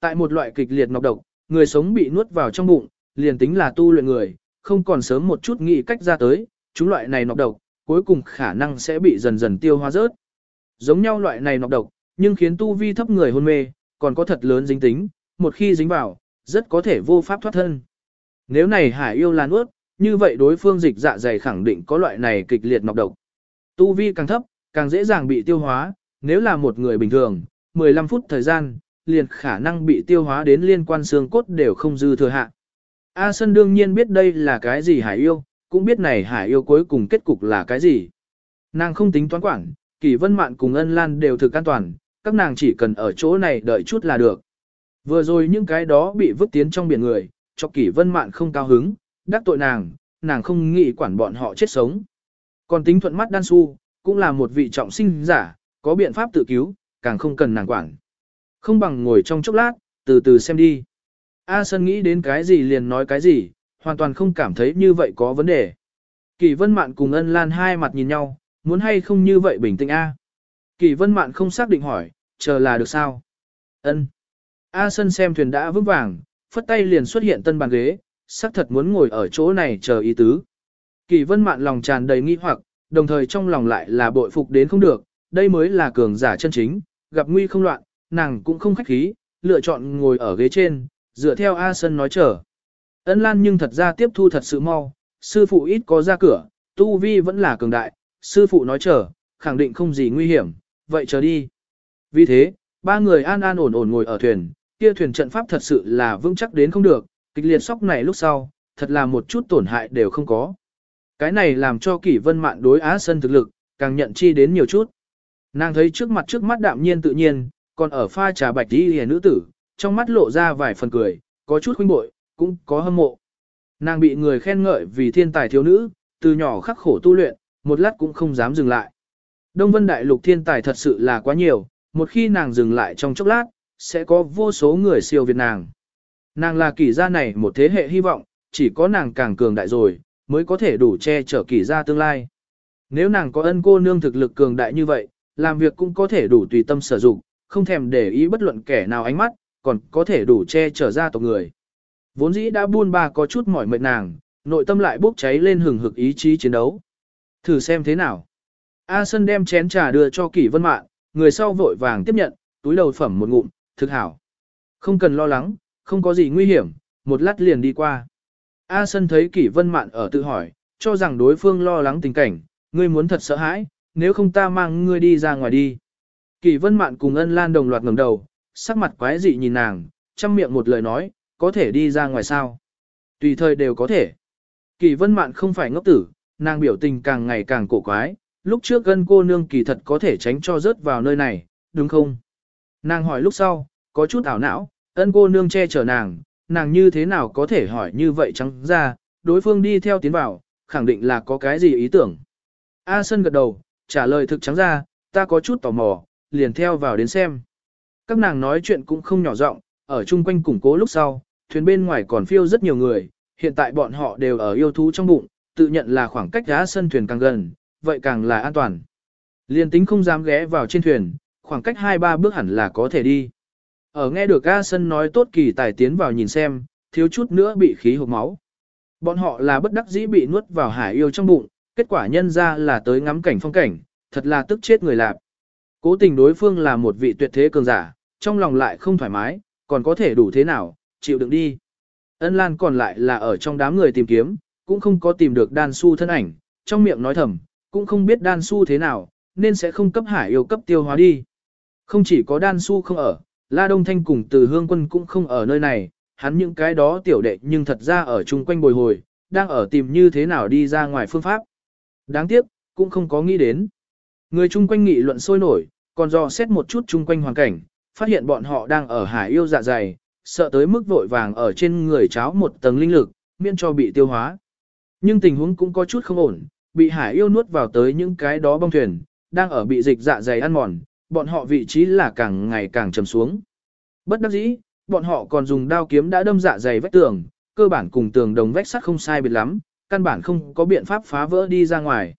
tại một loại kịch liệt nọc độc, người sống bị nuốt vào trong bụng, liền tính là tu luyện người, không còn sớm một chút nghĩ cách ra tới, chúng loại này nọc độc, cuối cùng khả năng sẽ bị dần dần tiêu hóa rớt. Giống nhau loại này nọc độc, nhưng khiến tu vi thấp người hôn mê, còn có thật lớn dính tính, một khi dính vào, rất có thể vô pháp thoát thân. Nếu này hải yêu là nuốt, như vậy đối phương dịch dạ dày khẳng định có loại này kịch liệt nọc độc. Tu vi càng thấp, càng dễ dàng bị tiêu hóa, nếu là một người bình thường, 15 phút thời gian, liền khả năng bị tiêu hóa đến liên quan xương cốt đều không dư thừa hạ. A Sân đương nhiên biết đây là cái gì hải yêu, cũng biết này hải yêu cuối cùng kết cục là cái gì. Nàng không tính toán quản, Kỳ Vân Mạn cùng Ân Lan đều thực an toàn, các nàng chỉ cần ở chỗ này đợi chút là được. Vừa rồi những cái đó bị vứt tiến trong biển người, cho Kỳ Vân Mạn không cao hứng, đắc tội nàng, nàng không nghĩ quản bọn họ chết sống. Còn tính thuận mắt Đan Su, cũng là một vị trọng sinh giả, có biện pháp tự cứu, càng không cần nàng quản. Không bằng ngồi trong chốc lát, từ từ xem đi. A Sơn nghĩ đến cái gì liền nói cái gì, hoàn toàn không cảm thấy như vậy có vấn đề. Kỳ Vân Mạn cùng Ân Lan hai mặt nhìn nhau, muốn hay không như vậy bình tĩnh A. Kỳ Vân Mạn không xác định hỏi, chờ là được sao? Ân. A Sơn xem thuyền đã vững vàng, phất tay liền xuất hiện tân bàn ghế, xác thật muốn ngồi ở chỗ này chờ ý tứ. Kỳ Vân Mạn lòng tràn đầy nghi hoặc, đồng thời trong lòng lại là bội phục đến không được, đây mới là cường giả chân chính, gặp nguy không loạn, nàng cũng không khách khí, lựa chọn ngồi ở ghế trên, dựa theo A Sân nói chờ. Ân Lan nhưng thật ra tiếp thu thật sự mau, sư phụ ít có ra cửa, tu vi vẫn là cường đại, sư phụ nói chờ, khẳng định không gì nguy hiểm, vậy chờ đi. Vì thế, ba người an an ổn ổn ngồi ở thuyền, kia thuyền trận pháp thật sự là vững chắc đến không được, kịch liệt sóc này lúc sau, thật là một chút tổn hại đều không có. Cái này làm cho kỷ vân mạn đối á sân thực lực, càng nhận chi đến nhiều chút. Nàng thấy trước mặt trước mắt đạm nhiên tự nhiên, còn ở pha trà bạch đi hề nữ tử, trong mắt lộ ra vài phần cười, có chút khuynh bội, cũng có hâm mộ. Nàng bị người khen ngợi vì thiên tài thiếu nữ, từ nhỏ khắc khổ tu luyện, một lát cũng không dám dừng lại. Đông Vân Đại Lục thiên tài thật sự là quá nhiều, một khi nàng dừng lại trong chốc lát, sẽ có vô số người siêu việt nàng. Nàng là kỷ gia này một thế hệ hy vọng, chỉ có nàng càng cường đại rồi, mới có thể đủ che chở kỷ gia tương lai. Nếu nàng có ân cô nương thực lực cường đại như vậy, làm việc cũng có thể đủ tùy tâm sử dụng, không thèm để ý bất luận kẻ nào ánh mắt, còn có thể đủ che chở ra tộc người. Vốn dĩ đã buôn ba có chút mỏi mệt nàng, nội tâm lại bốc cháy lên hừng hực ý chí chiến đấu. Thử xem thế nào. A Sân đem chén trà đưa cho Kỷ Vân Mạn, người sau vội vàng tiếp nhận, túi đầu phẩm một ngụm, thực hảo. Không cần lo lắng, không có gì nguy hiểm, một lát liền đi qua. A Sân thấy Kỷ Vân Mạn ở tự hỏi, cho rằng đối phương lo lắng tình cảnh, ngươi muốn thật sợ hãi, nếu không ta mang ngươi đi ra ngoài đi. Kỳ Vân Mạn cùng Ân Lan đồng loạt ngẩng đầu, sắc mặt quái dị nhìn nàng, chăm miệng một lời nói, có thể đi ra ngoài sao? Tùy thời đều có thể. Kỳ vân mạn không phải ngốc tử, nàng biểu tình càng ngày càng cổ quái, lúc trước gân cô nương kỳ thật có thể tránh cho rớt vào nơi này, đúng không? Nàng hỏi lúc sau, có chút ảo não, ân cô nương che chở nàng, nàng như thế nào có thể hỏi như vậy trắng ra, đối phương đi theo tiến vào, khẳng định là có cái gì ý tưởng. A Sân gật đầu, trả lời thực trắng ra, ta có chút tò mò, liền theo vào đến xem. Các nàng nói chuyện cũng không nhỏ giọng, ở chung quanh củng cố lúc sau, thuyền bên ngoài còn phiêu rất nhiều người, hiện tại bọn họ đều ở yêu thú trong bụng, tự nhận là khoảng cách giá sân thuyền càng gần, vậy càng là an toàn. Liên tính không dám ghé vào trên thuyền, khoảng cách 2-3 bước hẳn là có thể đi. Ở nghe được A Sân nói tốt kỳ tài tiến vào nhìn xem, thiếu chút nữa bị khí hộp máu. Bọn họ là bất đắc dĩ bị nuốt vào hải yêu trong bụng, kết quả nhân ra là tới ngắm cảnh phong cảnh, thật là tức chết người lạp. Cố tình đối phương là một vị tuyệt thế cường giả, trong lòng lại không thoải mái, còn có thể đủ thế nào, chịu đựng đi. Ân Lan còn lại là ở trong đám người tìm kiếm, cũng không có tìm được đan su thân ảnh, trong miệng nói thầm, cũng không biết đan su thế nào, nên sẽ không cấp hải yêu cấp tiêu hóa đi. Không chỉ có đan su không ở, La Đông Thanh cùng từ hương quân cũng không ở nơi này, hắn những cái đó tiểu đệ nhưng thật ra ở chung quanh bồi hồi, đang ở tìm như thế nào đi ra ngoài phương pháp. Đáng tiếc, cũng không có nghĩ đến. Người chung quanh nghị luận sôi nổi, còn dò xét một chút chung quanh hoàn cảnh, phát hiện bọn họ đang ở hải yêu dạ dày, sợ tới mức vội vàng ở trên người cháo một tầng linh lực, miễn cho bị tiêu hóa. Nhưng tình huống cũng có chút không ổn, bị hải yêu nuốt vào tới những cái đó bong thuyền, đang ở bị dịch dạ dày ăn mòn, bọn họ vị trí là càng ngày càng trầm xuống. Bất đắc dĩ, bọn họ còn dùng đao kiếm đã đâm dạ dày vách tường, cơ bản cùng tường đồng vách sắt không sai biệt lắm, căn bản không có biện pháp phá vỡ đi ra ngoài.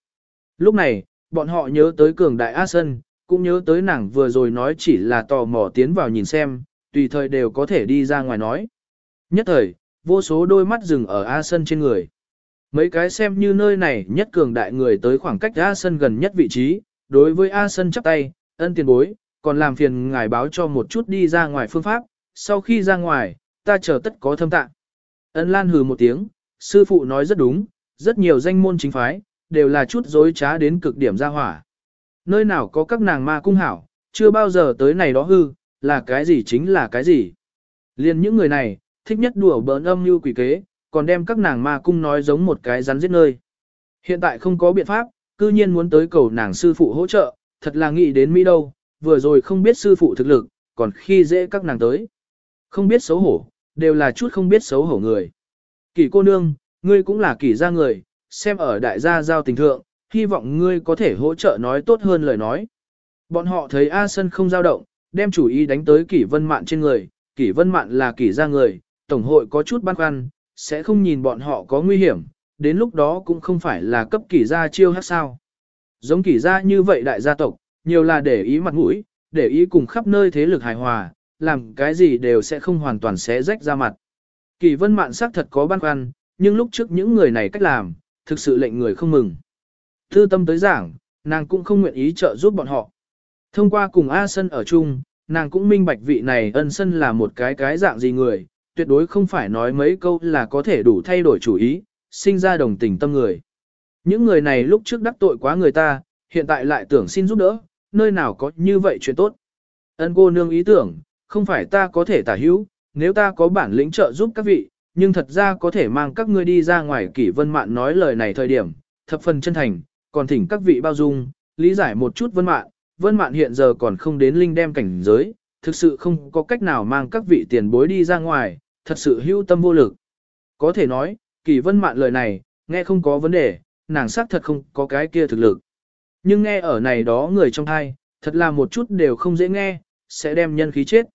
Lúc này, bọn họ nhớ tới cường đại A sơn cũng nhớ tới nàng vừa rồi nói chỉ là tò mò tiến vào nhìn xem, tùy thời đều có thể đi ra ngoài nói. Nhất thời, vô số đôi mắt dừng ở A Sân trên người. Mấy cái xem như nơi này nhất cường đại người tới khoảng cách A Sân gần nhất vị trí, đối với A Sân chắp tay, ân tiền bối, còn làm phiền ngài báo cho một chút đi ra ngoài phương pháp, sau khi ra ngoài, ta chờ tất có thâm tạng. Ân Lan hừ một tiếng, sư phụ nói rất đúng, rất nhiều danh môn chính phái, đều là chút dối trá đến cực điểm ra hỏa. Nơi nào có các nàng ma cung hảo, chưa bao giờ tới này đó hư, là cái gì chính là cái gì. Liên những người này, thích nhất đùa bỡn âm như quỷ kế, còn đem các nàng ma cung nói giống một cái rắn giết nơi. Hiện tại không có biện pháp, cư nhiên muốn tới cầu nàng sư phụ hỗ trợ, thật là nghĩ đến Mỹ đâu, vừa rồi không biết sư phụ thực lực, còn khi dễ các nàng tới. Không biết xấu hổ, đều là chút không biết xấu hổ người. Kỷ cô nương, ngươi cũng là kỷ gia người, xem ở đại gia giao tình thượng, hy vọng ngươi có thể hỗ trợ nói tốt hơn lời nói. Bọn họ thấy A Sân không dao động, đem chủ ý đánh tới kỷ vân mạn trên người, kỷ vân mạn là kỷ gia người, tổng hội có chút băn khoăn, sẽ không nhìn bọn họ có nguy hiểm, đến lúc đó cũng không phải là cấp kỷ gia chiêu hát sao. Giống kỷ gia như vậy đại gia tộc, nhiều là để ý mặt mũi, để ý cùng khắp nơi thế lực hài hòa, làm cái gì đều sẽ không hoàn toàn xé rách ra mặt. Kỳ vân mạn xác thật có băn khoăn, nhưng lúc trước những người này cách làm, thực sự lệnh người không mừng. Thư tâm tới giảng, nàng cũng không nguyện ý trợ giúp bọn họ. Thông qua cùng A Sân ở chung, nàng cũng minh bạch vị này ân sân là một cái cái dạng gì người, tuyệt đối không phải nói mấy câu là có thể đủ thay đổi chủ ý, sinh ra đồng tình tâm người. Những người này lúc trước đắc tội quá người ta, hiện tại lại tưởng xin giúp đỡ, nơi nào có như vậy chuyện tốt. Ân cô nương ý tưởng, không phải ta có thể tả hữu, nếu ta có bản lĩnh trợ giúp các vị, nhưng thật ra có thể mang các ngươi đi ra ngoài kỷ vân mạn nói lời này thời điểm, thập phần chân thành, còn thỉnh các vị bao dung, lý giải một chút vân mạn, vân mạn hiện giờ còn không đến linh đem cảnh giới, thực sự không có cách nào mang các vị tiền bối đi ra ngoài, thật sự hữu tâm vô lực. Có thể nói, kỳ vân mạn lời này, nghe không có vấn đề, nàng xác thật không có cái kia thực lực. Nhưng nghe ở này đó người trong thai, thật là một chút đều không dễ nghe, sẽ đem nhân khí chết.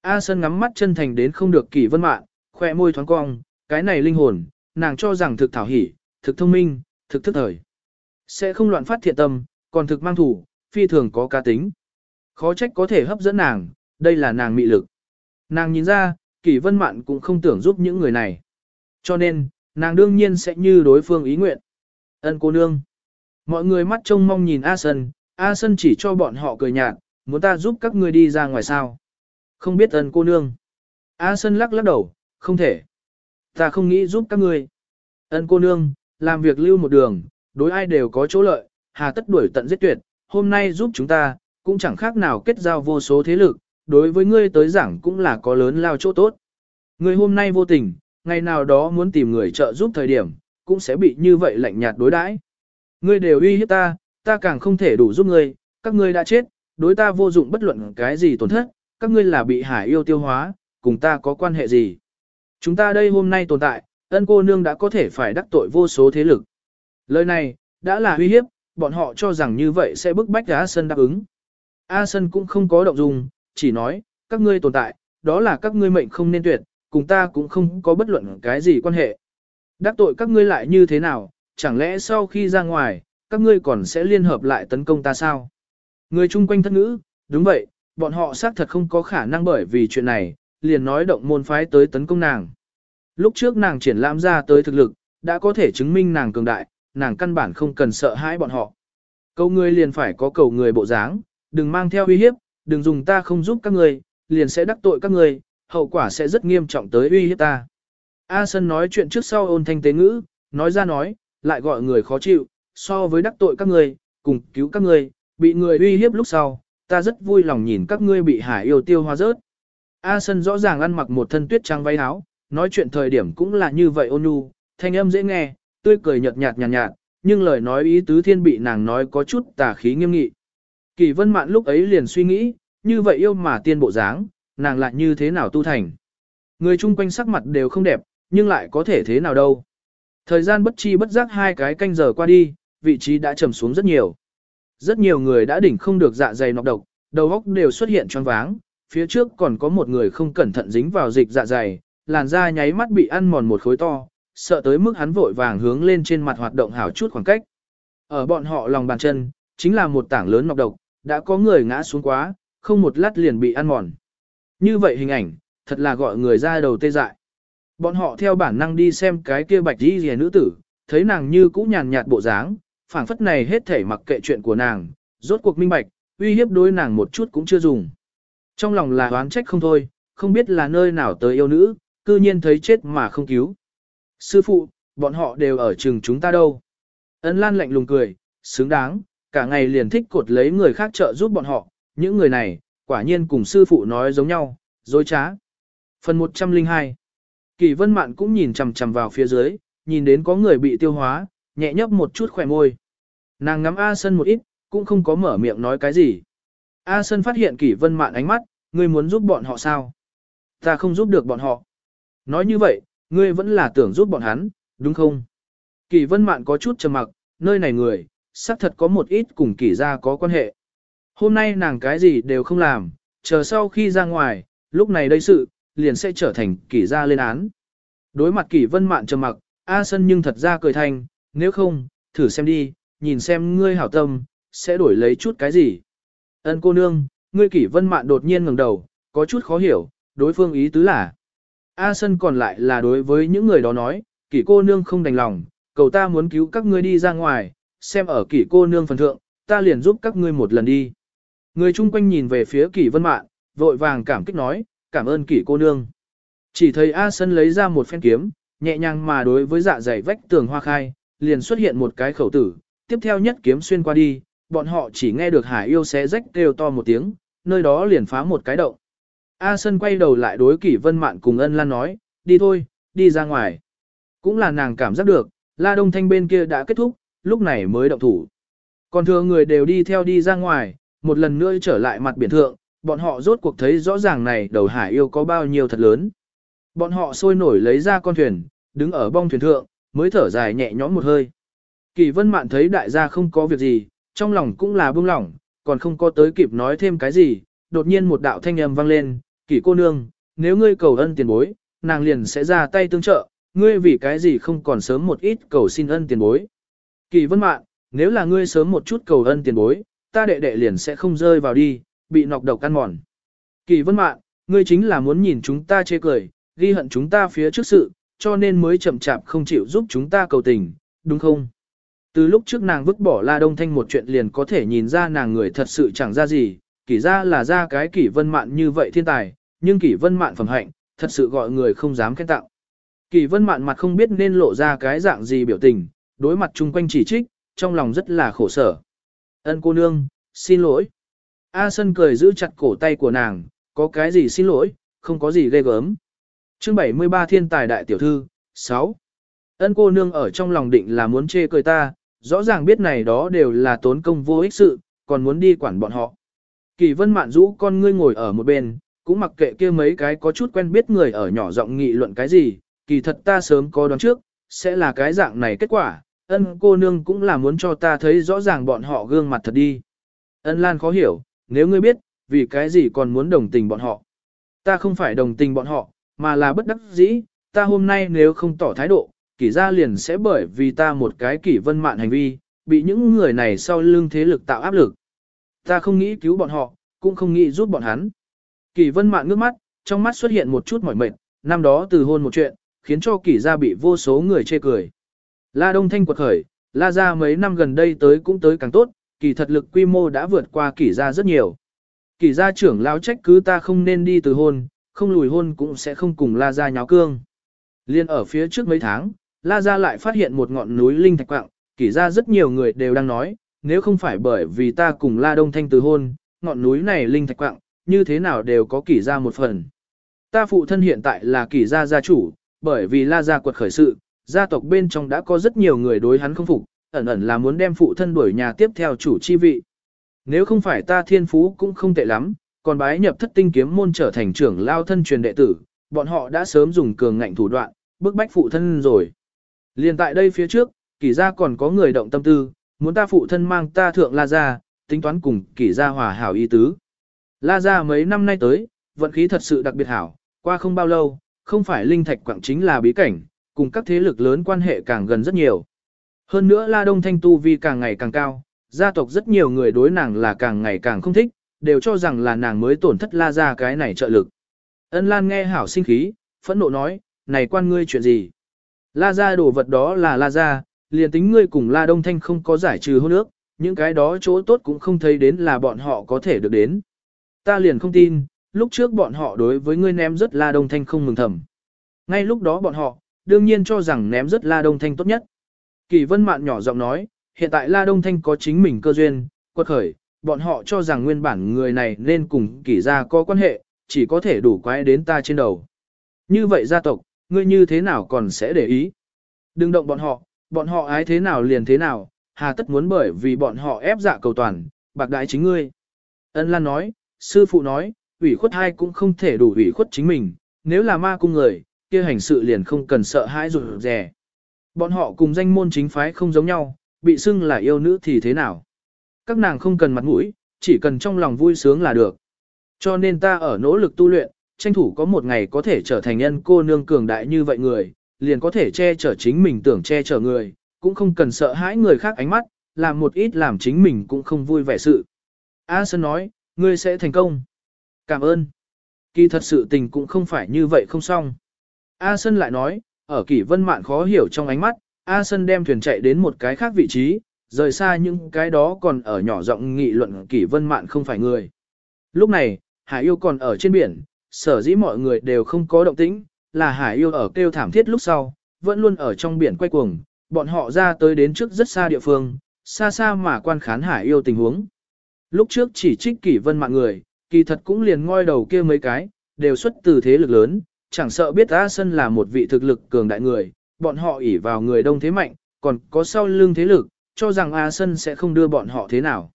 A Sân ngắm mắt chân thành đến không được kỳ vân mạn, khoe môi thoáng cong, cái này linh hồn, nàng cho rằng thực thảo hỉ, thực thông minh, thực thức thời. Sẽ không loạn phát thiện tâm, còn thực mang thủ, phi thường có cá tính. Khó trách có thể hấp dẫn nàng, đây là nàng mị lực. Nàng nhìn ra, kỷ vân mạn cũng không tưởng giúp những người này. Cho nên, nàng đương nhiên sẽ như đối phương ý nguyện. Ân cô nương. Mọi người mắt trông mong nhìn A Sân, A Sân chỉ cho bọn họ cười nhạt, muốn ta giúp các ngươi đi ra ngoài sao. Không biết ân cô nương. A Sân lắc lắc đầu, không thể. Ta không nghĩ giúp các ngươi. Ân cô nương, làm việc lưu một đường, đối ai đều có chỗ lợi, hà tất đuổi tận giết tuyệt, hôm nay giúp chúng ta, cũng chẳng khác nào kết giao vô số thế lực, đối với ngươi tới giảng cũng là có lớn lao chỗ tốt. Ngươi hôm nay vô tình, ngày nào đó muốn tìm người trợ giúp thời điểm, cũng sẽ bị như vậy lạnh nhạt đối đãi. Ngươi đều uy hiếp ta, ta càng không thể đủ giúp ngươi, các ngươi đã chết, đối ta vô dụng bất luận cái gì tổn thất, các ngươi là bị hải yêu tiêu hóa, cùng ta có quan hệ gì. Chúng ta đây hôm nay tồn tại, ân cô nương đã có thể phải đắc tội vô số thế lực. Lời này, đã là uy hiếp, bọn họ cho rằng như vậy sẽ bức bách A Sân đáp ứng. A Sân cũng không có động dung, chỉ nói, các ngươi tồn tại, đó là các ngươi mệnh không nên tuyệt, cùng ta cũng không có bất luận cái gì quan hệ. Đắc tội các ngươi lại như thế nào, chẳng lẽ sau khi ra ngoài, các ngươi còn sẽ liên hợp lại tấn công ta sao? Người chung quanh thất ngữ, đúng vậy, bọn họ xác thật không có khả năng bởi vì chuyện này, liền nói động môn phái tới tấn công nàng. Lúc trước nàng triển lãm ra tới thực lực, đã có thể chứng minh nàng cường đại, nàng căn bản không cần sợ hãi bọn họ. Cầu người liền phải có cầu người bộ dáng, đừng mang theo uy hiếp, đừng dùng ta không giúp các người, liền sẽ đắc tội các người, hậu quả sẽ rất nghiêm trọng tới uy hiếp ta. A Sân nói chuyện trước sau ôn thanh tế ngữ, nói ra nói, lại gọi người khó chịu, so với đắc tội các người, cùng cứu các người, bị người uy hiếp lúc sau, ta rất vui lòng nhìn các ngươi bị hải yêu tiêu hoa rớt. A Sân rõ ràng ăn mặc một thân tuyết trắng váy áo, nói chuyện thời điểm cũng là như vậy ôn nhu, thanh âm dễ nghe, tươi cười nhợt nhạt nhạt nhạt, nhưng lời nói ý tứ thiên bị nàng nói có chút tà khí nghiêm nghị. Kỳ vân mạn lúc ấy liền suy nghĩ, như vậy yêu mà tiên bộ dáng, nàng lại như thế nào tu thành. Người chung quanh sắc mặt đều không đẹp, nhưng lại có thể thế nào đâu. Thời gian bất chi bất giác hai cái canh giờ qua đi, vị trí đã trầm xuống rất nhiều. Rất nhiều người đã đỉnh không được dạ dày nọc độc, đầu óc đều xuất hiện choáng váng, phía trước còn có một người không cẩn thận dính vào dịch dạ dày, làn da nháy mắt bị ăn mòn một khối to, sợ tới mức hắn vội vàng hướng lên trên mặt hoạt động hảo chút khoảng cách. Ở bọn họ lòng bàn chân, chính là một tảng lớn nọc độc, đã có người ngã xuống quá, không một lát liền bị ăn mòn. Như vậy hình ảnh, thật là gọi người ra đầu tê dại. Bọn họ theo bản năng đi xem cái kia bạch đi rìa nữ tử, thấy nàng như cũ nhàn nhạt bộ dáng, phảng phất này hết thể mặc kệ chuyện của nàng, rốt cuộc minh bạch, uy hiếp đối nàng một chút cũng chưa dùng. Trong lòng là oán trách không thôi, không biết là nơi nào tới yêu nữ, cư nhiên thấy chết mà không cứu. Sư phụ, bọn họ đều ở trường chúng ta đâu. Ân Lan lạnh lùng cười, xứng đáng, cả ngày liền thích cột lấy người khác trợ giúp bọn họ, những người này, quả nhiên cùng sư phụ nói giống nhau, dối trá. Phần 102 Kỳ vân mạn cũng nhìn chằm chằm vào phía dưới, nhìn đến có người bị tiêu hóa, nhẹ nhấp một chút khỏe môi. Nàng ngắm A Sân một ít, cũng không có mở miệng nói cái gì. A Sân phát hiện Kỷ Vân Mạn ánh mắt, ngươi muốn giúp bọn họ sao? Ta không giúp được bọn họ. Nói như vậy, ngươi vẫn là tưởng giúp bọn hắn, đúng không? Kỷ Vân Mạn có chút trầm mặc, nơi này người, xác thật có một ít cùng Kỷ gia có quan hệ. Hôm nay nàng cái gì đều không làm, chờ sau khi ra ngoài, lúc này đây sự, liền sẽ trở thành Kỷ gia lên án. Đối mặt Kỷ Vân Mạn trầm mặc, A Sân nhưng thật ra cười thành, nếu không, thử xem đi, nhìn xem ngươi hảo tâm, sẽ đổi lấy chút cái gì. Ân cô nương, ngươi kỷ vân mạn đột nhiên ngẩng đầu, có chút khó hiểu, đối phương ý tứ là. A Sân còn lại là đối với những người đó nói, kỷ cô nương không đành lòng, cầu ta muốn cứu các ngươi đi ra ngoài, xem ở kỷ cô nương phần thượng, ta liền giúp các ngươi một lần đi. Người chung quanh nhìn về phía kỷ vân mạn, vội vàng cảm kích nói, cảm ơn kỷ cô nương. Chỉ thấy A Sân lấy ra một phen kiếm, nhẹ nhàng mà đối với dạ dày vách tường hoa khai, liền xuất hiện một cái khẩu tử, tiếp theo nhất kiếm xuyên qua đi, bọn họ chỉ nghe được hải yêu xé rách kêu to một tiếng, nơi đó liền phá một cái động. A Sân quay đầu lại đối kỷ vân mạn cùng ân lan nói, đi thôi, đi ra ngoài. Cũng là nàng cảm giác được, la đông thanh bên kia đã kết thúc, lúc này mới động thủ. Còn thừa người đều đi theo đi ra ngoài, một lần nữa trở lại mặt biển thượng, bọn họ rốt cuộc thấy rõ ràng này đầu hải yêu có bao nhiêu thật lớn. Bọn họ sôi nổi lấy ra con thuyền, đứng ở bong thuyền thượng, mới thở dài nhẹ nhõm một hơi. Kỳ vân mạn thấy đại gia không có việc gì, trong lòng cũng là buông lỏng, còn không có tới kịp nói thêm cái gì, đột nhiên một đạo thanh âm vang lên, kỳ cô nương, nếu ngươi cầu ân tiền bối, nàng liền sẽ ra tay tương trợ, ngươi vì cái gì không còn sớm một ít cầu xin ân tiền bối. Kỳ vân mạn, nếu là ngươi sớm một chút cầu ân tiền bối, ta đệ đệ liền sẽ không rơi vào đi, bị nọc độc ăn mòn. Kỳ vân mạn, ngươi chính là muốn nhìn chúng ta chê cười, ghi hận chúng ta phía trước sự, cho nên mới chậm chạp không chịu giúp chúng ta cầu tình, đúng không? Từ lúc trước nàng vứt bỏ La Đông Thanh một chuyện liền có thể nhìn ra nàng người thật sự chẳng ra gì, kỷ ra là ra cái kỷ vân mạn như vậy thiên tài, nhưng kỷ vân mạn phẩm hạnh, thật sự gọi người không dám khen tặng. Kỷ vân mạn mặt không biết nên lộ ra cái dạng gì biểu tình, đối mặt chung quanh chỉ trích, trong lòng rất là khổ sở. Ân cô nương, xin lỗi. A Sân cười giữ chặt cổ tay của nàng, có cái gì xin lỗi, không có gì ghê gớm. Chương 73 Thiên tài đại tiểu thư, 6. Ân cô nương ở trong lòng định là muốn chê cười ta, rõ ràng biết này đó đều là tốn công vô ích sự, còn muốn đi quản bọn họ. Kỳ vân mạn rũ con ngươi ngồi ở một bên, cũng mặc kệ kia mấy cái có chút quen biết người ở nhỏ giọng nghị luận cái gì, kỳ thật ta sớm có đoán trước, sẽ là cái dạng này kết quả, ân cô nương cũng là muốn cho ta thấy rõ ràng bọn họ gương mặt thật đi. Ân Lan khó hiểu, nếu ngươi biết, vì cái gì còn muốn đồng tình bọn họ. Ta không phải đồng tình bọn họ, mà là bất đắc dĩ, ta hôm nay nếu không tỏ thái độ, kỷ gia liền sẽ bởi vì ta một cái kỷ vân mạn hành vi, bị những người này sau lưng thế lực tạo áp lực. Ta không nghĩ cứu bọn họ, cũng không nghĩ giúp bọn hắn. Kỷ vân mạn ngước mắt, trong mắt xuất hiện một chút mỏi mệt, năm đó từ hôn một chuyện, khiến cho kỷ gia bị vô số người chê cười. La Đông Thanh quật khởi, La gia mấy năm gần đây tới cũng tới càng tốt, kỳ thật lực quy mô đã vượt qua kỷ gia rất nhiều. Kỷ gia trưởng lão trách cứ ta không nên đi từ hôn, không lùi hôn cũng sẽ không cùng La gia nháo cương. Liên ở phía trước mấy tháng, La Gia lại phát hiện một ngọn núi linh thạch quạng, kỷ Gia rất nhiều người đều đang nói, nếu không phải bởi vì ta cùng La Đông Thanh từ hôn, ngọn núi này linh thạch quạng, như thế nào đều có kỷ ra một phần. Ta phụ thân hiện tại là kỷ gia gia chủ, bởi vì La Gia quật khởi sự, gia tộc bên trong đã có rất nhiều người đối hắn không phục, ẩn ẩn là muốn đem phụ thân đuổi nhà tiếp theo chủ chi vị. Nếu không phải ta thiên phú cũng không tệ lắm, còn bái nhập thất tinh kiếm môn trở thành trưởng lao thân truyền đệ tử, bọn họ đã sớm dùng cường ngạnh thủ đoạn, bức bách phụ thân rồi. Liên tại đây phía trước, kỳ gia còn có người động tâm tư, muốn ta phụ thân mang ta thượng La Gia, tính toán cùng kỷ gia hòa hảo y tứ. La Gia mấy năm nay tới, vận khí thật sự đặc biệt hảo, qua không bao lâu, không phải linh thạch quảng chính là bí cảnh, cùng các thế lực lớn quan hệ càng gần rất nhiều. Hơn nữa La Đông Thanh tu vi càng ngày càng cao, gia tộc rất nhiều người đối nàng là càng ngày càng không thích, đều cho rằng là nàng mới tổn thất La Gia cái này trợ lực. Ân Lan nghe hảo sinh khí, phẫn nộ nói, này quan ngươi chuyện gì? La gia đồ vật đó là la gia liền tính ngươi cùng la đông thanh không có giải trừ hôn ước, những cái đó chỗ tốt cũng không thấy đến là bọn họ có thể được đến. Ta liền không tin, lúc trước bọn họ đối với ngươi ném rất la đông thanh không mừng thầm. Ngay lúc đó bọn họ, đương nhiên cho rằng ném rất la đông thanh tốt nhất. Kỳ vân mạn nhỏ giọng nói, hiện tại la đông thanh có chính mình cơ duyên, quật khởi, bọn họ cho rằng nguyên bản người này nên cùng kỳ gia có quan hệ, chỉ có thể đủ quái đến ta trên đầu. Như vậy gia tộc, ngươi như thế nào còn sẽ để ý? Đừng động bọn họ, bọn họ ái thế nào liền thế nào, hà tất muốn bởi vì bọn họ ép dạ cầu toàn, bạc đại chính ngươi. Ân Lan nói, sư phụ nói, ủy khuất hai cũng không thể đủ ủy khuất chính mình, nếu là ma cung người, kia hành sự liền không cần sợ hãi rụt rè. Bọn họ cùng danh môn chính phái không giống nhau, bị xưng là yêu nữ thì thế nào? Các nàng không cần mặt mũi, chỉ cần trong lòng vui sướng là được. Cho nên ta ở nỗ lực tu luyện, tranh thủ có một ngày có thể trở thành nhân cô nương cường đại như vậy người, liền có thể che chở chính mình tưởng che chở người, cũng không cần sợ hãi người khác ánh mắt, làm một ít làm chính mình cũng không vui vẻ sự. A Sơn nói, ngươi sẽ thành công. Cảm ơn. Kỳ thật sự tình cũng không phải như vậy không xong. A Sơn lại nói, ở kỷ vân mạn khó hiểu trong ánh mắt, A Sơn đem thuyền chạy đến một cái khác vị trí, rời xa những cái đó còn ở nhỏ giọng nghị luận kỷ vân mạn không phải người. Lúc này, Hải yêu còn ở trên biển, sở dĩ mọi người đều không có động tĩnh, là Hải yêu ở kêu thảm thiết lúc sau, vẫn luôn ở trong biển quay cuồng, bọn họ ra tới đến trước rất xa địa phương, xa xa mà quan khán Hải yêu tình huống. Lúc trước chỉ trích kỷ vân mạng người, kỳ thật cũng liền ngoi đầu kia mấy cái, đều xuất từ thế lực lớn, chẳng sợ biết A Sân là một vị thực lực cường đại người, bọn họ ỉ vào người đông thế mạnh, còn có sau lưng thế lực, cho rằng A Sân sẽ không đưa bọn họ thế nào.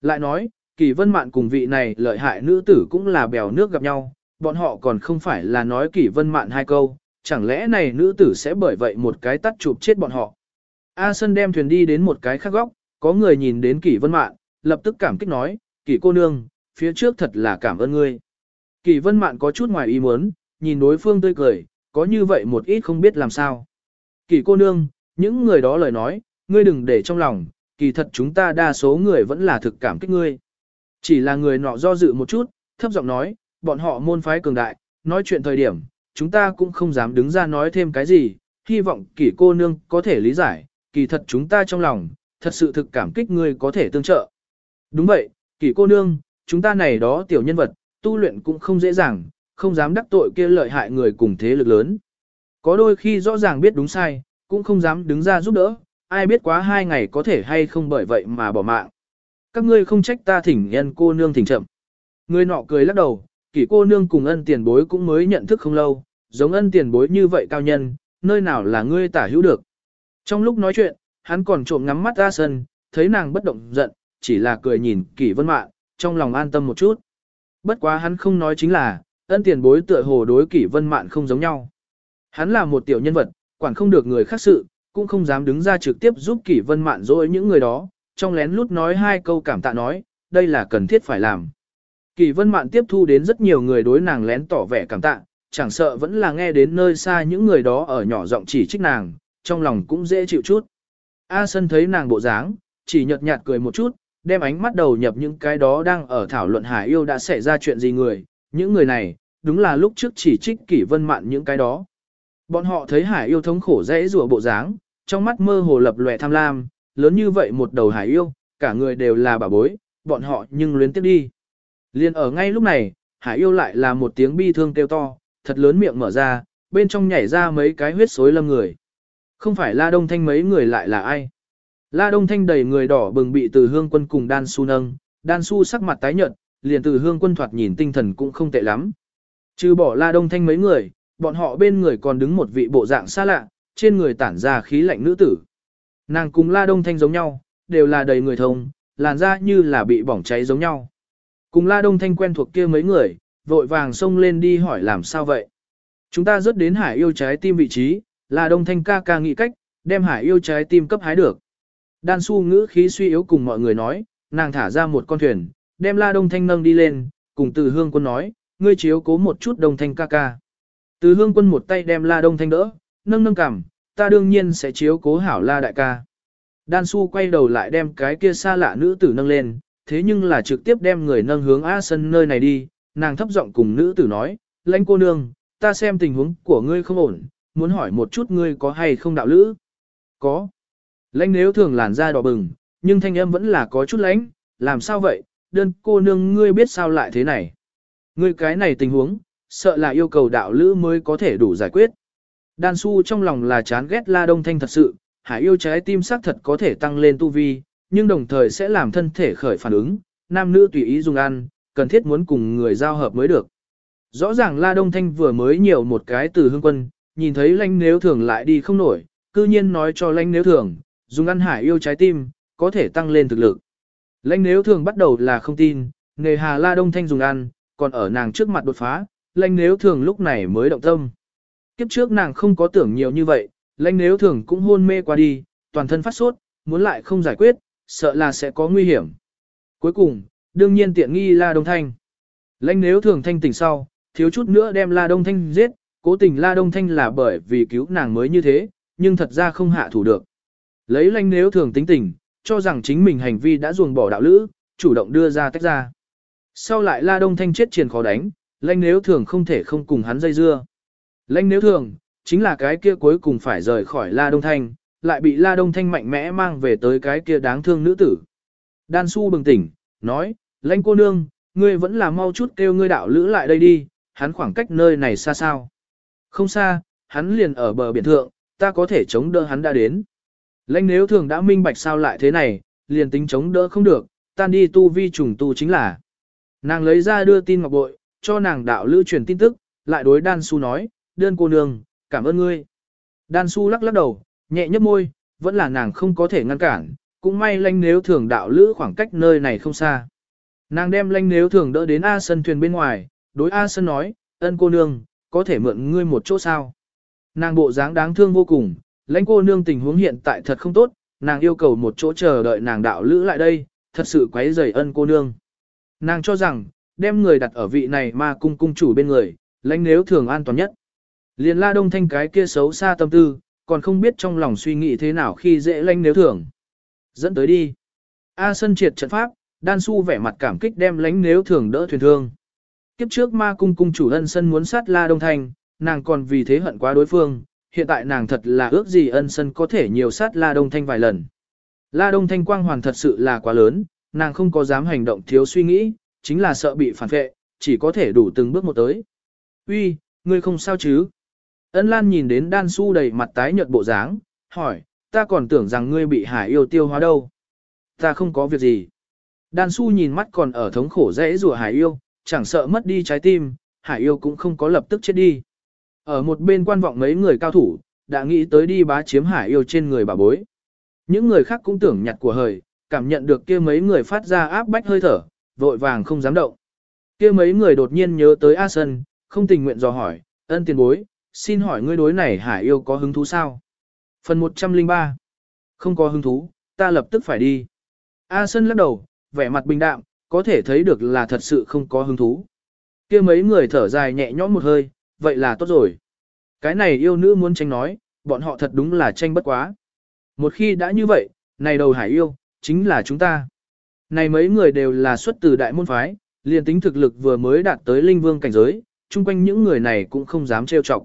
Lại nói, Kỳ Vân Mạn cùng vị này lợi hại nữ tử cũng là bèo nước gặp nhau, bọn họ còn không phải là nói kỷ Vân Mạn hai câu, chẳng lẽ này nữ tử sẽ bởi vậy một cái tắt chụp chết bọn họ. A sơn đem thuyền đi đến một cái khác góc, có người nhìn đến kỷ Vân Mạn, lập tức cảm kích nói, kỷ cô nương, phía trước thật là cảm ơn ngươi. Kỷ Vân Mạn có chút ngoài ý muốn, nhìn đối phương tươi cười, có như vậy một ít không biết làm sao. Kỷ cô nương, những người đó lời nói, ngươi đừng để trong lòng, kỳ thật chúng ta đa số người vẫn là thực cảm kích ngươi. Chỉ là người nọ do dự một chút, thấp giọng nói, bọn họ môn phái cường đại, nói chuyện thời điểm, chúng ta cũng không dám đứng ra nói thêm cái gì, hy vọng kỳ cô nương có thể lý giải, kỳ thật chúng ta trong lòng, thật sự thực cảm kích ngươi có thể tương trợ. Đúng vậy, kỳ cô nương, chúng ta này đó tiểu nhân vật, tu luyện cũng không dễ dàng, không dám đắc tội kia lợi hại người cùng thế lực lớn. Có đôi khi rõ ràng biết đúng sai, cũng không dám đứng ra giúp đỡ, ai biết quá hai ngày có thể hay không bởi vậy mà bỏ mạng. Các ngươi không trách ta thỉnh nhân cô nương thỉnh chậm. Người nọ cười lắc đầu, kỷ cô nương cùng ân tiền bối cũng mới nhận thức không lâu, giống ân tiền bối như vậy cao nhân, nơi nào là ngươi tả hữu được. Trong lúc nói chuyện, hắn còn trộm ngắm mắt ra sân, thấy nàng bất động giận, chỉ là cười nhìn kỷ vân mạn, trong lòng an tâm một chút. Bất quá hắn không nói chính là, ân tiền bối tựa hồ đối kỷ vân mạn không giống nhau. Hắn là một tiểu nhân vật, quản không được người khác sự, cũng không dám đứng ra trực tiếp giúp kỷ vân mạn dối những người đó, trong lén lút nói hai câu cảm tạ nói, đây là cần thiết phải làm. Kỳ vân mạn tiếp thu đến rất nhiều người đối nàng lén tỏ vẻ cảm tạ, chẳng sợ vẫn là nghe đến nơi xa những người đó ở nhỏ giọng chỉ trích nàng, trong lòng cũng dễ chịu chút. A Sân thấy nàng bộ dáng, chỉ nhợt nhạt cười một chút, đem ánh mắt đầu nhập những cái đó đang ở thảo luận hải yêu đã xảy ra chuyện gì người, những người này, đúng là lúc trước chỉ trích kỷ vân mạn những cái đó. Bọn họ thấy hải yêu thống khổ dễ rùa bộ dáng, trong mắt mơ hồ lập lòe tham lam, lớn như vậy một đầu hải yêu, cả người đều là bà bối, bọn họ nhưng luyến tiếp đi. Liên ở ngay lúc này, hải yêu lại là một tiếng bi thương kêu to, thật lớn miệng mở ra, bên trong nhảy ra mấy cái huyết xối lâm người. Không phải La Đông Thanh mấy người lại là ai? La Đông Thanh đầy người đỏ bừng bị từ hương quân cùng đan su nâng, đan su sắc mặt tái nhợt, liền từ hương quân thoạt nhìn tinh thần cũng không tệ lắm. Trừ bỏ La Đông Thanh mấy người, bọn họ bên người còn đứng một vị bộ dạng xa lạ, trên người tản ra khí lạnh nữ tử. Nàng cùng La Đông Thanh giống nhau, đều là đầy người thông, làn da như là bị bỏng cháy giống nhau. Cùng La Đông Thanh quen thuộc kia mấy người, vội vàng xông lên đi hỏi làm sao vậy. Chúng ta rớt đến hải yêu trái tim vị trí, La Đông Thanh ca ca nghĩ cách, đem hải yêu trái tim cấp hái được. Đan su ngữ khí suy yếu cùng mọi người nói, nàng thả ra một con thuyền, đem La Đông Thanh nâng đi lên, cùng từ hương quân nói, ngươi chiếu cố một chút Đông Thanh ca ca. Từ hương quân một tay đem La Đông Thanh đỡ, nâng nâng cằm, ta đương nhiên sẽ chiếu cố hảo La đại ca. Đan su quay đầu lại đem cái kia xa lạ nữ tử nâng lên, thế nhưng là trực tiếp đem người nâng hướng A sân nơi này đi, nàng thấp giọng cùng nữ tử nói, lãnh cô nương, ta xem tình huống của ngươi không ổn, muốn hỏi một chút ngươi có hay không đạo lữ? Có. Lãnh nếu thường làn da đỏ bừng, nhưng thanh âm vẫn là có chút lãnh, làm sao vậy, đơn cô nương ngươi biết sao lại thế này. Ngươi cái này tình huống, sợ là yêu cầu đạo lữ mới có thể đủ giải quyết. Đan su trong lòng là chán ghét la đông thanh thật sự, hải yêu trái tim xác thật có thể tăng lên tu vi, nhưng đồng thời sẽ làm thân thể khởi phản ứng, nam nữ tùy ý dùng ăn, cần thiết muốn cùng người giao hợp mới được. Rõ ràng La Đông Thanh vừa mới nhiều một cái từ hương quân, nhìn thấy lãnh nếu thường lại đi không nổi, cư nhiên nói cho lãnh nếu thường, dùng ăn hải yêu trái tim, có thể tăng lên thực lực. Lãnh nếu thường bắt đầu là không tin, nghề hà La Đông Thanh dùng ăn, còn ở nàng trước mặt đột phá, lãnh nếu thường lúc này mới động tâm. Kiếp trước nàng không có tưởng nhiều như vậy, lãnh nếu thường cũng hôn mê qua đi, toàn thân phát sốt, muốn lại không giải quyết, sợ là sẽ có nguy hiểm. Cuối cùng, đương nhiên tiện nghi La Đông Thanh. Lãnh nếu thường thanh tỉnh sau, thiếu chút nữa đem La Đông Thanh giết, cố tình La Đông Thanh là bởi vì cứu nàng mới như thế, nhưng thật ra không hạ thủ được. Lấy lãnh nếu thường tính tình, cho rằng chính mình hành vi đã ruồng bỏ đạo lữ, chủ động đưa ra tách ra. Sau lại La Đông Thanh chết triền khó đánh, lãnh nếu thường không thể không cùng hắn dây dưa. Lãnh nếu thường, chính là cái kia cuối cùng phải rời khỏi La Đông Thanh, lại bị La Đông Thanh mạnh mẽ mang về tới cái kia đáng thương nữ tử. Đan Su bừng tỉnh, nói, lãnh cô nương, ngươi vẫn là mau chút kêu ngươi đạo lữ lại đây đi, hắn khoảng cách nơi này xa sao. Không xa, hắn liền ở bờ biển thượng, ta có thể chống đỡ hắn đã đến. Lãnh nếu thường đã minh bạch sao lại thế này, liền tính chống đỡ không được, tan đi tu vi trùng tu chính là. Nàng lấy ra đưa tin ngọc bội, cho nàng đạo lữ truyền tin tức, lại đối đan su nói, đơn cô nương, cảm ơn ngươi. Đan su lắc lắc đầu, nhẹ nhấp môi, vẫn là nàng không có thể ngăn cản, cũng may lanh nếu thường đạo lữ khoảng cách nơi này không xa. Nàng đem lanh nếu thường đỡ đến A sân thuyền bên ngoài, đối A sân nói, ân cô nương, có thể mượn ngươi một chỗ sao. Nàng bộ dáng đáng thương vô cùng, lãnh cô nương tình huống hiện tại thật không tốt, nàng yêu cầu một chỗ chờ đợi nàng đạo lữ lại đây, thật sự quấy rầy ân cô nương. Nàng cho rằng, đem người đặt ở vị này mà cung cung chủ bên người, lãnh nếu thường an toàn nhất. Liền la đông thanh cái kia xấu xa tâm tư, còn không biết trong lòng suy nghĩ thế nào khi dễ lãnh nếu thường. Dẫn tới đi. A sân triệt trận pháp, đan su vẻ mặt cảm kích đem lãnh nếu thường đỡ thuyền thương. Kiếp trước ma cung cung chủ ân sân muốn sát la đông thanh, nàng còn vì thế hận quá đối phương, hiện tại nàng thật là ước gì ân sân có thể nhiều sát la đông thanh vài lần. La đông thanh quang hoàn thật sự là quá lớn, nàng không có dám hành động thiếu suy nghĩ, chính là sợ bị phản vệ, chỉ có thể đủ từng bước một tới. Uy, ngươi không sao chứ? Ân Lan nhìn đến đan su đầy mặt tái nhợt bộ dáng, hỏi, ta còn tưởng rằng ngươi bị hải yêu tiêu hóa đâu. Ta không có việc gì. Đan su nhìn mắt còn ở thống khổ dễ rùa hải yêu, chẳng sợ mất đi trái tim, hải yêu cũng không có lập tức chết đi. Ở một bên quan vọng mấy người cao thủ, đã nghĩ tới đi bá chiếm hải yêu trên người bà bối. Những người khác cũng tưởng nhặt của hời, cảm nhận được kia mấy người phát ra áp bách hơi thở, vội vàng không dám động. Kia mấy người đột nhiên nhớ tới A Sân, không tình nguyện dò hỏi, ân tiền bối, xin hỏi ngươi đối này hải yêu có hứng thú sao? Phần 103 Không có hứng thú, ta lập tức phải đi. A Sân lắc đầu, vẻ mặt bình đạm, có thể thấy được là thật sự không có hứng thú. kia mấy người thở dài nhẹ nhõm một hơi, vậy là tốt rồi. Cái này yêu nữ muốn tranh nói, bọn họ thật đúng là tranh bất quá. Một khi đã như vậy, này đầu hải yêu, chính là chúng ta. Này mấy người đều là xuất từ đại môn phái, liền tính thực lực vừa mới đạt tới linh vương cảnh giới, chung quanh những người này cũng không dám trêu chọc.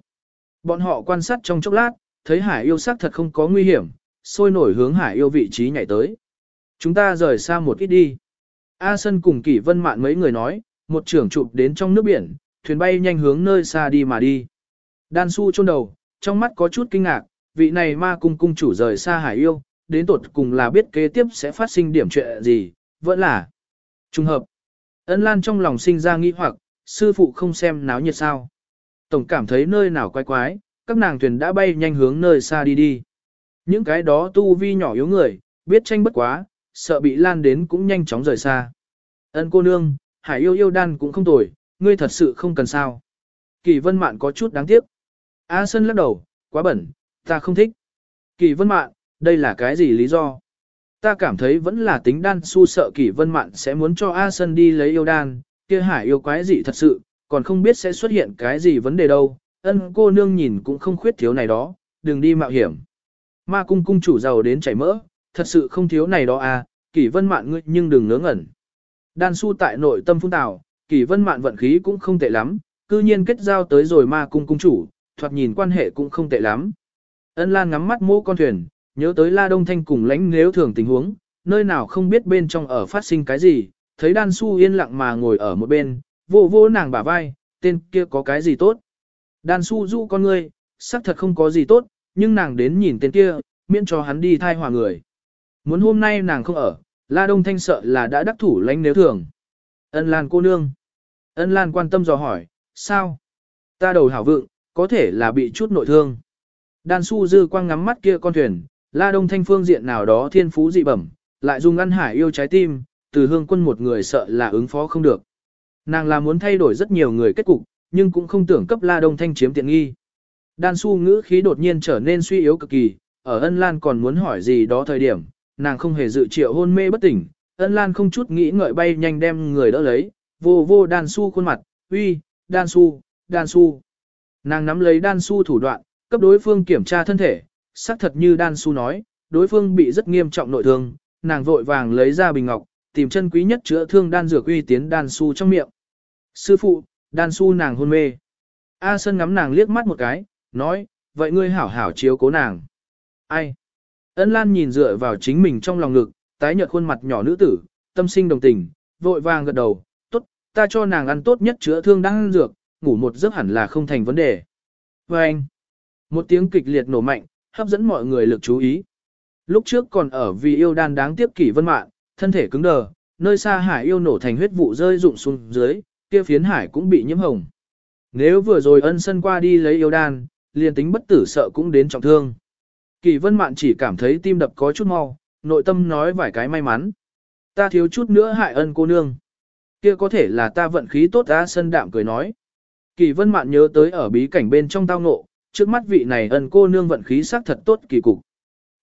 Bọn họ quan sát trong chốc lát, thấy hải yêu sắc thật không có nguy hiểm, sôi nổi hướng hải yêu vị trí nhảy tới. Chúng ta rời xa một ít đi. A Sân cùng Kỷ Vân Mạn mấy người nói, một trưởng chụp đến trong nước biển, thuyền bay nhanh hướng nơi xa đi mà đi. Đan su chôn đầu, trong mắt có chút kinh ngạc, vị này ma cung cung chủ rời xa hải yêu, đến tột cùng là biết kế tiếp sẽ phát sinh điểm chuyện gì, vẫn là trùng hợp. Ân Lan trong lòng sinh ra nghi hoặc, sư phụ không xem náo nhiệt sao. Tổng cảm thấy nơi nào quái quái, các nàng thuyền đã bay nhanh hướng nơi xa đi đi. Những cái đó tu vi nhỏ yếu người, biết tranh bất quá, sợ bị lan đến cũng nhanh chóng rời xa. Ân cô nương, hải yêu yêu đan cũng không tồi, ngươi thật sự không cần sao. Kỳ vân mạn có chút đáng tiếc. A Sân lắc đầu, quá bẩn, ta không thích. Kỳ vân mạn, đây là cái gì lý do? Ta cảm thấy vẫn là tính đan su sợ kỳ vân mạn sẽ muốn cho A Sân đi lấy yêu đan, kia hải yêu quái gì thật sự, còn không biết sẽ xuất hiện cái gì vấn đề đâu. Ân cô nương nhìn cũng không khuyết thiếu này đó, đừng đi mạo hiểm. Ma cung cung chủ giàu đến chảy mỡ, thật sự không thiếu này đó à, kỷ vân mạn ngươi nhưng đừng ngớ ngẩn. Đan su tại nội tâm phun tào, kỷ vân mạn vận khí cũng không tệ lắm, cư nhiên kết giao tới rồi ma cung cung chủ, thoạt nhìn quan hệ cũng không tệ lắm. Ân Lan ngắm mắt mô con thuyền, nhớ tới La Đông Thanh cùng lãnh nếu thường tình huống, nơi nào không biết bên trong ở phát sinh cái gì, thấy đan su yên lặng mà ngồi ở một bên, vô vô nàng bả vai, tên kia có cái gì tốt. Đan su du con ngươi, xác thật không có gì tốt, nhưng nàng đến nhìn tên kia, miễn cho hắn đi thai hòa người. Muốn hôm nay nàng không ở, La Đông Thanh sợ là đã đắc thủ lãnh nếu thường. Ân Lan cô nương. Ân Lan quan tâm dò hỏi, sao? Ta đầu hảo vượng, có thể là bị chút nội thương. Đan su dư quang ngắm mắt kia con thuyền, La Đông Thanh phương diện nào đó thiên phú dị bẩm, lại dùng ăn hải yêu trái tim, từ hương quân một người sợ là ứng phó không được. Nàng là muốn thay đổi rất nhiều người kết cục, nhưng cũng không tưởng cấp La Đông Thanh chiếm tiện nghi. Đan su ngữ khí đột nhiên trở nên suy yếu cực kỳ, ở ân lan còn muốn hỏi gì đó thời điểm, nàng không hề dự triệu hôn mê bất tỉnh, ân lan không chút nghĩ ngợi bay nhanh đem người đỡ lấy, vô vô đan su khuôn mặt, uy, đan su, đan su. Nàng nắm lấy đan su thủ đoạn, cấp đối phương kiểm tra thân thể, xác thật như đan su nói, đối phương bị rất nghiêm trọng nội thương, nàng vội vàng lấy ra bình ngọc, tìm chân quý nhất chữa thương đan dược uy tiến đan su trong miệng. Sư phụ, đan su nàng hôn mê. A Sơn ngắm nàng liếc mắt một cái, nói, vậy ngươi hảo hảo chiếu cố nàng. Ai? Ân Lan nhìn dựa vào chính mình trong lòng ngực, tái nhợt khuôn mặt nhỏ nữ tử, tâm sinh đồng tình, vội vàng gật đầu, tốt, ta cho nàng ăn tốt nhất chữa thương đan dược, ngủ một giấc hẳn là không thành vấn đề. Và anh, một tiếng kịch liệt nổ mạnh, hấp dẫn mọi người lực chú ý. Lúc trước còn ở vì yêu đan đáng tiếc kỷ vân mạng, thân thể cứng đờ, nơi xa hải yêu nổ thành huyết vụ rơi rụng xuống dưới, kia phiến hải cũng bị nhiễm hồng. Nếu vừa rồi ân sân qua đi lấy yêu đan, liền tính bất tử sợ cũng đến trọng thương. Kỳ vân mạn chỉ cảm thấy tim đập có chút mau, nội tâm nói vài cái may mắn. Ta thiếu chút nữa hại ân cô nương. Kia có thể là ta vận khí tốt Ta sân đạm cười nói. Kỳ vân mạn nhớ tới ở bí cảnh bên trong tao ngộ, trước mắt vị này ân cô nương vận khí sắc thật tốt kỳ cục.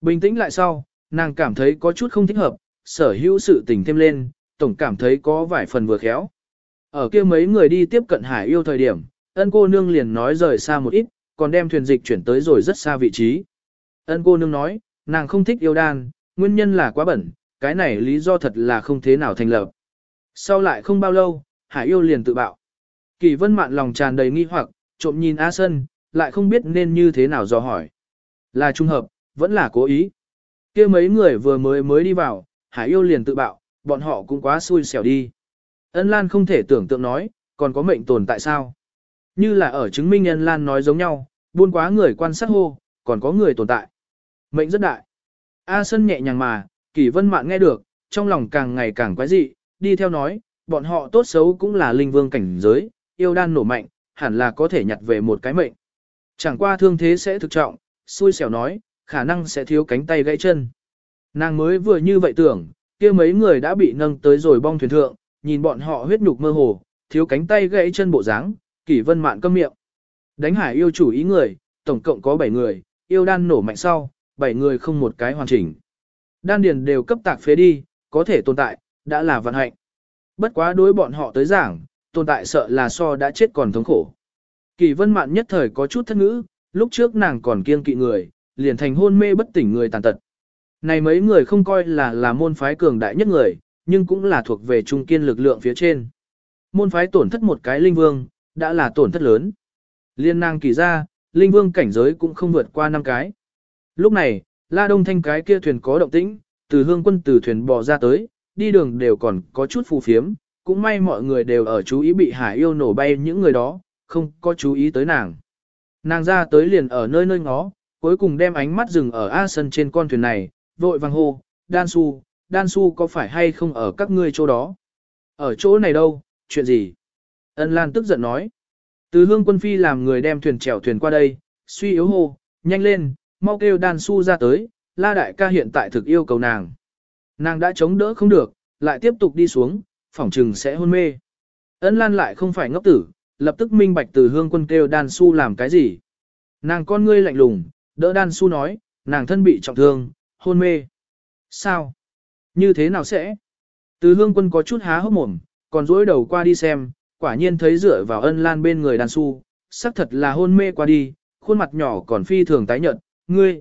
Bình tĩnh lại sau, nàng cảm thấy có chút không thích hợp, sở hữu sự tình thêm lên, tổng cảm thấy có vài phần vừa khéo. Ở kia mấy người đi tiếp cận hải yêu thời điểm, ân cô nương liền nói rời xa một ít, còn đem thuyền dịch chuyển tới rồi rất xa vị trí. Ân cô nương nói, nàng không thích yêu đan, nguyên nhân là quá bẩn, cái này lý do thật là không thế nào thành lập. Sau lại không bao lâu, hải yêu liền tự bạo. Kỳ vân mạn lòng tràn đầy nghi hoặc, trộm nhìn A Sân, lại không biết nên như thế nào do hỏi. Là trung hợp, vẫn là cố ý. kia mấy người vừa mới mới đi vào, hải yêu liền tự bạo, bọn họ cũng quá xui xẻo đi. Ân Lan không thể tưởng tượng nói, còn có mệnh tồn tại sao? Như là ở chứng minh Ân Lan nói giống nhau, buôn quá người quan sát hô, còn có người tồn tại. Mệnh rất đại. A Sân nhẹ nhàng mà, kỷ Vân Mạn nghe được, trong lòng càng ngày càng quái dị, đi theo nói, bọn họ tốt xấu cũng là linh vương cảnh giới, yêu đan nổ mạnh, hẳn là có thể nhặt về một cái mệnh. Chẳng qua thương thế sẽ thực trọng, xui xẻo nói, khả năng sẽ thiếu cánh tay gãy chân. Nàng mới vừa như vậy tưởng, kia mấy người đã bị nâng tới rồi bong thuyền thượng, nhìn bọn họ huyết nhục mơ hồ, thiếu cánh tay gãy chân bộ dáng, Kỷ Vân Mạn câm miệng. Đánh hải yêu chủ ý người, tổng cộng có 7 người, yêu đan nổ mạnh sau, 7 người không một cái hoàn chỉnh. Đan điền đều cấp tạc phế đi, có thể tồn tại, đã là vận hạnh. Bất quá đối bọn họ tới giảng, tồn tại sợ là so đã chết còn thống khổ. Kỳ vân mạn nhất thời có chút thất ngữ, lúc trước nàng còn kiêng kỵ người, liền thành hôn mê bất tỉnh người tàn tật. Này mấy người không coi là là môn phái cường đại nhất người, nhưng cũng là thuộc về trung kiên lực lượng phía trên. Môn phái tổn thất một cái linh vương, đã là tổn thất lớn. Liên năng kỳ ra, linh vương cảnh giới cũng không vượt qua năm cái. Lúc này, la đông thanh cái kia thuyền có động tĩnh, từ hương quân từ thuyền bò ra tới, đi đường đều còn có chút phù phiếm, cũng may mọi người đều ở chú ý bị hải yêu nổ bay những người đó, không có chú ý tới nàng. Nàng ra tới liền ở nơi nơi ngó, cuối cùng đem ánh mắt dừng ở A sân trên con thuyền này, vội vàng hô, Đan Su, Đan Su có phải hay không ở các ngươi chỗ đó? Ở chỗ này đâu, chuyện gì? Ân Lan tức giận nói. Từ hương quân phi làm người đem thuyền chèo thuyền qua đây, suy yếu hô, nhanh lên, mau kêu Đan Su ra tới, la đại ca hiện tại thực yêu cầu nàng. Nàng đã chống đỡ không được, lại tiếp tục đi xuống, phỏng trừng sẽ hôn mê. Ân Lan lại không phải ngốc tử, lập tức minh bạch từ hương quân kêu đan su làm cái gì. Nàng con ngươi lạnh lùng, đỡ đan su nói, nàng thân bị trọng thương, hôn mê. Sao? Như thế nào sẽ? Từ hương quân có chút há hốc mồm, còn dối đầu qua đi xem, quả nhiên thấy dựa vào ân lan bên người đàn su, xác thật là hôn mê qua đi, khuôn mặt nhỏ còn phi thường tái nhợt, ngươi.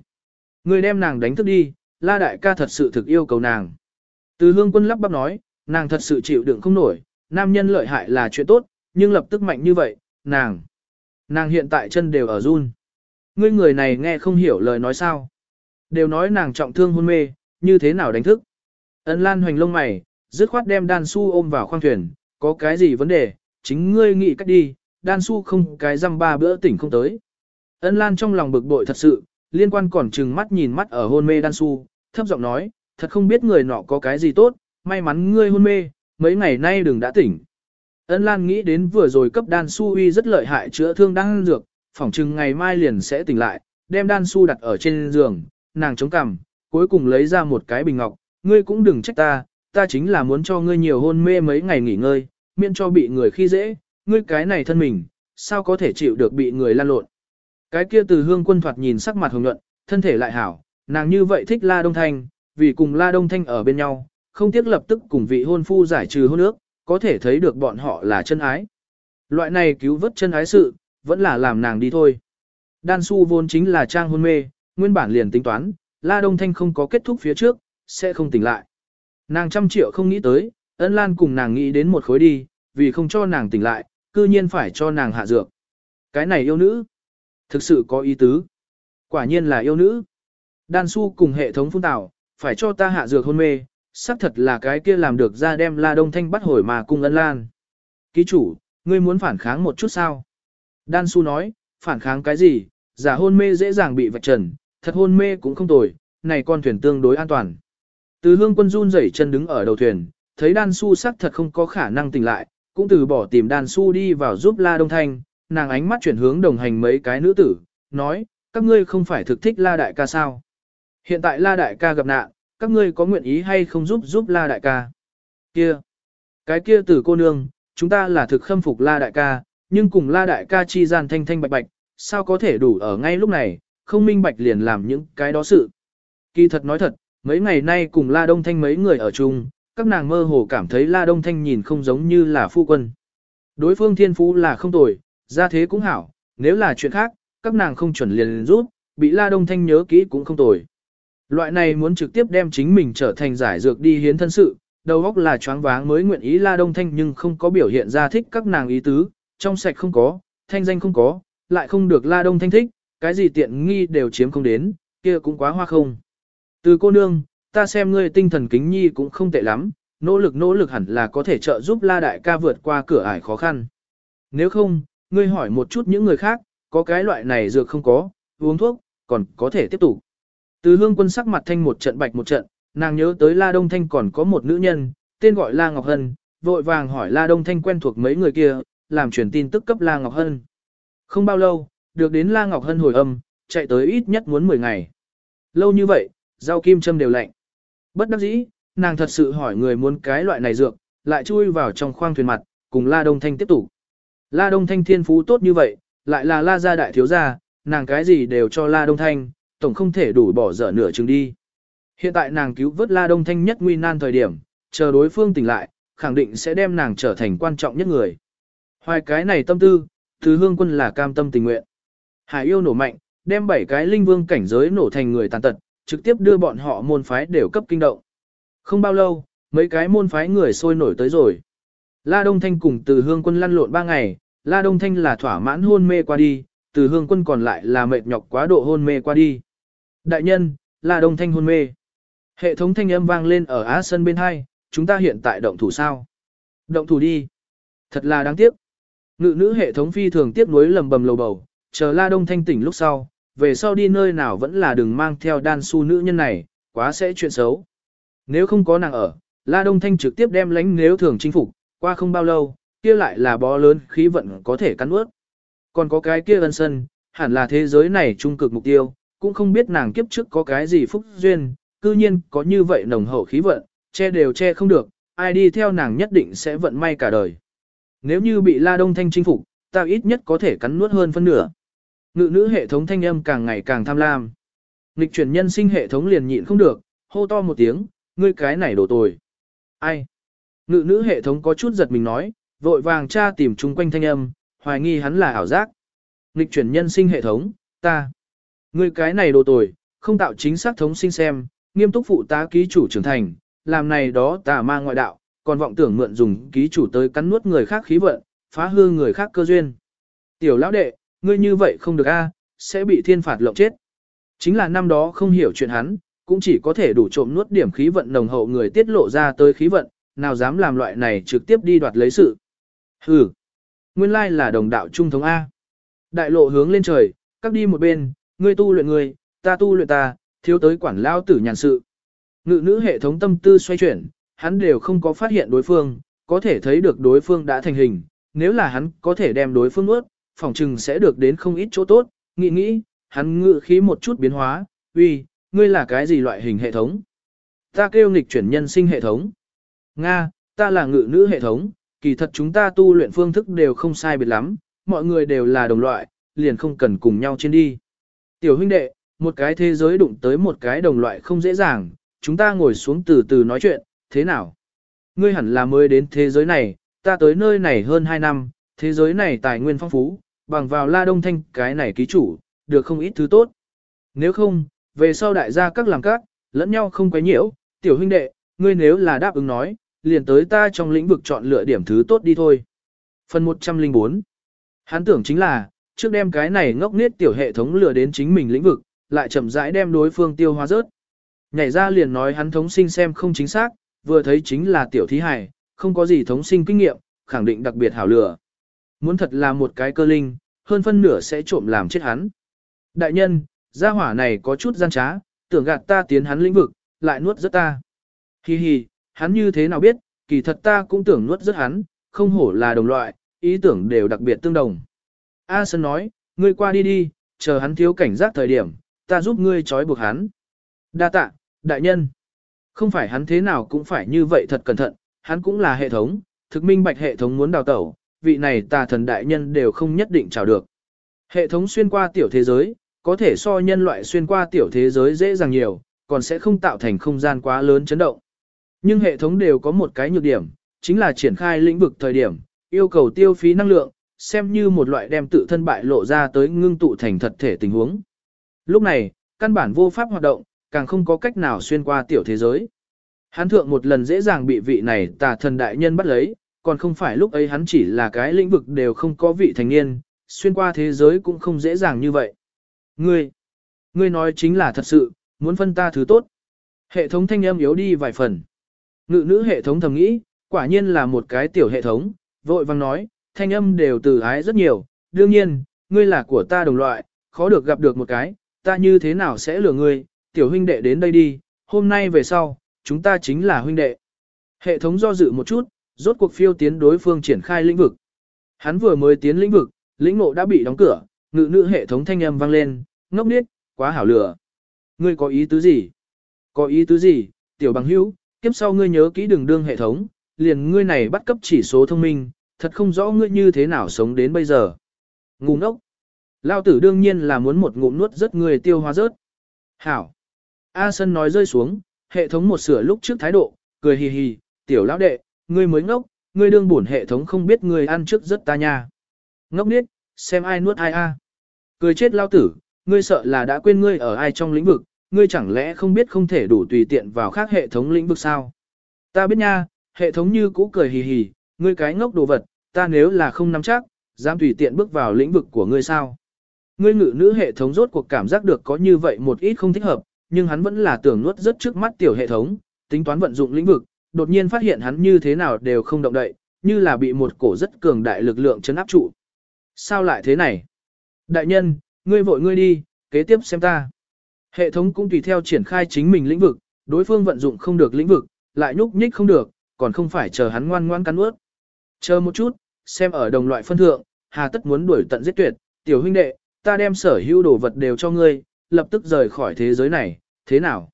Ngươi đem nàng đánh thức đi, la đại ca thật sự thực yêu cầu nàng. Từ hương quân lắp bắp nói, nàng thật sự chịu đựng không nổi, nam nhân lợi hại là chuyện tốt, nhưng lập tức mạnh như vậy, nàng. Nàng hiện tại chân đều ở run. Ngươi người này nghe không hiểu lời nói sao. Đều nói nàng trọng thương hôn mê, như thế nào đánh thức. Ân Lan hoành lông mày, dứt khoát đem đan su ôm vào khoang thuyền, có cái gì vấn đề, chính ngươi nghĩ cách đi, đan su không cái răm ba bữa tỉnh không tới. Ân Lan trong lòng bực bội thật sự, liên quan còn chừng mắt nhìn mắt ở hôn mê đan su, thấp giọng nói, thật không biết người nọ có cái gì tốt, may mắn ngươi hôn mê, mấy ngày nay đừng đã tỉnh. Ân Lan nghĩ đến vừa rồi cấp đan su uy rất lợi hại chữa thương đang dược, phỏng chừng ngày mai liền sẽ tỉnh lại, đem đan su đặt ở trên giường, nàng chống cằm, cuối cùng lấy ra một cái bình ngọc, ngươi cũng đừng trách ta, ta chính là muốn cho ngươi nhiều hôn mê mấy ngày nghỉ ngơi, miễn cho bị người khi dễ, ngươi cái này thân mình, sao có thể chịu được bị người lan lộn. Cái kia từ hương quân thoạt nhìn sắc mặt hồng nhuận, thân thể lại hảo, nàng như vậy thích La Đông Thanh, vì cùng La Đông Thanh ở bên nhau, không tiếc lập tức cùng vị hôn phu giải trừ hôn ước, có thể thấy được bọn họ là chân ái. Loại này cứu vớt chân ái sự, vẫn là làm nàng đi thôi. Đan su vốn chính là trang hôn mê, nguyên bản liền tính toán, La Đông Thanh không có kết thúc phía trước, sẽ không tỉnh lại. Nàng trăm triệu không nghĩ tới, ân lan cùng nàng nghĩ đến một khối đi, vì không cho nàng tỉnh lại, cư nhiên phải cho nàng hạ dược. Cái này yêu nữ, thực sự có ý tứ. Quả nhiên là yêu nữ. Đan su cùng hệ thống phun tạo, phải cho ta hạ dược hôn mê, xác thật là cái kia làm được ra đem La Đông Thanh bắt hồi mà cùng ân lan. Ký chủ, ngươi muốn phản kháng một chút sao? Đan su nói, phản kháng cái gì, giả hôn mê dễ dàng bị vạch trần, thật hôn mê cũng không tồi, này con thuyền tương đối an toàn. Từ hương quân run rẩy chân đứng ở đầu thuyền, thấy đan su sắc thật không có khả năng tỉnh lại, cũng từ bỏ tìm đan su đi vào giúp La Đông Thanh, nàng ánh mắt chuyển hướng đồng hành mấy cái nữ tử, nói, các ngươi không phải thực thích La Đại ca sao. Hiện tại La Đại ca gặp nạn, các ngươi có nguyện ý hay không giúp giúp La Đại ca. Kia, cái kia tử cô nương, chúng ta là thực khâm phục La Đại ca, nhưng cùng La Đại ca chi gian thanh thanh bạch bạch, sao có thể đủ ở ngay lúc này, không minh bạch liền làm những cái đó sự. Kỳ thật nói thật, mấy ngày nay cùng La Đông Thanh mấy người ở chung, các nàng mơ hồ cảm thấy La Đông Thanh nhìn không giống như là phu quân. Đối phương thiên phú là không tồi, ra thế cũng hảo, nếu là chuyện khác, các nàng không chuẩn liền rút, bị La Đông Thanh nhớ kỹ cũng không tồi. Loại này muốn trực tiếp đem chính mình trở thành giải dược đi hiến thân sự, đầu óc là choáng váng mới nguyện ý La Đông Thanh nhưng không có biểu hiện ra thích các nàng ý tứ, trong sạch không có, thanh danh không có, lại không được La Đông Thanh thích, cái gì tiện nghi đều chiếm không đến, kia cũng quá hoa không. Từ cô nương, ta xem ngươi tinh thần kính nhi cũng không tệ lắm, nỗ lực nỗ lực hẳn là có thể trợ giúp La Đại ca vượt qua cửa ải khó khăn. Nếu không, ngươi hỏi một chút những người khác, có cái loại này dược không có, uống thuốc, còn có thể tiếp tục. Từ hương quân sắc mặt thanh một trận bạch một trận, nàng nhớ tới La Đông Thanh còn có một nữ nhân, tên gọi La Ngọc Hân, vội vàng hỏi La Đông Thanh quen thuộc mấy người kia, làm truyền tin tức cấp La Ngọc Hân. Không bao lâu, được đến La Ngọc Hân hồi âm, chạy tới ít nhất muốn 10 ngày. Lâu như vậy, rau kim châm đều lạnh. Bất đắc dĩ, nàng thật sự hỏi người muốn cái loại này dược, lại chui vào trong khoang thuyền mặt, cùng La Đông Thanh tiếp tục. La Đông Thanh thiên phú tốt như vậy, lại là La gia đại thiếu gia, nàng cái gì đều cho La Đông Thanh, tổng không thể đủ bỏ dở nửa chừng đi. Hiện tại nàng cứu vớt La Đông Thanh nhất nguy nan thời điểm, chờ đối phương tỉnh lại, khẳng định sẽ đem nàng trở thành quan trọng nhất người. Hoài cái này tâm tư, thứ hương quân là cam tâm tình nguyện. Hải yêu nổ mạnh, đem bảy cái linh vương cảnh giới nổ thành người tàn tật, trực tiếp đưa bọn họ môn phái đều cấp kinh động. Không bao lâu, mấy cái môn phái người sôi nổi tới rồi. La Đông Thanh cùng từ hương quân lăn lộn ba ngày, La Đông Thanh là thỏa mãn hôn mê qua đi, từ hương quân còn lại là mệt nhọc quá độ hôn mê qua đi. Đại nhân, La Đông Thanh hôn mê. Hệ thống thanh âm vang lên ở Á Sân bên hai, chúng ta hiện tại động thủ sao? Động thủ đi. Thật là đáng tiếc. Ngự nữ hệ thống phi thường tiếp nối lầm bầm lầu bầu, chờ La Đông Thanh tỉnh lúc sau, về sau đi nơi nào vẫn là đừng mang theo đan su nữ nhân này, quá sẽ chuyện xấu. Nếu không có nàng ở, La Đông Thanh trực tiếp đem lánh nếu thường chinh phục, qua không bao lâu, kia lại là bó lớn khí vận có thể cắn ướt. Còn có cái kia ân sân, hẳn là thế giới này trung cực mục tiêu, cũng không biết nàng kiếp trước có cái gì phúc duyên, cư nhiên có như vậy nồng hậu khí vận, che đều che không được, ai đi theo nàng nhất định sẽ vận may cả đời. Nếu như bị La Đông Thanh chinh phục, ta ít nhất có thể cắn nuốt hơn phân nửa. Ngự nữ hệ thống thanh âm càng ngày càng tham lam. Nghịch chuyển nhân sinh hệ thống liền nhịn không được, hô to một tiếng, ngươi cái này đổ tồi. Ai? Ngự nữ hệ thống có chút giật mình nói, vội vàng tra tìm chung quanh thanh âm, hoài nghi hắn là ảo giác. Nghịch chuyển nhân sinh hệ thống, ta. Ngươi cái này đồ tồi, không tạo chính xác thống sinh xem, nghiêm túc phụ tá ký chủ trưởng thành, làm này đó tà ma ngoại đạo, còn vọng tưởng mượn dùng ký chủ tới cắn nuốt người khác khí vận, phá hư người khác cơ duyên. Tiểu lão đệ, ngươi như vậy không được a, sẽ bị thiên phạt lộng chết. Chính là năm đó không hiểu chuyện hắn, cũng chỉ có thể đủ trộm nuốt điểm khí vận nồng hậu người tiết lộ ra tới khí vận, nào dám làm loại này trực tiếp đi đoạt lấy sự. Hừ, nguyên lai là đồng đạo trung thống A. Đại lộ hướng lên trời, các đi một bên, ngươi tu luyện ngươi, ta tu luyện ta, thiếu tới quản lao tử nhàn sự. Ngự nữ hệ thống tâm tư xoay chuyển, hắn đều không có phát hiện đối phương, có thể thấy được đối phương đã thành hình, nếu là hắn có thể đem đối phương ướt, phòng trừng sẽ được đến không ít chỗ tốt, nghĩ nghĩ, hắn ngự khí một chút biến hóa, uy, ngươi là cái gì loại hình hệ thống? Ta kêu nghịch chuyển nhân sinh hệ thống. Nga, ta là ngự nữ hệ thống, kỳ thật chúng ta tu luyện phương thức đều không sai biệt lắm, mọi người đều là đồng loại, liền không cần cùng nhau trên đi. Tiểu huynh đệ, một cái thế giới đụng tới một cái đồng loại không dễ dàng, chúng ta ngồi xuống từ từ nói chuyện, thế nào? Ngươi hẳn là mới đến thế giới này, ta tới nơi này hơn 2 năm, thế giới này tài nguyên phong phú, bằng vào la đông thanh cái này ký chủ, được không ít thứ tốt. Nếu không, về sau đại gia các làm các, lẫn nhau không quấy nhiễu, tiểu huynh đệ, ngươi nếu là đáp ứng nói, liền tới ta trong lĩnh vực chọn lựa điểm thứ tốt đi thôi. Phần 104 Hắn tưởng chính là, trước đem cái này ngốc nết tiểu hệ thống lừa đến chính mình lĩnh vực, lại chậm rãi đem đối phương tiêu hóa rớt. Nhảy ra liền nói hắn thống sinh xem không chính xác, vừa thấy chính là tiểu thí Hải, không có gì thống sinh kinh nghiệm, khẳng định đặc biệt hảo lừa. Muốn thật là một cái cơ linh, hơn phân nửa sẽ trộm làm chết hắn. Đại nhân, gia hỏa này có chút gian trá, tưởng gạt ta tiến hắn lĩnh vực, lại nuốt rất ta. Hi hi, hắn như thế nào biết, kỳ thật ta cũng tưởng nuốt rất hắn, không hổ là đồng loại, ý tưởng đều đặc biệt tương đồng. A Sơn nói, ngươi qua đi đi, chờ hắn thiếu cảnh giác thời điểm, ta giúp ngươi trói buộc hắn. Đa tạ, đại nhân. Không phải hắn thế nào cũng phải như vậy thật cẩn thận, hắn cũng là hệ thống, thực minh bạch hệ thống muốn đào tẩu, vị này tà thần đại nhân đều không nhất định chào được. Hệ thống xuyên qua tiểu thế giới, có thể so nhân loại xuyên qua tiểu thế giới dễ dàng nhiều, còn sẽ không tạo thành không gian quá lớn chấn động. Nhưng hệ thống đều có một cái nhược điểm, chính là triển khai lĩnh vực thời điểm, yêu cầu tiêu phí năng lượng, xem như một loại đem tự thân bại lộ ra tới ngưng tụ thành thật thể tình huống. Lúc này, căn bản vô pháp hoạt động, càng không có cách nào xuyên qua tiểu thế giới. hán thượng một lần dễ dàng bị vị này tà thần đại nhân bắt lấy, còn không phải lúc ấy hắn chỉ là cái lĩnh vực đều không có vị thành niên, xuyên qua thế giới cũng không dễ dàng như vậy. Ngươi, ngươi nói chính là thật sự, muốn phân ta thứ tốt. Hệ thống thanh âm yếu đi vài phần. Ngự nữ hệ thống thầm nghĩ, quả nhiên là một cái tiểu hệ thống, vội vang nói, thanh âm đều từ ái rất nhiều, đương nhiên, ngươi là của ta đồng loại, khó được gặp được một cái, ta như thế nào sẽ lừa ngươi, tiểu huynh đệ đến đây đi, hôm nay về sau, chúng ta chính là huynh đệ. Hệ thống do dự một chút, rốt cuộc phiêu tiến đối phương triển khai lĩnh vực. Hắn vừa mới tiến lĩnh vực, lĩnh ngộ đã bị đóng cửa, ngự nữ hệ thống thanh âm vang lên, ngốc điếc, quá hảo lửa. Ngươi có ý tứ gì? Có ý tứ gì, tiểu bằng hữu, kiếp sau ngươi nhớ kỹ đường đương hệ thống, liền ngươi này bắt cấp chỉ số thông minh, thật không rõ ngươi như thế nào sống đến bây giờ. Ngu ngốc. Lao tử đương nhiên là muốn một ngụm nuốt rất người tiêu hóa rớt. Hảo. A Sân nói rơi xuống, hệ thống một sửa lúc trước thái độ, cười hì hì, tiểu lão đệ, ngươi mới ngốc, ngươi đương bổn hệ thống không biết ngươi ăn trước rất ta nha. Ngốc niết, xem ai nuốt ai a. Cười chết lao tử, ngươi sợ là đã quên ngươi ở ai trong lĩnh vực, ngươi chẳng lẽ không biết không thể đủ tùy tiện vào khác hệ thống lĩnh vực sao? Ta biết nha, hệ thống như cũ cười hì hì, ngươi cái ngốc đồ vật, ta nếu là không nắm chắc, dám tùy tiện bước vào lĩnh vực của ngươi sao? Ngươi ngự nữ hệ thống rốt cuộc cảm giác được có như vậy một ít không thích hợp, nhưng hắn vẫn là tưởng nuốt rất trước mắt tiểu hệ thống, tính toán vận dụng lĩnh vực, đột nhiên phát hiện hắn như thế nào đều không động đậy, như là bị một cổ rất cường đại lực lượng chấn áp trụ. Sao lại thế này? Đại nhân, ngươi vội ngươi đi, kế tiếp xem ta. Hệ thống cũng tùy theo triển khai chính mình lĩnh vực, đối phương vận dụng không được lĩnh vực, lại nhúc nhích không được, còn không phải chờ hắn ngoan ngoan cắn ướt. Chờ một chút, xem ở đồng loại phân thượng, hà tất muốn đuổi tận giết tuyệt, tiểu huynh đệ, ta đem sở hữu đồ vật đều cho ngươi, lập tức rời khỏi thế giới này, thế nào?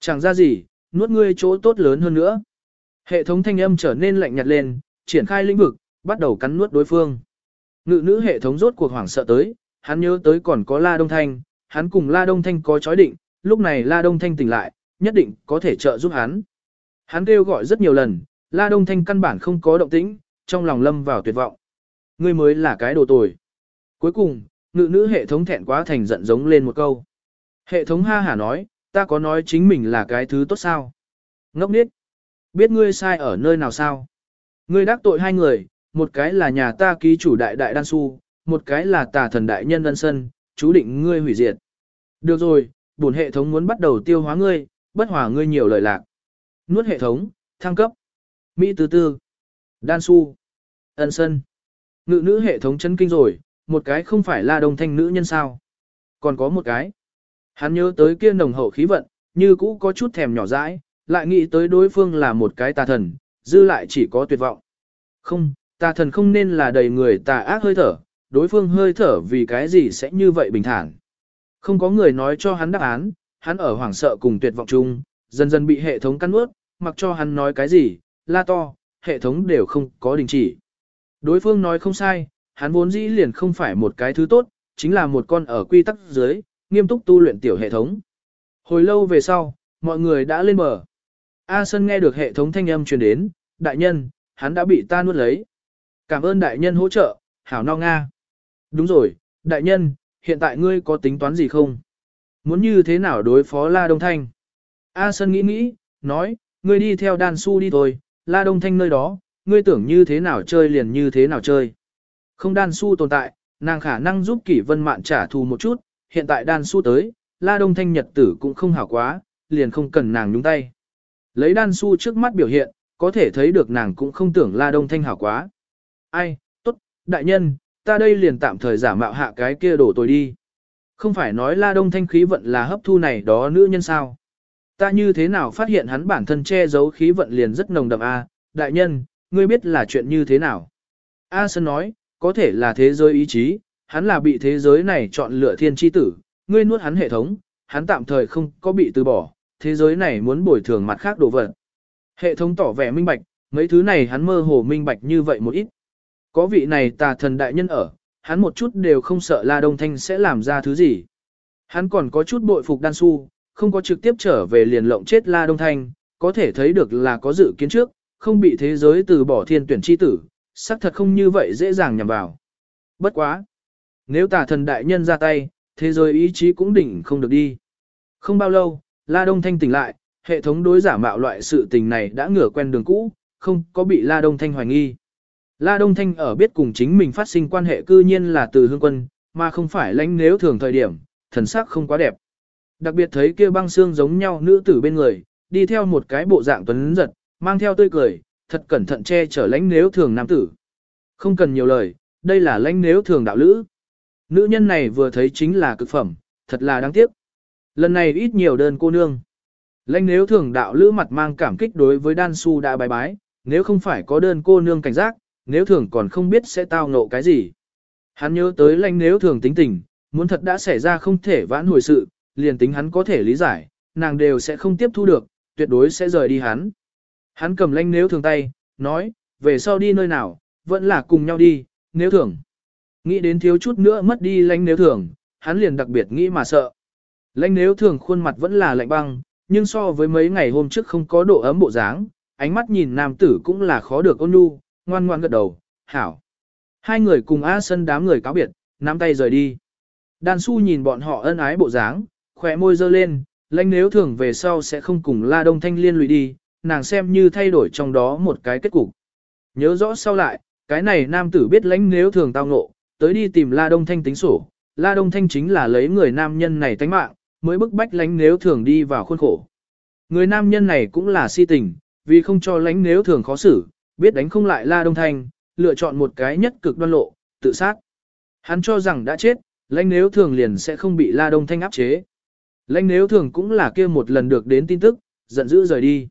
Chẳng ra gì, nuốt ngươi chỗ tốt lớn hơn nữa. Hệ thống thanh âm trở nên lạnh nhạt lên, triển khai lĩnh vực, bắt đầu cắn nuốt đối phương. Ngự nữ hệ thống rốt cuộc hoảng sợ tới, hắn nhớ tới còn có La Đông Thanh, hắn cùng La Đông Thanh có chói định, lúc này La Đông Thanh tỉnh lại, nhất định có thể trợ giúp hắn. Hắn kêu gọi rất nhiều lần, La Đông Thanh căn bản không có động tĩnh, trong lòng lâm vào tuyệt vọng. Ngươi mới là cái đồ tồi. Cuối cùng, ngự nữ hệ thống thẹn quá thành giận giống lên một câu. Hệ thống ha hả nói, ta có nói chính mình là cái thứ tốt sao? Ngốc niết. Biết ngươi sai ở nơi nào sao? Ngươi đắc tội hai người, một cái là nhà ta ký chủ đại đại đan su, một cái là tà thần đại nhân đơn sân, chú định ngươi hủy diệt. Được rồi, bổn hệ thống muốn bắt đầu tiêu hóa ngươi, bất hòa ngươi nhiều lời lạc. Nuốt hệ thống, thăng cấp. Mỹ tư tư. Đan su. Ân sân. Ngự nữ hệ thống chân kinh rồi, một cái không phải là đồng thanh nữ nhân sao. Còn có một cái. Hắn nhớ tới kia nồng hậu khí vận, như cũ có chút thèm nhỏ dãi, lại nghĩ tới đối phương là một cái tà thần, dư lại chỉ có tuyệt vọng. Không, tà thần không nên là đầy người tà ác hơi thở, đối phương hơi thở vì cái gì sẽ như vậy bình thản. Không có người nói cho hắn đáp án, hắn ở hoảng sợ cùng tuyệt vọng chung, dần dần bị hệ thống cắn ướt, mặc cho hắn nói cái gì, la to, hệ thống đều không có đình chỉ. Đối phương nói không sai, hắn vốn dĩ liền không phải một cái thứ tốt, chính là một con ở quy tắc dưới, nghiêm túc tu luyện tiểu hệ thống. Hồi lâu về sau, mọi người đã lên bờ. A Sân nghe được hệ thống thanh âm truyền đến, đại nhân, hắn đã bị ta nuốt lấy. Cảm ơn đại nhân hỗ trợ, hảo no nga. Đúng rồi, đại nhân, hiện tại ngươi có tính toán gì không? Muốn như thế nào đối phó La Đông Thanh? A Sân nghĩ nghĩ, nói, ngươi đi theo đàn su đi thôi, La Đông Thanh nơi đó, ngươi tưởng như thế nào chơi liền như thế nào chơi. Không đàn su tồn tại, nàng khả năng giúp kỷ vân mạn trả thù một chút, hiện tại đàn su tới, La Đông Thanh nhật tử cũng không hảo quá, liền không cần nàng nhúng tay. Lấy đan su trước mắt biểu hiện, có thể thấy được nàng cũng không tưởng La Đông Thanh hảo quá. Ai, tốt, đại nhân, ta đây liền tạm thời giả mạo hạ cái kia đổ tôi đi. Không phải nói La Đông Thanh khí vận là hấp thu này đó nữ nhân sao. Ta như thế nào phát hiện hắn bản thân che giấu khí vận liền rất nồng đậm a, đại nhân, ngươi biết là chuyện như thế nào? A Sơn nói, có thể là thế giới ý chí, hắn là bị thế giới này chọn lựa thiên chi tử, ngươi nuốt hắn hệ thống, hắn tạm thời không có bị từ bỏ, thế giới này muốn bồi thường mặt khác đồ vật. Hệ thống tỏ vẻ minh bạch, mấy thứ này hắn mơ hồ minh bạch như vậy một ít. Có vị này tà thần đại nhân ở, hắn một chút đều không sợ La Đông Thanh sẽ làm ra thứ gì. Hắn còn có chút bội phục đan su, không có trực tiếp trở về liền lộng chết La Đông Thanh, có thể thấy được là có dự kiến trước, không bị thế giới từ bỏ thiên tuyển chi tử, xác thật không như vậy dễ dàng nhằm vào. Bất quá. Nếu tà thần đại nhân ra tay, thế giới ý chí cũng đỉnh không được đi. Không bao lâu, La Đông Thanh tỉnh lại, hệ thống đối giả mạo loại sự tình này đã ngửa quen đường cũ, không có bị La Đông Thanh hoài nghi. La Đông Thanh ở biết cùng chính mình phát sinh quan hệ cư nhiên là từ hương quân, mà không phải lãnh nếu thường thời điểm, thần sắc không quá đẹp. Đặc biệt thấy kia băng xương giống nhau nữ tử bên người, đi theo một cái bộ dạng tuấn giật, mang theo tươi cười, thật cẩn thận che chở lãnh nếu thường nam tử. Không cần nhiều lời, đây là lãnh nếu thường đạo lữ. Nữ nhân này vừa thấy chính là cực phẩm, thật là đáng tiếc. Lần này ít nhiều đơn cô nương. Lãnh nếu thường đạo lữ mặt mang cảm kích đối với đan su đã bài bái, nếu không phải có đơn cô nương cảnh giác, nếu thường còn không biết sẽ tao ngộ cái gì. Hắn nhớ tới lãnh nếu thường tính tình, muốn thật đã xảy ra không thể vãn hồi sự, liền tính hắn có thể lý giải, nàng đều sẽ không tiếp thu được, tuyệt đối sẽ rời đi hắn. Hắn cầm lãnh nếu thường tay, nói, về sau đi nơi nào, vẫn là cùng nhau đi, nếu thường. Nghĩ đến thiếu chút nữa mất đi lãnh nếu thường, hắn liền đặc biệt nghĩ mà sợ. Lãnh nếu thường khuôn mặt vẫn là lạnh băng, nhưng so với mấy ngày hôm trước không có độ ấm bộ dáng, ánh mắt nhìn nam tử cũng là khó được ôn nhu, ngoan ngoan gật đầu, hảo. Hai người cùng A sân đám người cáo biệt, nắm tay rời đi. Đan su nhìn bọn họ ân ái bộ dáng, khỏe môi dơ lên, lãnh nếu thường về sau sẽ không cùng La Đông Thanh liên lụy đi, nàng xem như thay đổi trong đó một cái kết cục. Nhớ rõ sau lại, cái này nam tử biết lãnh nếu thường tao ngộ, tới đi tìm La Đông Thanh tính sổ, La Đông Thanh chính là lấy người nam nhân này tánh mạng, mới bức bách lãnh nếu thường đi vào khuôn khổ. Người nam nhân này cũng là si tình, vì không cho lãnh nếu thường khó xử, biết đánh không lại La Đông Thanh, lựa chọn một cái nhất cực đoan lộ, tự sát. Hắn cho rằng đã chết, lãnh nếu thường liền sẽ không bị La Đông Thanh áp chế. Lãnh nếu thường cũng là kia một lần được đến tin tức, giận dữ rời đi.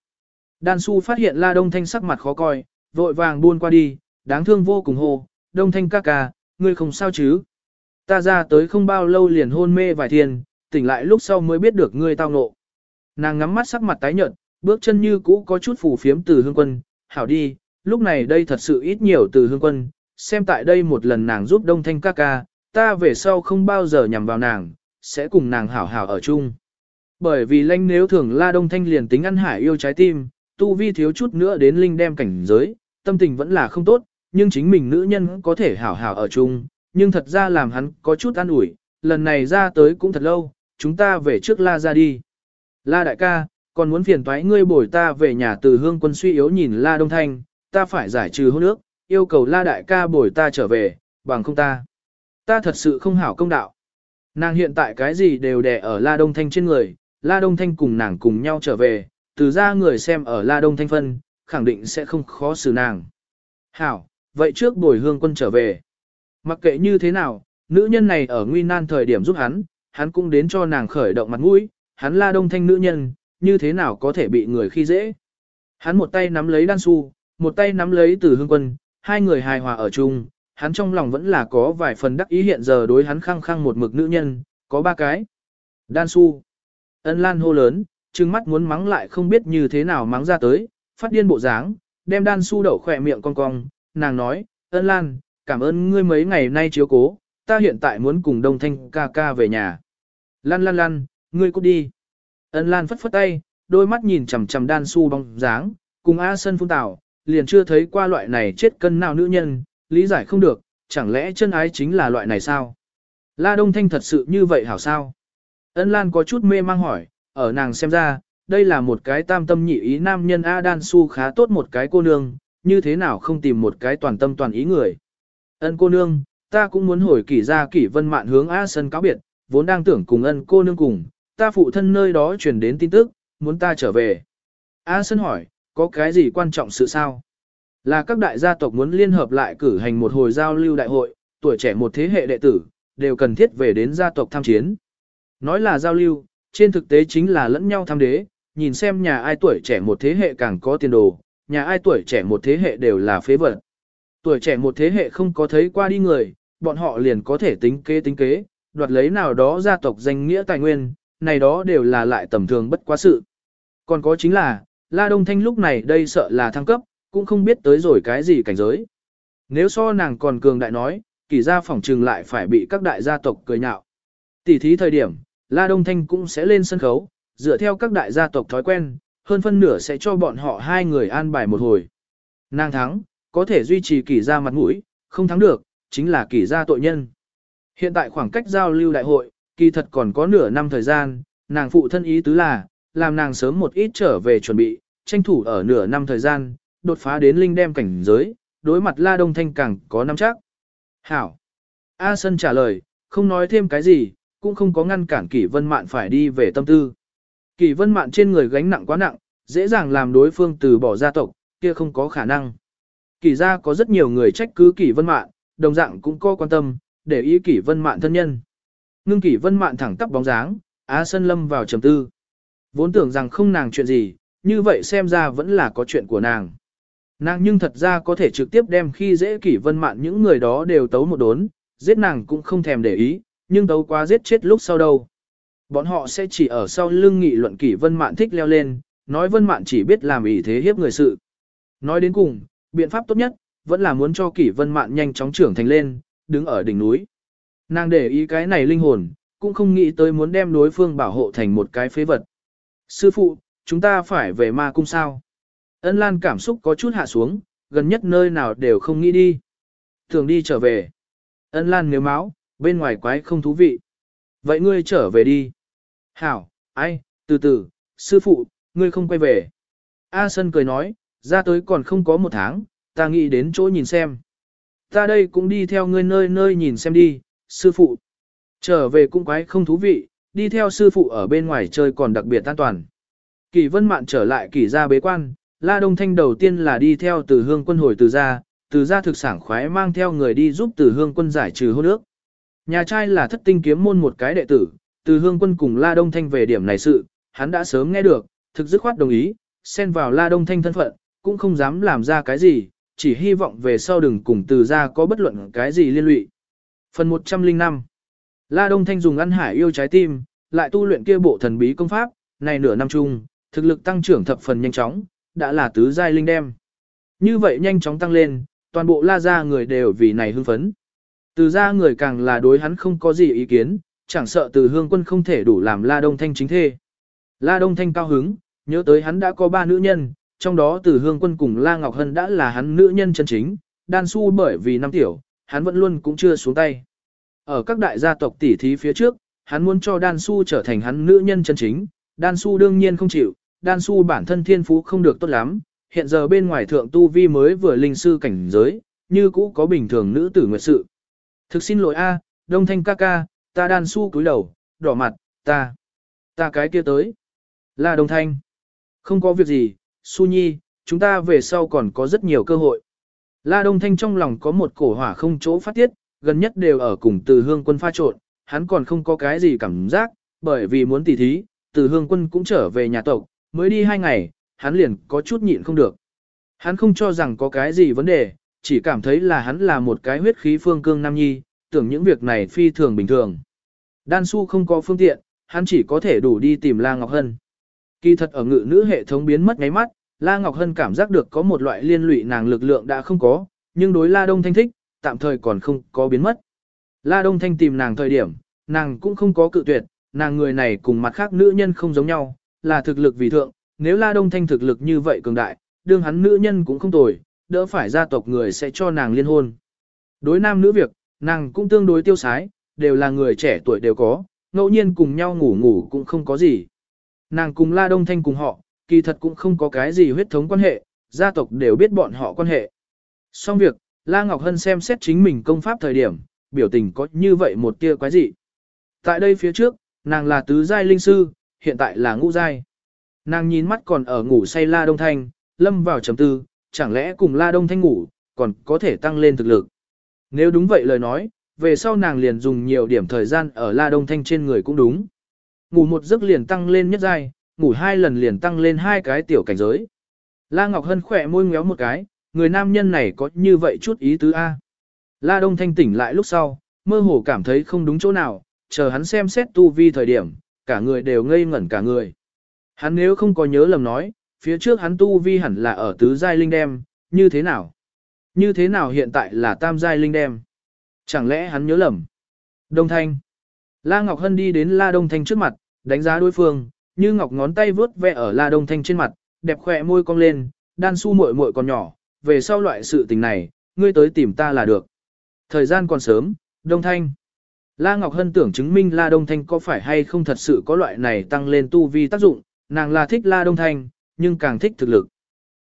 Đan Su phát hiện La Đông Thanh sắc mặt khó coi, vội vàng buôn qua đi, đáng thương vô cùng hồ Đông Thanh ca ca, ngươi không sao chứ? Ta ra tới không bao lâu liền hôn mê vài thiên, tỉnh lại lúc sau mới biết được ngươi tao ngộ. Nàng ngắm mắt sắc mặt tái nhợt, bước chân như cũ có chút phù phiếm từ hương quân, hảo đi, lúc này đây thật sự ít nhiều từ hương quân, xem tại đây một lần nàng giúp đông thanh ca ca, ta về sau không bao giờ nhằm vào nàng, sẽ cùng nàng hảo hảo ở chung. Bởi vì lanh nếu thường la đông thanh liền tính ăn hải yêu trái tim, tu vi thiếu chút nữa đến linh đem cảnh giới, tâm tình vẫn là không tốt, nhưng chính mình nữ nhân có thể hảo hảo ở chung, nhưng thật ra làm hắn có chút an ủi, lần này ra tới cũng thật lâu, chúng ta về trước la ra đi. La đại ca, còn muốn phiền toái ngươi bồi ta về nhà từ hương quân suy yếu nhìn la đông thanh, ta phải giải trừ hôn nước, yêu cầu la đại ca bồi ta trở về, bằng không ta. Ta thật sự không hảo công đạo. Nàng hiện tại cái gì đều đè ở La Đông Thanh trên người, La Đông Thanh cùng nàng cùng nhau trở về, từ ra người xem ở La Đông Thanh phân, khẳng định sẽ không khó xử nàng. Hảo, vậy trước bồi hương quân trở về. Mặc kệ như thế nào, nữ nhân này ở nguy nan thời điểm giúp hắn, hắn cũng đến cho nàng khởi động mặt mũi, hắn La Đông Thanh nữ nhân, như thế nào có thể bị người khi dễ. Hắn một tay nắm lấy đan su, một tay nắm lấy từ hương quân, hai người hài hòa ở chung, hắn trong lòng vẫn là có vài phần đắc ý hiện giờ đối hắn khăng khăng một mực nữ nhân, có ba cái. Đan su. Ân Lan hô lớn, trừng mắt muốn mắng lại không biết như thế nào mắng ra tới, phát điên bộ dáng, đem đan su đậu khỏe miệng cong cong, nàng nói, ân Lan, cảm ơn ngươi mấy ngày nay chiếu cố, ta hiện tại muốn cùng Đông Thanh ca ca về nhà. Lan lan lan, ngươi cút đi. Ân Lan phất phất tay, đôi mắt nhìn chằm chằm đan su bóng dáng, cùng A Sân phun tảo, liền chưa thấy qua loại này chết cân nào nữ nhân, lý giải không được, chẳng lẽ chân ái chính là loại này sao? La Đông Thanh thật sự như vậy hảo sao? Ân Lan có chút mê mang hỏi, ở nàng xem ra, đây là một cái tam tâm nhị ý nam nhân A Đan Su khá tốt một cái cô nương, như thế nào không tìm một cái toàn tâm toàn ý người. Ân cô nương, ta cũng muốn hồi kỷ ra kỷ vân mạn hướng A Sân cáo biệt, vốn đang tưởng cùng ân cô nương cùng, ta phụ thân nơi đó truyền đến tin tức, muốn ta trở về. A Sân hỏi, có cái gì quan trọng sự sao? Là các đại gia tộc muốn liên hợp lại cử hành một hồi giao lưu đại hội, tuổi trẻ một thế hệ đệ tử, đều cần thiết về đến gia tộc tham chiến. Nói là giao lưu, trên thực tế chính là lẫn nhau tham đế, nhìn xem nhà ai tuổi trẻ một thế hệ càng có tiền đồ, nhà ai tuổi trẻ một thế hệ đều là phế vật. Tuổi trẻ một thế hệ không có thấy qua đi người, bọn họ liền có thể tính kế tính kế, đoạt lấy nào đó gia tộc danh nghĩa tài nguyên, này đó đều là lại tầm thường bất quá sự. Còn có chính là, La Đông Thanh lúc này đây sợ là thăng cấp, cũng không biết tới rồi cái gì cảnh giới. Nếu so nàng còn cường đại nói, kỳ gia phỏng trừng lại phải bị các đại gia tộc cười nhạo. Tỷ thí thời điểm, La Đông Thanh cũng sẽ lên sân khấu, dựa theo các đại gia tộc thói quen, hơn phân nửa sẽ cho bọn họ hai người an bài một hồi. Nàng thắng, có thể duy trì kỳ gia mặt mũi, không thắng được, chính là kỳ gia tội nhân. Hiện tại khoảng cách giao lưu đại hội, kỳ thật còn có nửa năm thời gian, nàng phụ thân ý tứ là, làm nàng sớm một ít trở về chuẩn bị, tranh thủ ở nửa năm thời gian, đột phá đến linh đem cảnh giới, đối mặt La Đông Thanh càng có năm chắc. Hảo. A Sân trả lời, không nói thêm cái gì, cũng không có ngăn cản Kỷ Vân Mạn phải đi về tâm tư. Kỷ Vân Mạn trên người gánh nặng quá nặng, dễ dàng làm đối phương từ bỏ gia tộc, kia không có khả năng. Kỷ gia có rất nhiều người trách cứ Kỷ Vân Mạn, đồng dạng cũng có quan tâm, để ý Kỷ Vân Mạn thân nhân. Ngưng Kỷ Vân Mạn thẳng tắp bóng dáng, Á Sân lâm vào trầm tư. Vốn tưởng rằng không nàng chuyện gì, như vậy xem ra vẫn là có chuyện của nàng. Nàng nhưng thật ra có thể trực tiếp đem khi dễ kỷ vân mạn những người đó đều tấu một đốn, giết nàng cũng không thèm để ý, nhưng tấu quá giết chết lúc sau đâu. Bọn họ sẽ chỉ ở sau lưng nghị luận kỷ vân mạn thích leo lên, nói vân mạn chỉ biết làm ý thế hiếp người sự. Nói đến cùng, biện pháp tốt nhất, vẫn là muốn cho kỷ vân mạn nhanh chóng trưởng thành lên, đứng ở đỉnh núi. Nàng để ý cái này linh hồn, cũng không nghĩ tới muốn đem đối phương bảo hộ thành một cái phế vật. Sư phụ, chúng ta phải về ma cung sao? Ân Lan cảm xúc có chút hạ xuống, gần nhất nơi nào đều không nghĩ đi. Thường đi trở về. Ân Lan nếu máu, bên ngoài quái không thú vị. Vậy ngươi trở về đi. Hảo, ai, từ từ, sư phụ, ngươi không quay về. A Sân cười nói, ra tới còn không có một tháng, ta nghĩ đến chỗ nhìn xem. Ta đây cũng đi theo ngươi nơi nơi nhìn xem đi, sư phụ. Trở về cũng quái không thú vị, đi theo sư phụ ở bên ngoài chơi còn đặc biệt an toàn. Kỳ vân mạn trở lại kỳ ra bế quan, La Đông Thanh đầu tiên là đi theo từ hương quân hồi từ gia, từ gia thực sản khoái mang theo người đi giúp từ hương quân giải trừ hôn ước. Nhà trai là thất tinh kiếm môn một cái đệ tử, từ hương quân cùng La Đông Thanh về điểm này sự, hắn đã sớm nghe được, thực dứt khoát đồng ý, xen vào La Đông Thanh thân phận, cũng không dám làm ra cái gì, chỉ hy vọng về sau đừng cùng từ gia có bất luận cái gì liên lụy. Phần 105 La Đông Thanh dùng ăn hải yêu trái tim, lại tu luyện kia bộ thần bí công pháp, này nửa năm chung, thực lực tăng trưởng thập phần nhanh chóng, đã là tứ giai linh đem. Như vậy nhanh chóng tăng lên, toàn bộ la gia người đều vì này hưng phấn. Từ gia người càng là đối hắn không có gì ý kiến, chẳng sợ từ hương quân không thể đủ làm la đông thanh chính thê. La đông thanh cao hứng, nhớ tới hắn đã có ba nữ nhân, trong đó từ hương quân cùng la ngọc hân đã là hắn nữ nhân chân chính, đan su bởi vì năm tiểu, hắn vẫn luôn cũng chưa xuống tay. Ở các đại gia tộc tỷ thí phía trước, hắn muốn cho đan su trở thành hắn nữ nhân chân chính, đan su đương nhiên không chịu, đan su bản thân thiên phú không được tốt lắm, hiện giờ bên ngoài thượng tu vi mới vừa linh sư cảnh giới, như cũ có bình thường nữ tử nguyệt sự. Thực xin lỗi a, đông thanh ca ca, ta đan su cúi đầu, đỏ mặt, ta, ta cái kia tới. là đông thanh, không có việc gì, su nhi, chúng ta về sau còn có rất nhiều cơ hội. La đông thanh trong lòng có một cổ hỏa không chỗ phát tiết, gần nhất đều ở cùng từ hương quân pha trộn, hắn còn không có cái gì cảm giác, bởi vì muốn tỉ thí, từ hương quân cũng trở về nhà tộc, mới đi hai ngày, hắn liền có chút nhịn không được. Hắn không cho rằng có cái gì vấn đề, chỉ cảm thấy là hắn là một cái huyết khí phương cương nam nhi, tưởng những việc này phi thường bình thường. Đan su không có phương tiện, hắn chỉ có thể đủ đi tìm La Ngọc Hân. Kỳ thật ở ngự nữ hệ thống biến mất ngáy mắt, La Ngọc Hân cảm giác được có một loại liên lụy nàng lực lượng đã không có, nhưng đối La Đông Thanh thích, tạm thời còn không có biến mất. La Đông Thanh tìm nàng thời điểm, nàng cũng không có cự tuyệt, nàng người này cùng mặt khác nữ nhân không giống nhau, là thực lực vì thượng, nếu La Đông Thanh thực lực như vậy cường đại, đương hắn nữ nhân cũng không tồi, đỡ phải gia tộc người sẽ cho nàng liên hôn. Đối nam nữ việc, nàng cũng tương đối tiêu sái, đều là người trẻ tuổi đều có, ngẫu nhiên cùng nhau ngủ ngủ cũng không có gì. Nàng cùng La Đông Thanh cùng họ, kỳ thật cũng không có cái gì huyết thống quan hệ, gia tộc đều biết bọn họ quan hệ. Xong việc, La Ngọc Hân xem xét chính mình công pháp thời điểm, biểu tình có như vậy một tia quái dị. Tại đây phía trước, nàng là tứ giai linh sư, hiện tại là ngũ giai. Nàng nhìn mắt còn ở ngủ say La Đông Thanh, lâm vào trầm tư, chẳng lẽ cùng La Đông Thanh ngủ, còn có thể tăng lên thực lực. Nếu đúng vậy lời nói, về sau nàng liền dùng nhiều điểm thời gian ở La Đông Thanh trên người cũng đúng. Ngủ một giấc liền tăng lên nhất giai, ngủ hai lần liền tăng lên hai cái tiểu cảnh giới. La Ngọc Hân khỏe môi ngéo một cái, người nam nhân này có như vậy chút ý tứ A. La Đông Thanh tỉnh lại lúc sau, mơ hồ cảm thấy không đúng chỗ nào, chờ hắn xem xét tu vi thời điểm, cả người đều ngây ngẩn cả người. Hắn nếu không có nhớ lầm nói, phía trước hắn tu vi hẳn là ở tứ giai linh đem, như thế nào? Như thế nào hiện tại là tam giai linh đem? Chẳng lẽ hắn nhớ lầm? Đông Thanh. La Ngọc Hân đi đến La Đông Thanh trước mặt, đánh giá đối phương, như ngọc ngón tay vướt vẽ ở La Đông Thanh trên mặt, đẹp khỏe môi cong lên, đan su muội muội còn nhỏ, về sau loại sự tình này, ngươi tới tìm ta là được. Thời gian còn sớm, Đông Thanh. La Ngọc Hân tưởng chứng minh La Đông Thanh có phải hay không thật sự có loại này tăng lên tu vi tác dụng, nàng là thích La Đông Thanh, nhưng càng thích thực lực.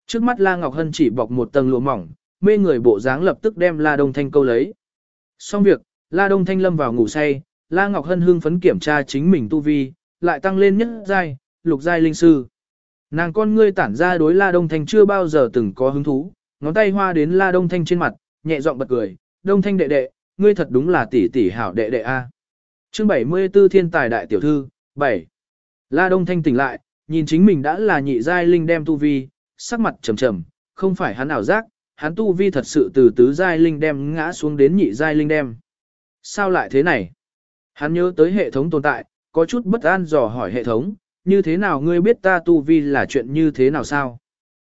Trước mắt La Ngọc Hân chỉ bọc một tầng lụa mỏng, mê người bộ dáng lập tức đem La Đông Thanh câu lấy. Xong việc, La Đông Thanh lâm vào ngủ say, La Ngọc Hân hưng phấn kiểm tra chính mình tu vi, lại tăng lên nhất giai, lục giai linh sư. Nàng con ngươi tản ra đối La Đông Thanh chưa bao giờ từng có hứng thú, ngón tay hoa đến La Đông Thanh trên mặt, nhẹ giọng bật cười, Đông Thanh đệ đệ, ngươi thật đúng là tỷ tỷ hảo đệ đệ a. Chương 74 Thiên tài đại tiểu thư, 7. La Đông Thanh tỉnh lại, nhìn chính mình đã là nhị giai linh đem tu vi, sắc mặt trầm trầm, không phải hắn ảo giác, hắn tu vi thật sự từ tứ giai linh đem ngã xuống đến nhị giai linh đem. Sao lại thế này? Hắn nhớ tới hệ thống tồn tại, có chút bất an dò hỏi hệ thống, như thế nào ngươi biết ta tu vi là chuyện như thế nào sao?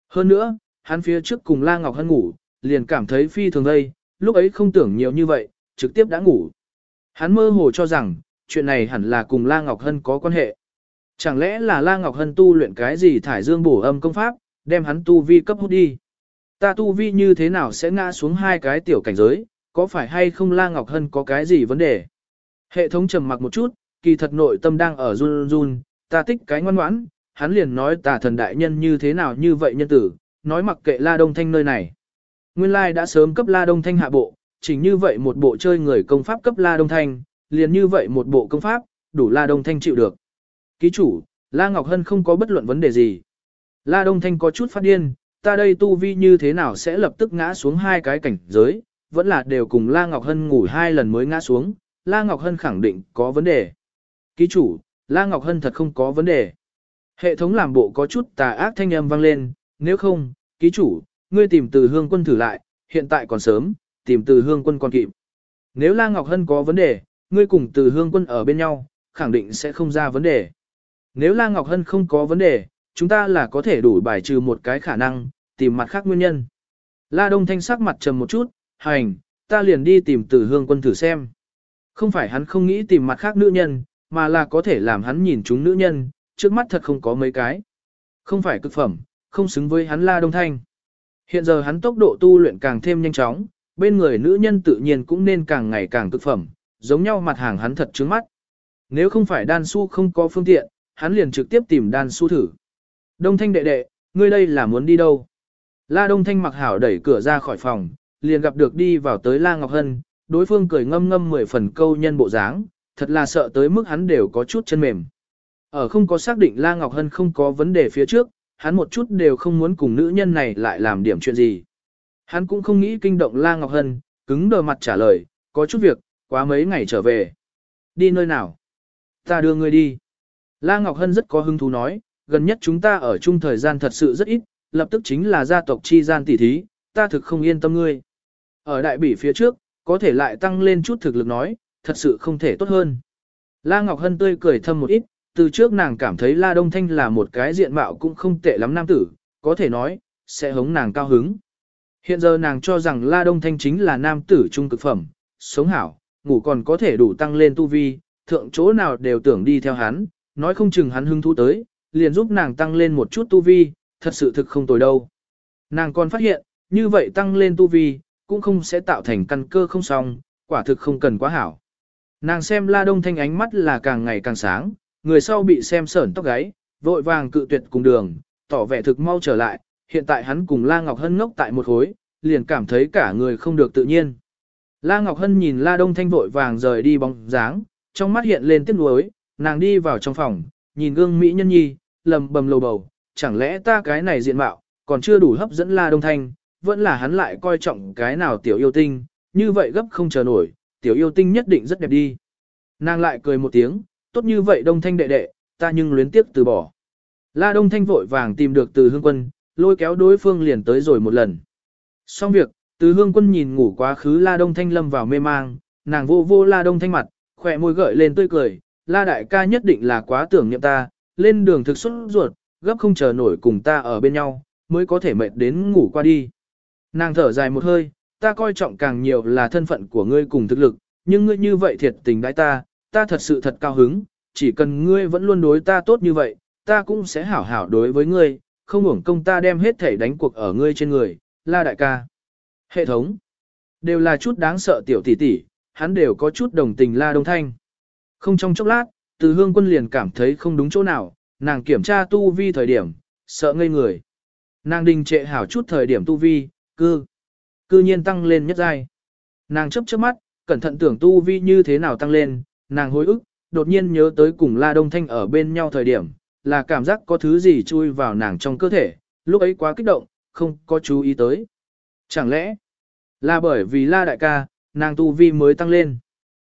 Hơn nữa, hắn phía trước cùng La Ngọc Hân ngủ, liền cảm thấy phi thường đây, lúc ấy không tưởng nhiều như vậy, trực tiếp đã ngủ. Hắn mơ hồ cho rằng, chuyện này hẳn là cùng La Ngọc Hân có quan hệ. Chẳng lẽ là La Ngọc Hân tu luyện cái gì thải dương bổ âm công pháp, đem hắn tu vi cấp hút đi. Ta tu vi như thế nào sẽ ngã xuống hai cái tiểu cảnh giới, có phải hay không La Ngọc Hân có cái gì vấn đề? Hệ thống trầm mặc một chút, kỳ thật nội tâm đang ở run run, ta thích cái ngoan ngoãn, hắn liền nói tà thần đại nhân như thế nào như vậy nhân tử, nói mặc kệ La Đông Thanh nơi này. Nguyên lai đã sớm cấp La Đông Thanh hạ bộ, chính như vậy một bộ chơi người công pháp cấp La Đông Thanh, liền như vậy một bộ công pháp, đủ La Đông Thanh chịu được. Ký chủ, La Ngọc Hân không có bất luận vấn đề gì. La Đông Thanh có chút phát điên, ta đây tu vi như thế nào sẽ lập tức ngã xuống hai cái cảnh giới, vẫn là đều cùng La Ngọc Hân ngủ hai lần mới ngã xuống, La Ngọc Hân khẳng định có vấn đề. Ký chủ, La Ngọc Hân thật không có vấn đề. Hệ thống làm bộ có chút tà ác thanh âm vang lên, nếu không, ký chủ, ngươi tìm từ hương quân thử lại, hiện tại còn sớm, tìm từ hương quân còn kịp. Nếu La Ngọc Hân có vấn đề, ngươi cùng từ hương quân ở bên nhau, khẳng định sẽ không ra vấn đề. Nếu La Ngọc Hân không có vấn đề, chúng ta là có thể đủ bài trừ một cái khả năng, tìm mặt khác nguyên nhân. La Đông Thanh sắc mặt trầm một chút, hành, ta liền đi tìm từ hương quân thử xem. Không phải hắn không nghĩ tìm mặt khác nữ nhân, mà là có thể làm hắn nhìn chúng nữ nhân, trước mắt thật không có mấy cái. Không phải cực phẩm, không xứng với hắn La Đông Thanh. Hiện giờ hắn tốc độ tu luyện càng thêm nhanh chóng, bên người nữ nhân tự nhiên cũng nên càng ngày càng cực phẩm, giống nhau mặt hàng hắn thật trướng mắt. Nếu không phải đan su không có phương tiện, hắn liền trực tiếp tìm đan su thử. Đông thanh đệ đệ, ngươi đây là muốn đi đâu? La Đông thanh mặc hảo đẩy cửa ra khỏi phòng, liền gặp được đi vào tới La Ngọc Hân, đối phương cười ngâm ngâm mười phần câu nhân bộ dáng, thật là sợ tới mức hắn đều có chút chân mềm. Ở không có xác định La Ngọc Hân không có vấn đề phía trước, hắn một chút đều không muốn cùng nữ nhân này lại làm điểm chuyện gì. Hắn cũng không nghĩ kinh động La Ngọc Hân, cứng đờ mặt trả lời, có chút việc, quá mấy ngày trở về. Đi nơi nào? Ta đưa ngươi đi. La Ngọc Hân rất có hứng thú nói, gần nhất chúng ta ở chung thời gian thật sự rất ít, lập tức chính là gia tộc chi gian tỷ thí, ta thực không yên tâm ngươi. Ở đại bỉ phía trước, có thể lại tăng lên chút thực lực nói, thật sự không thể tốt hơn. La Ngọc Hân tươi cười thâm một ít, từ trước nàng cảm thấy La Đông Thanh là một cái diện mạo cũng không tệ lắm nam tử, có thể nói, sẽ hống nàng cao hứng. Hiện giờ nàng cho rằng La Đông Thanh chính là nam tử trung cực phẩm, sống hảo, ngủ còn có thể đủ tăng lên tu vi, thượng chỗ nào đều tưởng đi theo hắn, nói không chừng hắn hứng thú tới, liền giúp nàng tăng lên một chút tu vi, thật sự thực không tồi đâu. Nàng còn phát hiện, như vậy tăng lên tu vi, cũng không sẽ tạo thành căn cơ không xong, quả thực không cần quá hảo. Nàng xem La Đông Thanh ánh mắt là càng ngày càng sáng, người sau bị xem sởn tóc gáy, vội vàng cự tuyệt cùng đường, tỏ vẻ thực mau trở lại, hiện tại hắn cùng La Ngọc Hân ngốc tại một khối, liền cảm thấy cả người không được tự nhiên. La Ngọc Hân nhìn La Đông Thanh vội vàng rời đi bóng dáng, trong mắt hiện lên tiếc nuối, nàng đi vào trong phòng, nhìn gương mỹ nhân nhi, lầm bầm lầu bầu, chẳng lẽ ta cái này diện mạo, còn chưa đủ hấp dẫn La Đông Thanh, vẫn là hắn lại coi trọng cái nào tiểu yêu tinh, như vậy gấp không chờ nổi, tiểu yêu tinh nhất định rất đẹp đi. Nàng lại cười một tiếng, tốt như vậy Đông Thanh đệ đệ, ta nhưng luyến tiếp từ bỏ. La Đông Thanh vội vàng tìm được từ hương quân, lôi kéo đối phương liền tới rồi một lần. Xong việc, từ hương quân nhìn ngủ quá khứ La Đông Thanh lâm vào mê mang, nàng vô vô La Đông Thanh mặt, khỏe môi gợi lên tươi cười, La đại ca nhất định là quá tưởng niệm ta, lên đường thực xuất ruột, gấp không chờ nổi cùng ta ở bên nhau, mới có thể mệt đến ngủ qua đi. Nàng thở dài một hơi, ta coi trọng càng nhiều là thân phận của ngươi cùng thực lực, nhưng ngươi như vậy thiệt tình đãi ta, ta thật sự thật cao hứng, chỉ cần ngươi vẫn luôn đối ta tốt như vậy, ta cũng sẽ hảo hảo đối với ngươi, không hưởng công ta đem hết thể đánh cuộc ở ngươi trên người, la đại ca. Hệ thống, đều là chút đáng sợ tiểu tỷ tỷ, hắn đều có chút đồng tình la đông thanh. Không trong chốc lát, từ hương quân liền cảm thấy không đúng chỗ nào, nàng kiểm tra tu vi thời điểm, sợ ngây người. Nàng đình trệ hảo chút thời điểm tu vi, cư, cư nhiên tăng lên nhất giai. Nàng chấp chớp mắt, cẩn thận tưởng tu vi như thế nào tăng lên, nàng hối ức, đột nhiên nhớ tới cùng La Đông Thanh ở bên nhau thời điểm, là cảm giác có thứ gì chui vào nàng trong cơ thể, lúc ấy quá kích động, không có chú ý tới. Chẳng lẽ, là bởi vì La Đại ca, nàng tu vi mới tăng lên.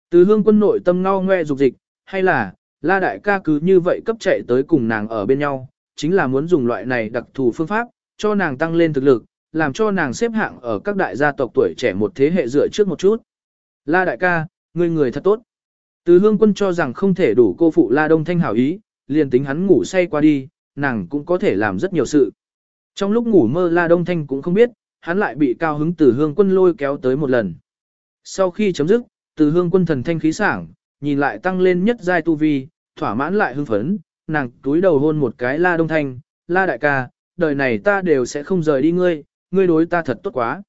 Từ hương quân nội tâm ngao ngoe dục dịch, hay là, La Đại ca cứ như vậy cấp chạy tới cùng nàng ở bên nhau, chính là muốn dùng loại này đặc thù phương pháp, cho nàng tăng lên thực lực, làm cho nàng xếp hạng ở các đại gia tộc tuổi trẻ một thế hệ dựa trước một chút. La Đại ca, người người thật tốt. Từ hương quân cho rằng không thể đủ cô phụ La Đông Thanh hảo ý, liền tính hắn ngủ say qua đi, nàng cũng có thể làm rất nhiều sự. Trong lúc ngủ mơ La Đông Thanh cũng không biết, hắn lại bị cao hứng từ hương quân lôi kéo tới một lần. Sau khi chấm dứt, từ hương quân thần thanh khí sảng, nhìn lại tăng lên nhất giai tu vi, thỏa mãn lại hưng phấn, nàng túi đầu hôn một cái La Đông Thanh, La Đại ca, đời này ta đều sẽ không rời đi ngươi, ngươi đối ta thật tốt quá.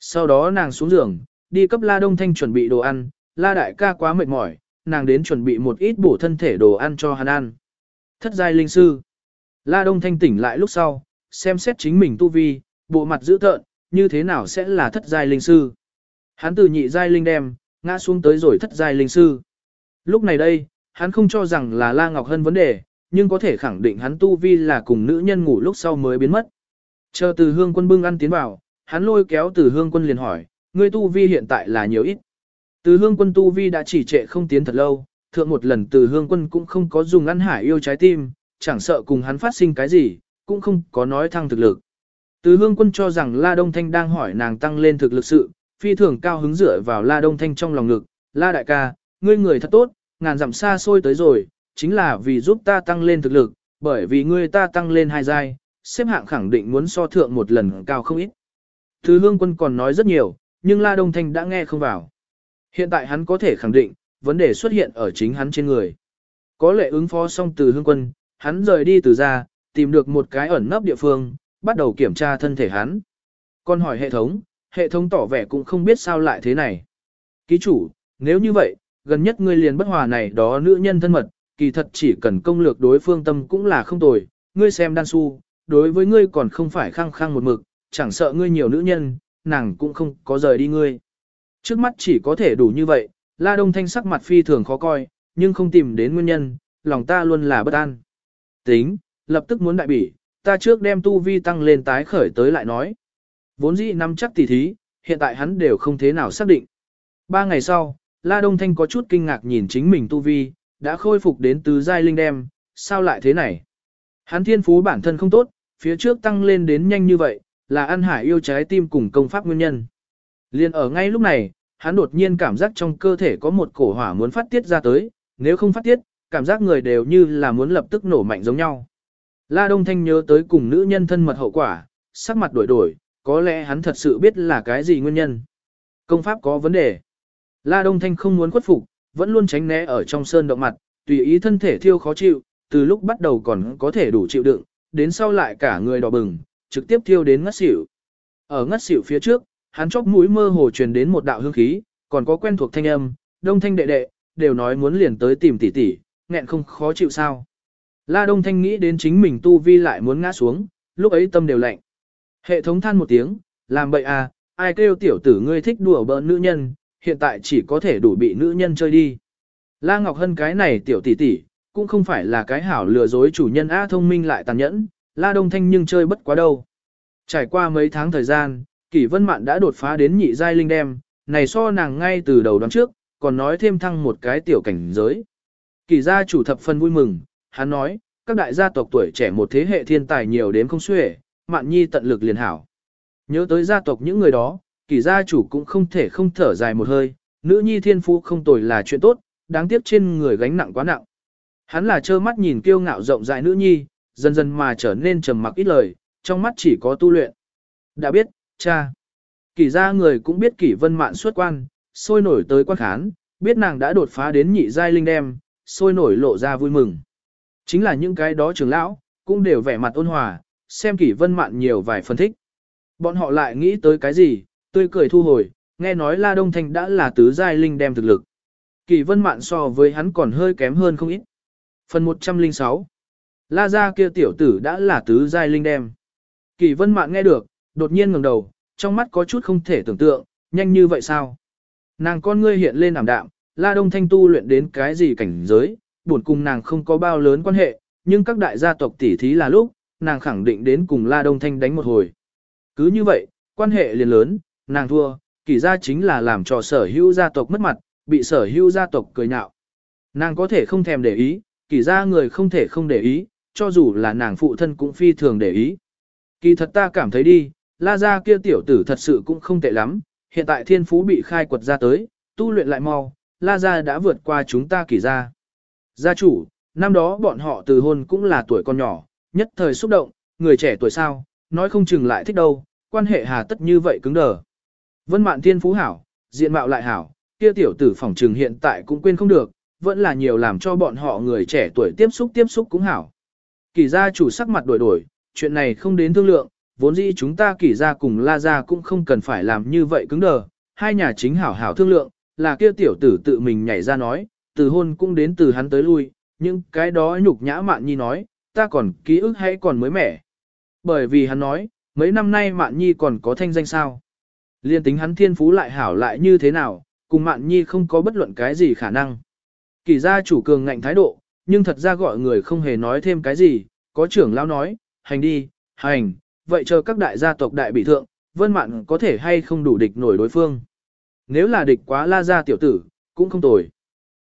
Sau đó nàng xuống giường, đi cấp La Đông Thanh chuẩn bị đồ ăn, La Đại ca quá mệt mỏi, nàng đến chuẩn bị một ít bổ thân thể đồ ăn cho hắn ăn. Thất giai linh sư. La Đông Thanh tỉnh lại lúc sau, xem xét chính mình tu vi, bộ mặt dữ tợn, như thế nào sẽ là thất giai linh sư. Hắn từ nhị giai linh đem, ngã xuống tới rồi thất giai linh sư. Lúc này đây, hắn không cho rằng là La Ngọc Hân vấn đề, nhưng có thể khẳng định hắn tu vi là cùng nữ nhân ngủ lúc sau mới biến mất. Chờ từ hương quân bưng ăn tiến vào, hắn lôi kéo từ hương quân liền hỏi, ngươi tu vi hiện tại là nhiều ít. Từ hương quân tu vi đã chỉ trệ không tiến thật lâu, thượng một lần từ hương quân cũng không có dùng ăn hải yêu trái tim, chẳng sợ cùng hắn phát sinh cái gì, cũng không có nói thăng thực lực. Từ hương quân cho rằng La Đông Thanh đang hỏi nàng tăng lên thực lực sự, phi thường cao hứng dựa vào La Đông Thanh trong lòng ngực, La đại ca, ngươi người thật tốt, ngàn dặm xa xôi tới rồi, chính là vì giúp ta tăng lên thực lực, bởi vì ngươi ta tăng lên hai giai, xếp hạng khẳng định muốn so thượng một lần cao không ít. thứ hương quân còn nói rất nhiều, nhưng La Đông Thanh đã nghe không vào. Hiện tại hắn có thể khẳng định, vấn đề xuất hiện ở chính hắn trên người. Có lệ ứng phó xong từ hương quân, hắn rời đi từ ra, tìm được một cái ẩn nấp địa phương, bắt đầu kiểm tra thân thể hắn. Còn hỏi hệ thống, hệ thống tỏ vẻ cũng không biết sao lại thế này. Ký chủ, nếu như vậy, gần nhất ngươi liền bất hòa này đó nữ nhân thân mật, kỳ thật chỉ cần công lược đối phương tâm cũng là không tồi, ngươi xem đan su, đối với ngươi còn không phải khăng khăng một mực, chẳng sợ ngươi nhiều nữ nhân, nàng cũng không có rời đi ngươi. Trước mắt chỉ có thể đủ như vậy, La Đông Thanh sắc mặt phi thường khó coi, nhưng không tìm đến nguyên nhân, lòng ta luôn là bất an. Tính, lập tức muốn đại bỉ, ta trước đem tu vi tăng lên tái khởi tới lại nói. Vốn dĩ nắm chắc tỉ thí, hiện tại hắn đều không thế nào xác định. Ba ngày sau, La Đông Thanh có chút kinh ngạc nhìn chính mình tu vi, đã khôi phục đến tứ giai linh đem, sao lại thế này? Hắn thiên phú bản thân không tốt, phía trước tăng lên đến nhanh như vậy, là ăn hải yêu trái tim cùng công pháp nguyên nhân. Liên ở ngay lúc này, hắn đột nhiên cảm giác trong cơ thể có một cổ hỏa muốn phát tiết ra tới, nếu không phát tiết, cảm giác người đều như là muốn lập tức nổ mạnh giống nhau. La Đông Thanh nhớ tới cùng nữ nhân thân mật hậu quả, sắc mặt đổi đổi, có lẽ hắn thật sự biết là cái gì nguyên nhân. Công pháp có vấn đề. La Đông Thanh không muốn khuất phục, vẫn luôn tránh né ở trong sơn động mặt, tùy ý thân thể thiêu khó chịu, từ lúc bắt đầu còn có thể đủ chịu đựng, đến sau lại cả người đỏ bừng, trực tiếp thiêu đến ngất xỉu. Ở ngất xỉu phía trước, hắn chóp mũi mơ hồ truyền đến một đạo hương khí, còn có quen thuộc thanh âm, Đông Thanh đệ đệ, đều nói muốn liền tới tìm tỷ tỷ, nghẹn không khó chịu sao. La Đông Thanh nghĩ đến chính mình tu vi lại muốn ngã xuống, lúc ấy tâm đều lạnh. Hệ thống than một tiếng, làm bậy à, ai kêu tiểu tử ngươi thích đùa bỡn nữ nhân, hiện tại chỉ có thể đủ bị nữ nhân chơi đi. La Ngọc Hân cái này tiểu tỷ tỷ, cũng không phải là cái hảo lừa dối chủ nhân A thông minh lại tàn nhẫn, La Đông Thanh nhưng chơi bất quá đâu. Trải qua mấy tháng thời gian, Kỷ Vân Mạn đã đột phá đến nhị giai linh đem, này so nàng ngay từ đầu đoán trước, còn nói thêm thăng một cái tiểu cảnh giới. Kỷ gia chủ thập phân vui mừng, hắn nói, các đại gia tộc tuổi trẻ một thế hệ thiên tài nhiều đến không xuể, Mạn Nhi tận lực liền hảo. Nhớ tới gia tộc những người đó, Kỷ gia chủ cũng không thể không thở dài một hơi, nữ nhi thiên phú không tồi là chuyện tốt, đáng tiếc trên người gánh nặng quá nặng. Hắn là trơ mắt nhìn kiêu ngạo rộng rãi nữ nhi, dần dần mà trở nên trầm mặc ít lời, trong mắt chỉ có tu luyện. Đã biết, cha. Kỷ gia người cũng biết kỷ vân mạn xuất quan, sôi nổi tới quan khán, biết nàng đã đột phá đến nhị giai linh đem, sôi nổi lộ ra vui mừng. Chính là những cái đó trưởng lão, cũng đều vẻ mặt ôn hòa, xem kỷ vân mạn nhiều vài phân thích. Bọn họ lại nghĩ tới cái gì, tươi cười thu hồi, nghe nói La Đông Thanh đã là tứ giai linh đem thực lực. Kỷ vân mạn so với hắn còn hơi kém hơn không ít. Phần 106 La gia kia tiểu tử đã là tứ giai linh đem. Kỳ vân mạn nghe được, đột nhiên ngẩng đầu, trong mắt có chút không thể tưởng tượng, nhanh như vậy sao? Nàng con ngươi hiện lên ảm đạm, La Đông Thanh tu luyện đến cái gì cảnh giới, buồn cùng nàng không có bao lớn quan hệ, nhưng các đại gia tộc tỷ thí là lúc, nàng khẳng định đến cùng La Đông Thanh đánh một hồi. Cứ như vậy, quan hệ liền lớn, nàng thua, kỳ gia chính là làm cho sở hữu gia tộc mất mặt, bị sở hữu gia tộc cười nhạo. Nàng có thể không thèm để ý, kỳ gia người không thể không để ý, cho dù là nàng phụ thân cũng phi thường để ý. Kỳ thật ta cảm thấy đi, la gia kia tiểu tử thật sự cũng không tệ lắm, hiện tại thiên phú bị khai quật ra tới, tu luyện lại mau, la gia đã vượt qua chúng ta kỳ gia. Gia chủ, năm đó bọn họ từ hôn cũng là tuổi con nhỏ, nhất thời xúc động, người trẻ tuổi sao, nói không chừng lại thích đâu, quan hệ hà tất như vậy cứng đờ. Vân mạn thiên phú hảo, diện mạo lại hảo, kia tiểu tử phỏng trừng hiện tại cũng quên không được, vẫn là nhiều làm cho bọn họ người trẻ tuổi tiếp xúc tiếp xúc cũng hảo. Kỳ gia chủ sắc mặt đổi đổi, chuyện này không đến thương lượng, vốn dĩ chúng ta kỳ gia cùng la gia cũng không cần phải làm như vậy cứng đờ, hai nhà chính hảo hảo thương lượng, là kia tiểu tử tự mình nhảy ra nói, từ hôn cũng đến từ hắn tới lui, nhưng cái đó nhục nhã mạn nhi nói, ta còn ký ức hay còn mới mẻ. Bởi vì hắn nói, mấy năm nay mạn nhi còn có thanh danh sao. Liên tính hắn thiên phú lại hảo lại như thế nào, cùng mạn nhi không có bất luận cái gì khả năng. Kỳ gia chủ cường ngạnh thái độ, nhưng thật ra gọi người không hề nói thêm cái gì, có trưởng lão nói, hành đi, hành, vậy chờ các đại gia tộc đại bị thượng, vân mạn có thể hay không đủ địch nổi đối phương. Nếu là địch quá la gia tiểu tử, cũng không tồi.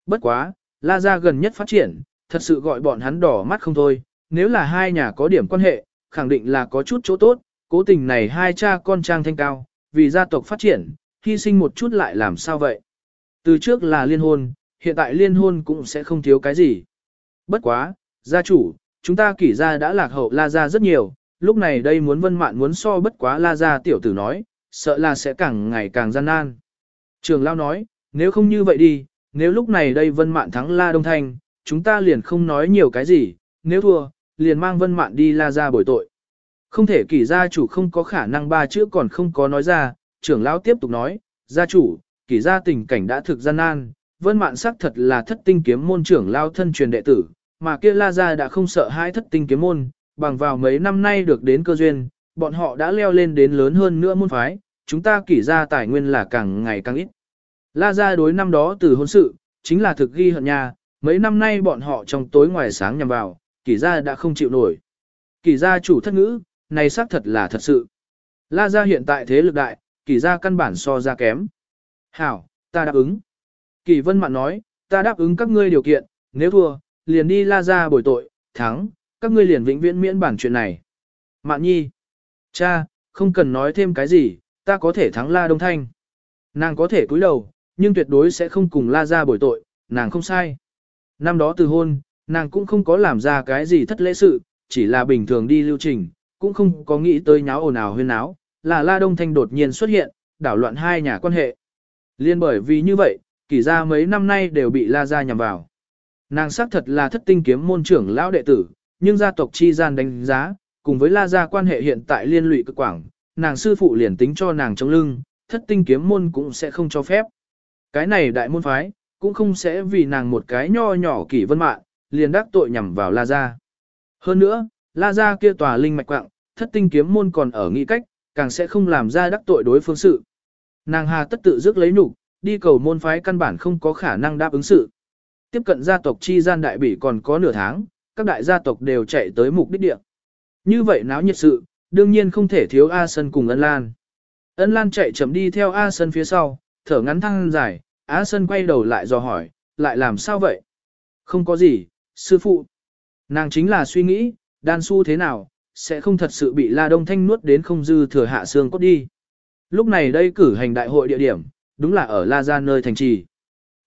Bất quá, la gia gần nhất phát triển, thật sự gọi bọn hắn đỏ mắt không thôi, nếu là hai nhà có điểm quan hệ, khẳng định là có chút chỗ tốt, cố tình này hai cha con trang thanh cao, vì gia tộc phát triển, hy sinh một chút lại làm sao vậy. Từ trước là liên hôn, hiện tại liên hôn cũng sẽ không thiếu cái gì. Bất quá, gia chủ, chúng ta kỷ gia đã lạc hậu la gia rất nhiều, lúc này đây muốn vân mạn muốn so bất quá la gia tiểu tử nói, sợ là sẽ càng ngày càng gian nan. Trường lao nói, nếu không như vậy đi, nếu lúc này đây vân mạn thắng la đông thanh, chúng ta liền không nói nhiều cái gì, nếu thua, liền mang vân mạn đi la gia bồi tội. Không thể kỷ gia chủ không có khả năng ba chữ còn không có nói ra, trưởng lão tiếp tục nói, gia chủ, kỷ gia tình cảnh đã thực gian nan, vân mạn sắc thật là thất tinh kiếm môn trưởng lao thân truyền đệ tử, mà kia La Gia đã không sợ hai thất tinh kiếm môn, bằng vào mấy năm nay được đến cơ duyên, bọn họ đã leo lên đến lớn hơn nữa môn phái, chúng ta kỷ ra tài nguyên là càng ngày càng ít, La gia đối năm đó từ hôn sự, chính là thực ghi hận nhà, mấy năm nay bọn họ trong tối ngoài sáng nhằm vào, kỷ gia đã không chịu nổi. Kỷ gia chủ thất ngữ, này xác thật là thật sự. La gia hiện tại thế lực đại, kỷ gia căn bản so ra kém. Hảo, ta đáp ứng. Kỳ vân mạn nói, ta đáp ứng các ngươi điều kiện, nếu thua, liền đi la gia bồi tội, thắng, các ngươi liền vĩnh viễn miễn bản chuyện này. Mạn nhi. Cha, không cần nói thêm cái gì, ta có thể thắng la đông thanh. Nàng có thể cúi đầu, nhưng tuyệt đối sẽ không cùng la gia bồi tội, nàng không sai. Năm đó từ hôn, nàng cũng không có làm ra cái gì thất lễ sự, chỉ là bình thường đi lưu trình, cũng không có nghĩ tới nháo ồn ào huyên náo, là La Đông Thanh đột nhiên xuất hiện, đảo loạn hai nhà quan hệ. Liên bởi vì như vậy, kỳ ra mấy năm nay đều bị La Gia nhằm vào. Nàng xác thật là thất tinh kiếm môn trưởng lão đệ tử, nhưng gia tộc chi gian đánh giá, cùng với La Gia quan hệ hiện tại liên lụy cực quảng, nàng sư phụ liền tính cho nàng trong lưng, thất tinh kiếm môn cũng sẽ không cho phép. Cái này đại môn phái, cũng không sẽ vì nàng một cái nho nhỏ kỷ vân mạng, liền đắc tội nhằm vào La Gia. Hơn nữa, La Gia kia tòa linh mạch quạng, thất tinh kiếm môn còn ở nghĩ cách, càng sẽ không làm ra đắc tội đối phương sự. Nàng hà tất tự dứt lấy nhục, đi cầu môn phái căn bản không có khả năng đáp ứng sự. Tiếp cận gia tộc chi gian đại bỉ còn có nửa tháng, các đại gia tộc đều chạy tới mục đích địa. Như vậy náo nhiệt sự, đương nhiên không thể thiếu A Sân cùng Ân Lan. Ân Lan chạy chậm đi theo A Sân phía sau, thở ngắn thăng dài, A Sân quay đầu lại dò hỏi, lại làm sao vậy? Không có gì, sư phụ. Nàng chính là suy nghĩ, đan su thế nào, sẽ không thật sự bị La Đông Thanh nuốt đến không dư thừa hạ xương cốt đi. Lúc này đây cử hành đại hội địa điểm, đúng là ở La Gia nơi thành trì.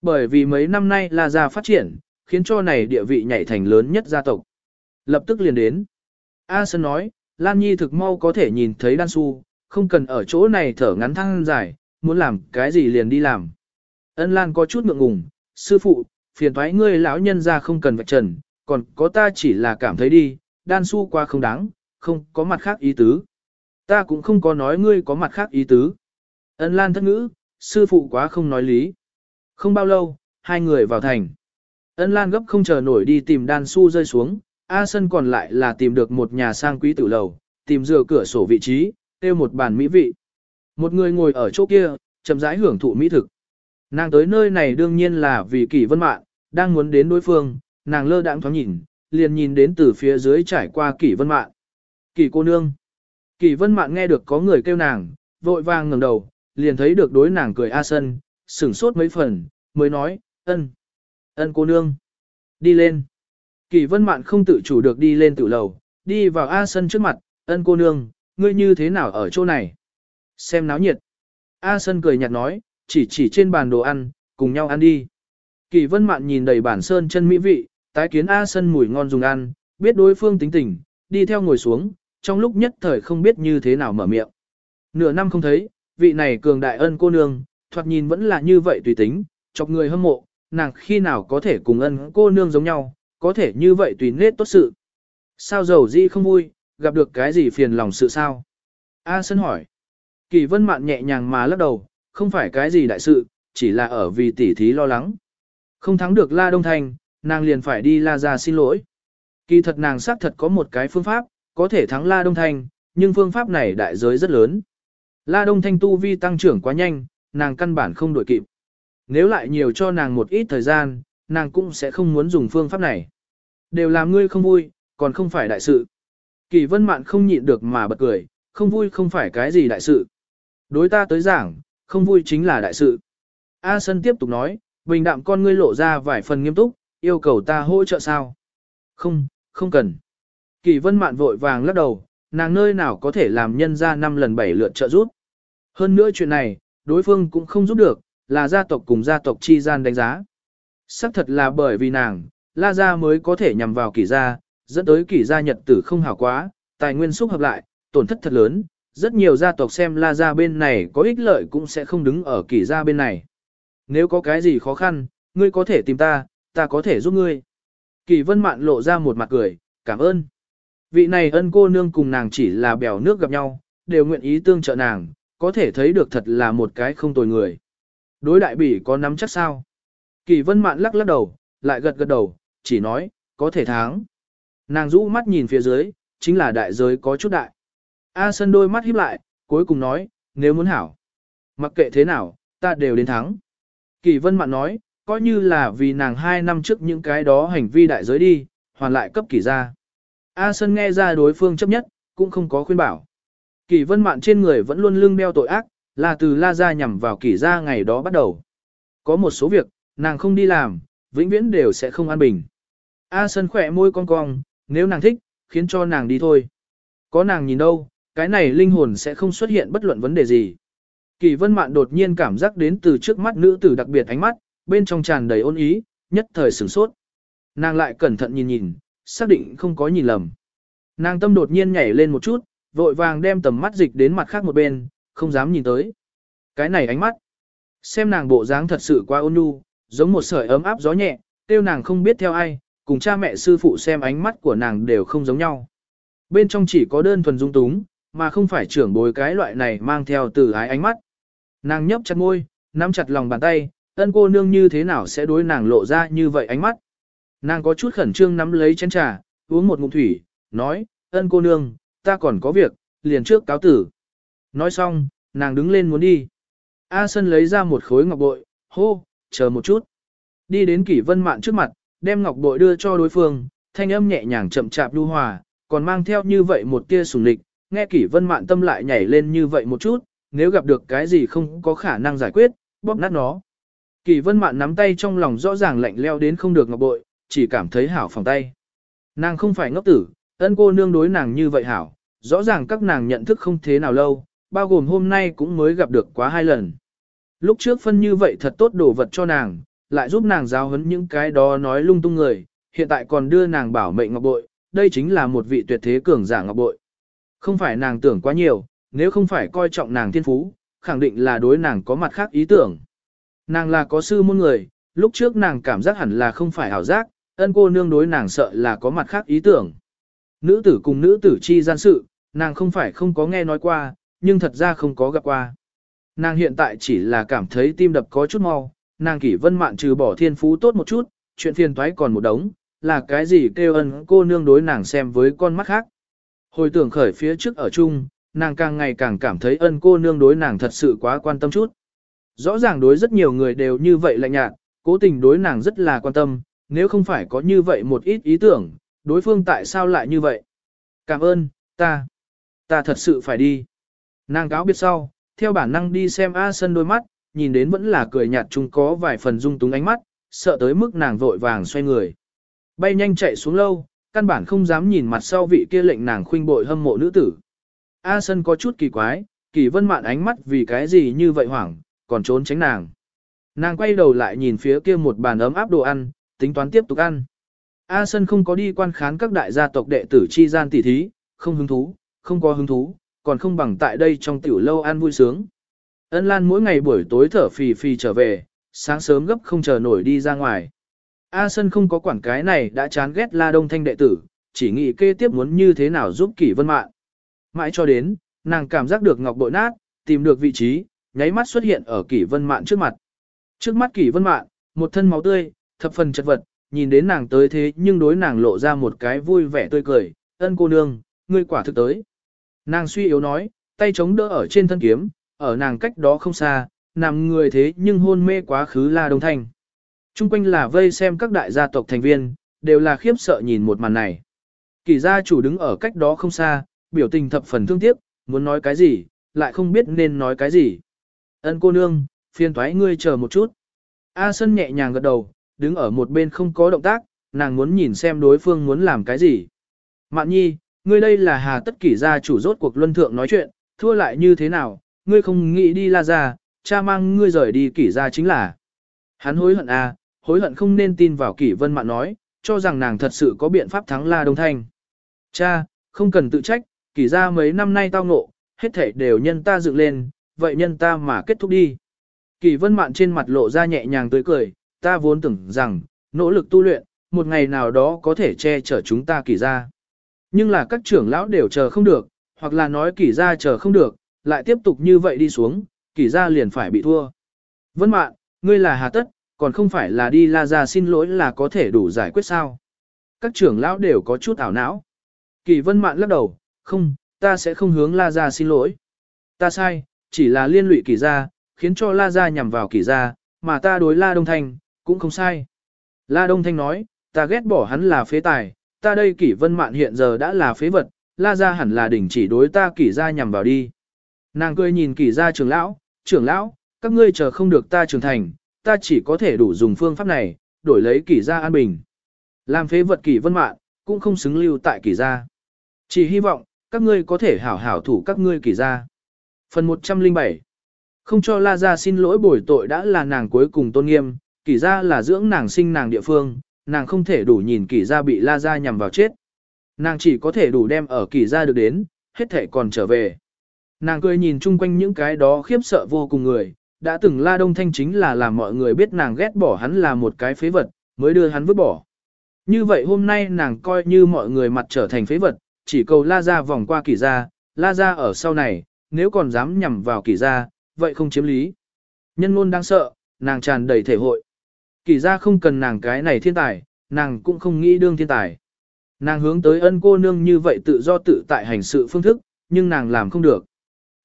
Bởi vì mấy năm nay La Gia phát triển, khiến cho này địa vị nhảy thành lớn nhất gia tộc. Lập tức liền đến. A Sơn nói, Lan Nhi thực mau có thể nhìn thấy Đan Su, không cần ở chỗ này thở ngắn thăng dài, muốn làm cái gì liền đi làm. Ân Lan có chút ngượng ngùng, sư phụ, phiền thoái ngươi lão nhân ra không cần vạch trần, còn có ta chỉ là cảm thấy đi, Đan Su qua không đáng, không có mặt khác ý tứ. Ta cũng không có nói ngươi có mặt khác ý tứ. Ân Lan thất ngữ, sư phụ quá không nói lý. Không bao lâu, hai người vào thành. Ân Lan gấp không chờ nổi đi tìm đan su rơi xuống, A Sân còn lại là tìm được một nhà sang quý tử lầu, tìm dựa cửa sổ vị trí, tiêu một bàn mỹ vị. Một người ngồi ở chỗ kia, chậm rãi hưởng thụ mỹ thực. Nàng tới nơi này đương nhiên là vì kỷ vân Mạn đang muốn đến đối phương, nàng lơ đãng thoáng nhìn, liền nhìn đến từ phía dưới trải qua kỷ vân Mạn. Kỷ cô nương. Kỷ vân Mạn nghe được có người kêu nàng, vội vàng ngẩng đầu, liền thấy được đối nàng cười A Sân, sửng sốt mấy phần, mới nói, ân, ân cô nương, đi lên. Kỳ vân mạn không tự chủ được đi lên tự lầu, đi vào A Sân trước mặt, ân cô nương, ngươi như thế nào ở chỗ này? Xem náo nhiệt. A Sân cười nhạt nói, chỉ chỉ trên bàn đồ ăn, cùng nhau ăn đi. Kỳ vân mạn nhìn đầy bản sơn chân mỹ vị, tái kiến A Sân mùi ngon dùng ăn, biết đối phương tính tình, đi theo ngồi xuống, trong lúc nhất thời không biết như thế nào mở miệng. Nửa năm không thấy, vị này cường đại ân cô nương, thoạt nhìn vẫn là như vậy tùy tính, chọc người hâm mộ, nàng khi nào có thể cùng ân cô nương giống nhau, có thể như vậy tùy nết tốt sự. Sao giàu di không vui, gặp được cái gì phiền lòng sự sao? A Sơn hỏi. Kỳ vân mạn nhẹ nhàng mà lắc đầu, không phải cái gì đại sự, chỉ là ở vì tỉ thí lo lắng. Không thắng được La Đông thành nàng liền phải đi La ra xin lỗi. Kỳ thật nàng xác thật có một cái phương pháp, có thể thắng La Đông thành nhưng phương pháp này đại giới rất lớn. La Đông Thanh tu vi tăng trưởng quá nhanh, nàng căn bản không đổi kịp. Nếu lại nhiều cho nàng một ít thời gian, nàng cũng sẽ không muốn dùng phương pháp này. Đều làm ngươi không vui, còn không phải đại sự. Kỳ vân mạn không nhịn được mà bật cười, không vui không phải cái gì đại sự. Đối ta tới giảng, không vui chính là đại sự. A Sân tiếp tục nói, bình đạm con ngươi lộ ra vài phần nghiêm túc, yêu cầu ta hỗ trợ sao? Không, không cần. Kỳ vân mạn vội vàng lắc đầu, nàng nơi nào có thể làm nhân ra năm lần bảy lượt trợ giúp. Hơn nữa chuyện này, đối phương cũng không giúp được, là gia tộc cùng gia tộc chi gian đánh giá. Sắc thật là bởi vì nàng, La Gia mới có thể nhằm vào kỷ gia, dẫn tới kỷ gia nhật tử không hảo quá, tài nguyên xúc hợp lại, tổn thất thật lớn, rất nhiều gia tộc xem La Gia bên này có ích lợi cũng sẽ không đứng ở kỷ gia bên này. Nếu có cái gì khó khăn, ngươi có thể tìm ta, ta có thể giúp ngươi. Kỳ vân mạn lộ ra một mặt cười, cảm ơn. Vị này ân cô nương cùng nàng chỉ là bèo nước gặp nhau, đều nguyện ý tương trợ nàng, có thể thấy được thật là một cái không tồi người. Đối đại bỉ có nắm chắc sao? Kỳ vân mạn lắc lắc đầu, lại gật gật đầu, chỉ nói, có thể thắng. Nàng rũ mắt nhìn phía dưới, chính là đại giới có chút đại. A sân đôi mắt híp lại, cuối cùng nói, nếu muốn hảo. Mặc kệ thế nào, ta đều đến thắng. Kỳ Vân Mạn nói, coi như là vì nàng hai năm trước những cái đó hành vi đại giới đi, hoàn lại cấp kỳ ra. A Sân nghe ra đối phương chấp nhất, cũng không có khuyên bảo. Kỷ Vân Mạn trên người vẫn luôn lưng đeo tội ác, là từ La Gia nhằm vào Kỷ ra ngày đó bắt đầu. Có một số việc, nàng không đi làm, vĩnh viễn đều sẽ không an bình. A Sân khỏe môi cong cong, nếu nàng thích, khiến cho nàng đi thôi. Có nàng nhìn đâu, cái này linh hồn sẽ không xuất hiện bất luận vấn đề gì. Kỳ vân mạn đột nhiên cảm giác đến từ trước mắt nữ tử đặc biệt ánh mắt, bên trong tràn đầy ôn ý, nhất thời sửng sốt. Nàng lại cẩn thận nhìn nhìn, xác định không có nhìn lầm. Nàng tâm đột nhiên nhảy lên một chút, vội vàng đem tầm mắt dịch đến mặt khác một bên, không dám nhìn tới. Cái này ánh mắt. Xem nàng bộ dáng thật sự quá ôn nhu, giống một sợi ấm áp gió nhẹ, tiêu nàng không biết theo ai, cùng cha mẹ sư phụ xem ánh mắt của nàng đều không giống nhau. Bên trong chỉ có đơn thuần dung túng, mà không phải trưởng bối cái loại này mang theo từ ái ánh mắt. Nàng nhấp chặt môi, nắm chặt lòng bàn tay, ân cô nương như thế nào sẽ đối nàng lộ ra như vậy ánh mắt. Nàng có chút khẩn trương nắm lấy chén trà, uống một ngụm thủy, nói, ân cô nương, ta còn có việc, liền trước cáo tử. Nói xong, nàng đứng lên muốn đi. A Sân lấy ra một khối ngọc bội, hô, chờ một chút. Đi đến kỷ vân mạn trước mặt, đem ngọc bội đưa cho đối phương, thanh âm nhẹ nhàng chậm chạp lưu hòa, còn mang theo như vậy một tia sùng lịch, nghe kỷ vân mạn tâm lại nhảy lên như vậy một chút, nếu gặp được cái gì không có khả năng giải quyết, bóp nát nó. Kỷ vân mạn nắm tay trong lòng rõ ràng lạnh leo đến không được ngọc bội, chỉ cảm thấy hảo phòng tay. Nàng không phải ngốc tử, ân cô nương đối nàng như vậy hảo, rõ ràng các nàng nhận thức không thế nào lâu, bao gồm hôm nay cũng mới gặp được quá hai lần. Lúc trước phân như vậy thật tốt đồ vật cho nàng, lại giúp nàng giáo huấn những cái đó nói lung tung người, hiện tại còn đưa nàng bảo mệnh ngọc bội, đây chính là một vị tuyệt thế cường giả ngọc bội. Không phải nàng tưởng quá nhiều, nếu không phải coi trọng nàng thiên phú, khẳng định là đối nàng có mặt khác ý tưởng. Nàng là có sư môn người, lúc trước nàng cảm giác hẳn là không phải ảo giác, ân cô nương đối nàng sợ là có mặt khác ý tưởng. Nữ tử cùng nữ tử chi gian sự, nàng không phải không có nghe nói qua, nhưng thật ra không có gặp qua. Nàng hiện tại chỉ là cảm thấy tim đập có chút mau, nàng kỷ vân mạn trừ bỏ thiên phú tốt một chút, chuyện phiền toái còn một đống, là cái gì kêu ân cô nương đối nàng xem với con mắt khác. Hồi tưởng khởi phía trước ở chung, nàng càng ngày càng cảm thấy ân cô nương đối nàng thật sự quá quan tâm chút. Rõ ràng đối rất nhiều người đều như vậy lạnh nhạt, cố tình đối nàng rất là quan tâm, nếu không phải có như vậy một ít ý tưởng, đối phương tại sao lại như vậy? Cảm ơn, ta, ta thật sự phải đi. Nàng cáo biết sau, theo bản năng đi xem A Sân đôi mắt, nhìn đến vẫn là cười nhạt chung có vài phần dung túng ánh mắt, sợ tới mức nàng vội vàng xoay người. Bay nhanh chạy xuống lâu, căn bản không dám nhìn mặt sau vị kia lệnh nàng khuynh bội hâm mộ nữ tử. A Sân có chút kỳ quái, kỳ vân mạn ánh mắt vì cái gì như vậy hoảng, còn trốn tránh nàng. Nàng quay đầu lại nhìn phía kia một bàn ấm áp đồ ăn, tính toán tiếp tục ăn. A Sân không có đi quan khán các đại gia tộc đệ tử chi gian tỷ thí, không hứng thú, không có hứng thú, còn không bằng tại đây trong tiểu lâu ăn vui sướng. Ân Lan mỗi ngày buổi tối thở phì phì trở về, sáng sớm gấp không chờ nổi đi ra ngoài. A Sân không có quản cái này đã chán ghét La Đông Thanh đệ tử, chỉ nghĩ kê tiếp muốn như thế nào giúp Kỷ Vân Mạn. Mãi cho đến, nàng cảm giác được ngọc bội nát, tìm được vị trí, nháy mắt xuất hiện ở Kỷ Vân Mạn trước mặt. Trước mắt Kỷ Vân Mạn, một thân máu tươi, thập phần chật vật, nhìn đến nàng tới thế nhưng đối nàng lộ ra một cái vui vẻ tươi cười, ân cô nương, ngươi quả thực tới. Nàng suy yếu nói, tay chống đỡ ở trên thân kiếm, ở nàng cách đó không xa, nằm người thế nhưng hôn mê quá khứ La đồng Thanh. Trung quanh là vây xem các đại gia tộc thành viên, đều là khiếp sợ nhìn một màn này. Kỳ gia chủ đứng ở cách đó không xa, biểu tình thập phần thương tiếc, muốn nói cái gì, lại không biết nên nói cái gì. Ân cô nương, phiền thoái ngươi chờ một chút. A Sân nhẹ nhàng gật đầu, đứng ở một bên không có động tác, nàng muốn nhìn xem đối phương muốn làm cái gì. Mạn nhi, ngươi đây là hà tất kỷ gia chủ rốt cuộc luân thượng nói chuyện, thua lại như thế nào, ngươi không nghĩ đi la ra, cha mang ngươi rời đi kỷ gia chính là. Hắn hối hận à, hối hận không nên tin vào kỷ vân mạn nói, cho rằng nàng thật sự có biện pháp thắng la đông thanh. Cha, không cần tự trách, kỷ gia mấy năm nay tao ngộ, hết thảy đều nhân ta dựng lên, vậy nhân ta mà kết thúc đi. Kỷ vân mạn trên mặt lộ ra nhẹ nhàng tươi cười, ta vốn tưởng rằng, nỗ lực tu luyện, một ngày nào đó có thể che chở chúng ta kỳ gia. Nhưng là các trưởng lão đều chờ không được, hoặc là nói kỳ gia chờ không được, lại tiếp tục như vậy đi xuống, kỳ gia liền phải bị thua. Vân mạn, ngươi là hà tất, còn không phải là đi la ra xin lỗi là có thể đủ giải quyết sao. Các trưởng lão đều có chút ảo não. Kỳ vân mạn lắc đầu, không, ta sẽ không hướng la ra xin lỗi. Ta sai, chỉ là liên lụy kỳ gia, khiến cho la ra nhằm vào kỳ gia, mà ta đối La Đông Thanh, cũng không sai. La Đông Thanh nói, ta ghét bỏ hắn là phế tài, ta đây kỷ vân mạn hiện giờ đã là phế vật, La ra hẳn là đỉnh chỉ đối ta kỷ ra nhằm vào đi. Nàng cười nhìn kỷ ra trưởng lão, trưởng lão, các ngươi chờ không được ta trưởng thành, ta chỉ có thể đủ dùng phương pháp này, đổi lấy kỷ ra an bình. Làm phế vật kỷ vân mạn, cũng không xứng lưu tại kỷ gia. Chỉ hy vọng, các ngươi có thể hảo hảo thủ các ngươi kỷ gia. Phần 107 Không cho La Gia xin lỗi bồi tội đã là nàng cuối cùng tôn nghiêm, kỷ gia là dưỡng nàng sinh nàng địa phương, nàng không thể đủ nhìn kỷ gia bị La Gia nhằm vào chết. Nàng chỉ có thể đủ đem ở kỷ gia được đến, hết thể còn trở về. Nàng cười nhìn chung quanh những cái đó khiếp sợ vô cùng người, đã từng La Đông Thanh chính là làm mọi người biết nàng ghét bỏ hắn là một cái phế vật, mới đưa hắn vứt bỏ. Như vậy hôm nay nàng coi như mọi người mặt trở thành phế vật, chỉ cầu la ra vòng qua kỷ gia, la ra ở sau này, nếu còn dám nhằm vào kỷ gia, vậy không chiếm lý. Nhân ngôn đang sợ, nàng tràn đầy thể hội. Kỳ gia không cần nàng cái này thiên tài, nàng cũng không nghĩ đương thiên tài. Nàng hướng tới ân cô nương như vậy tự do tự tại hành sự phương thức, nhưng nàng làm không được.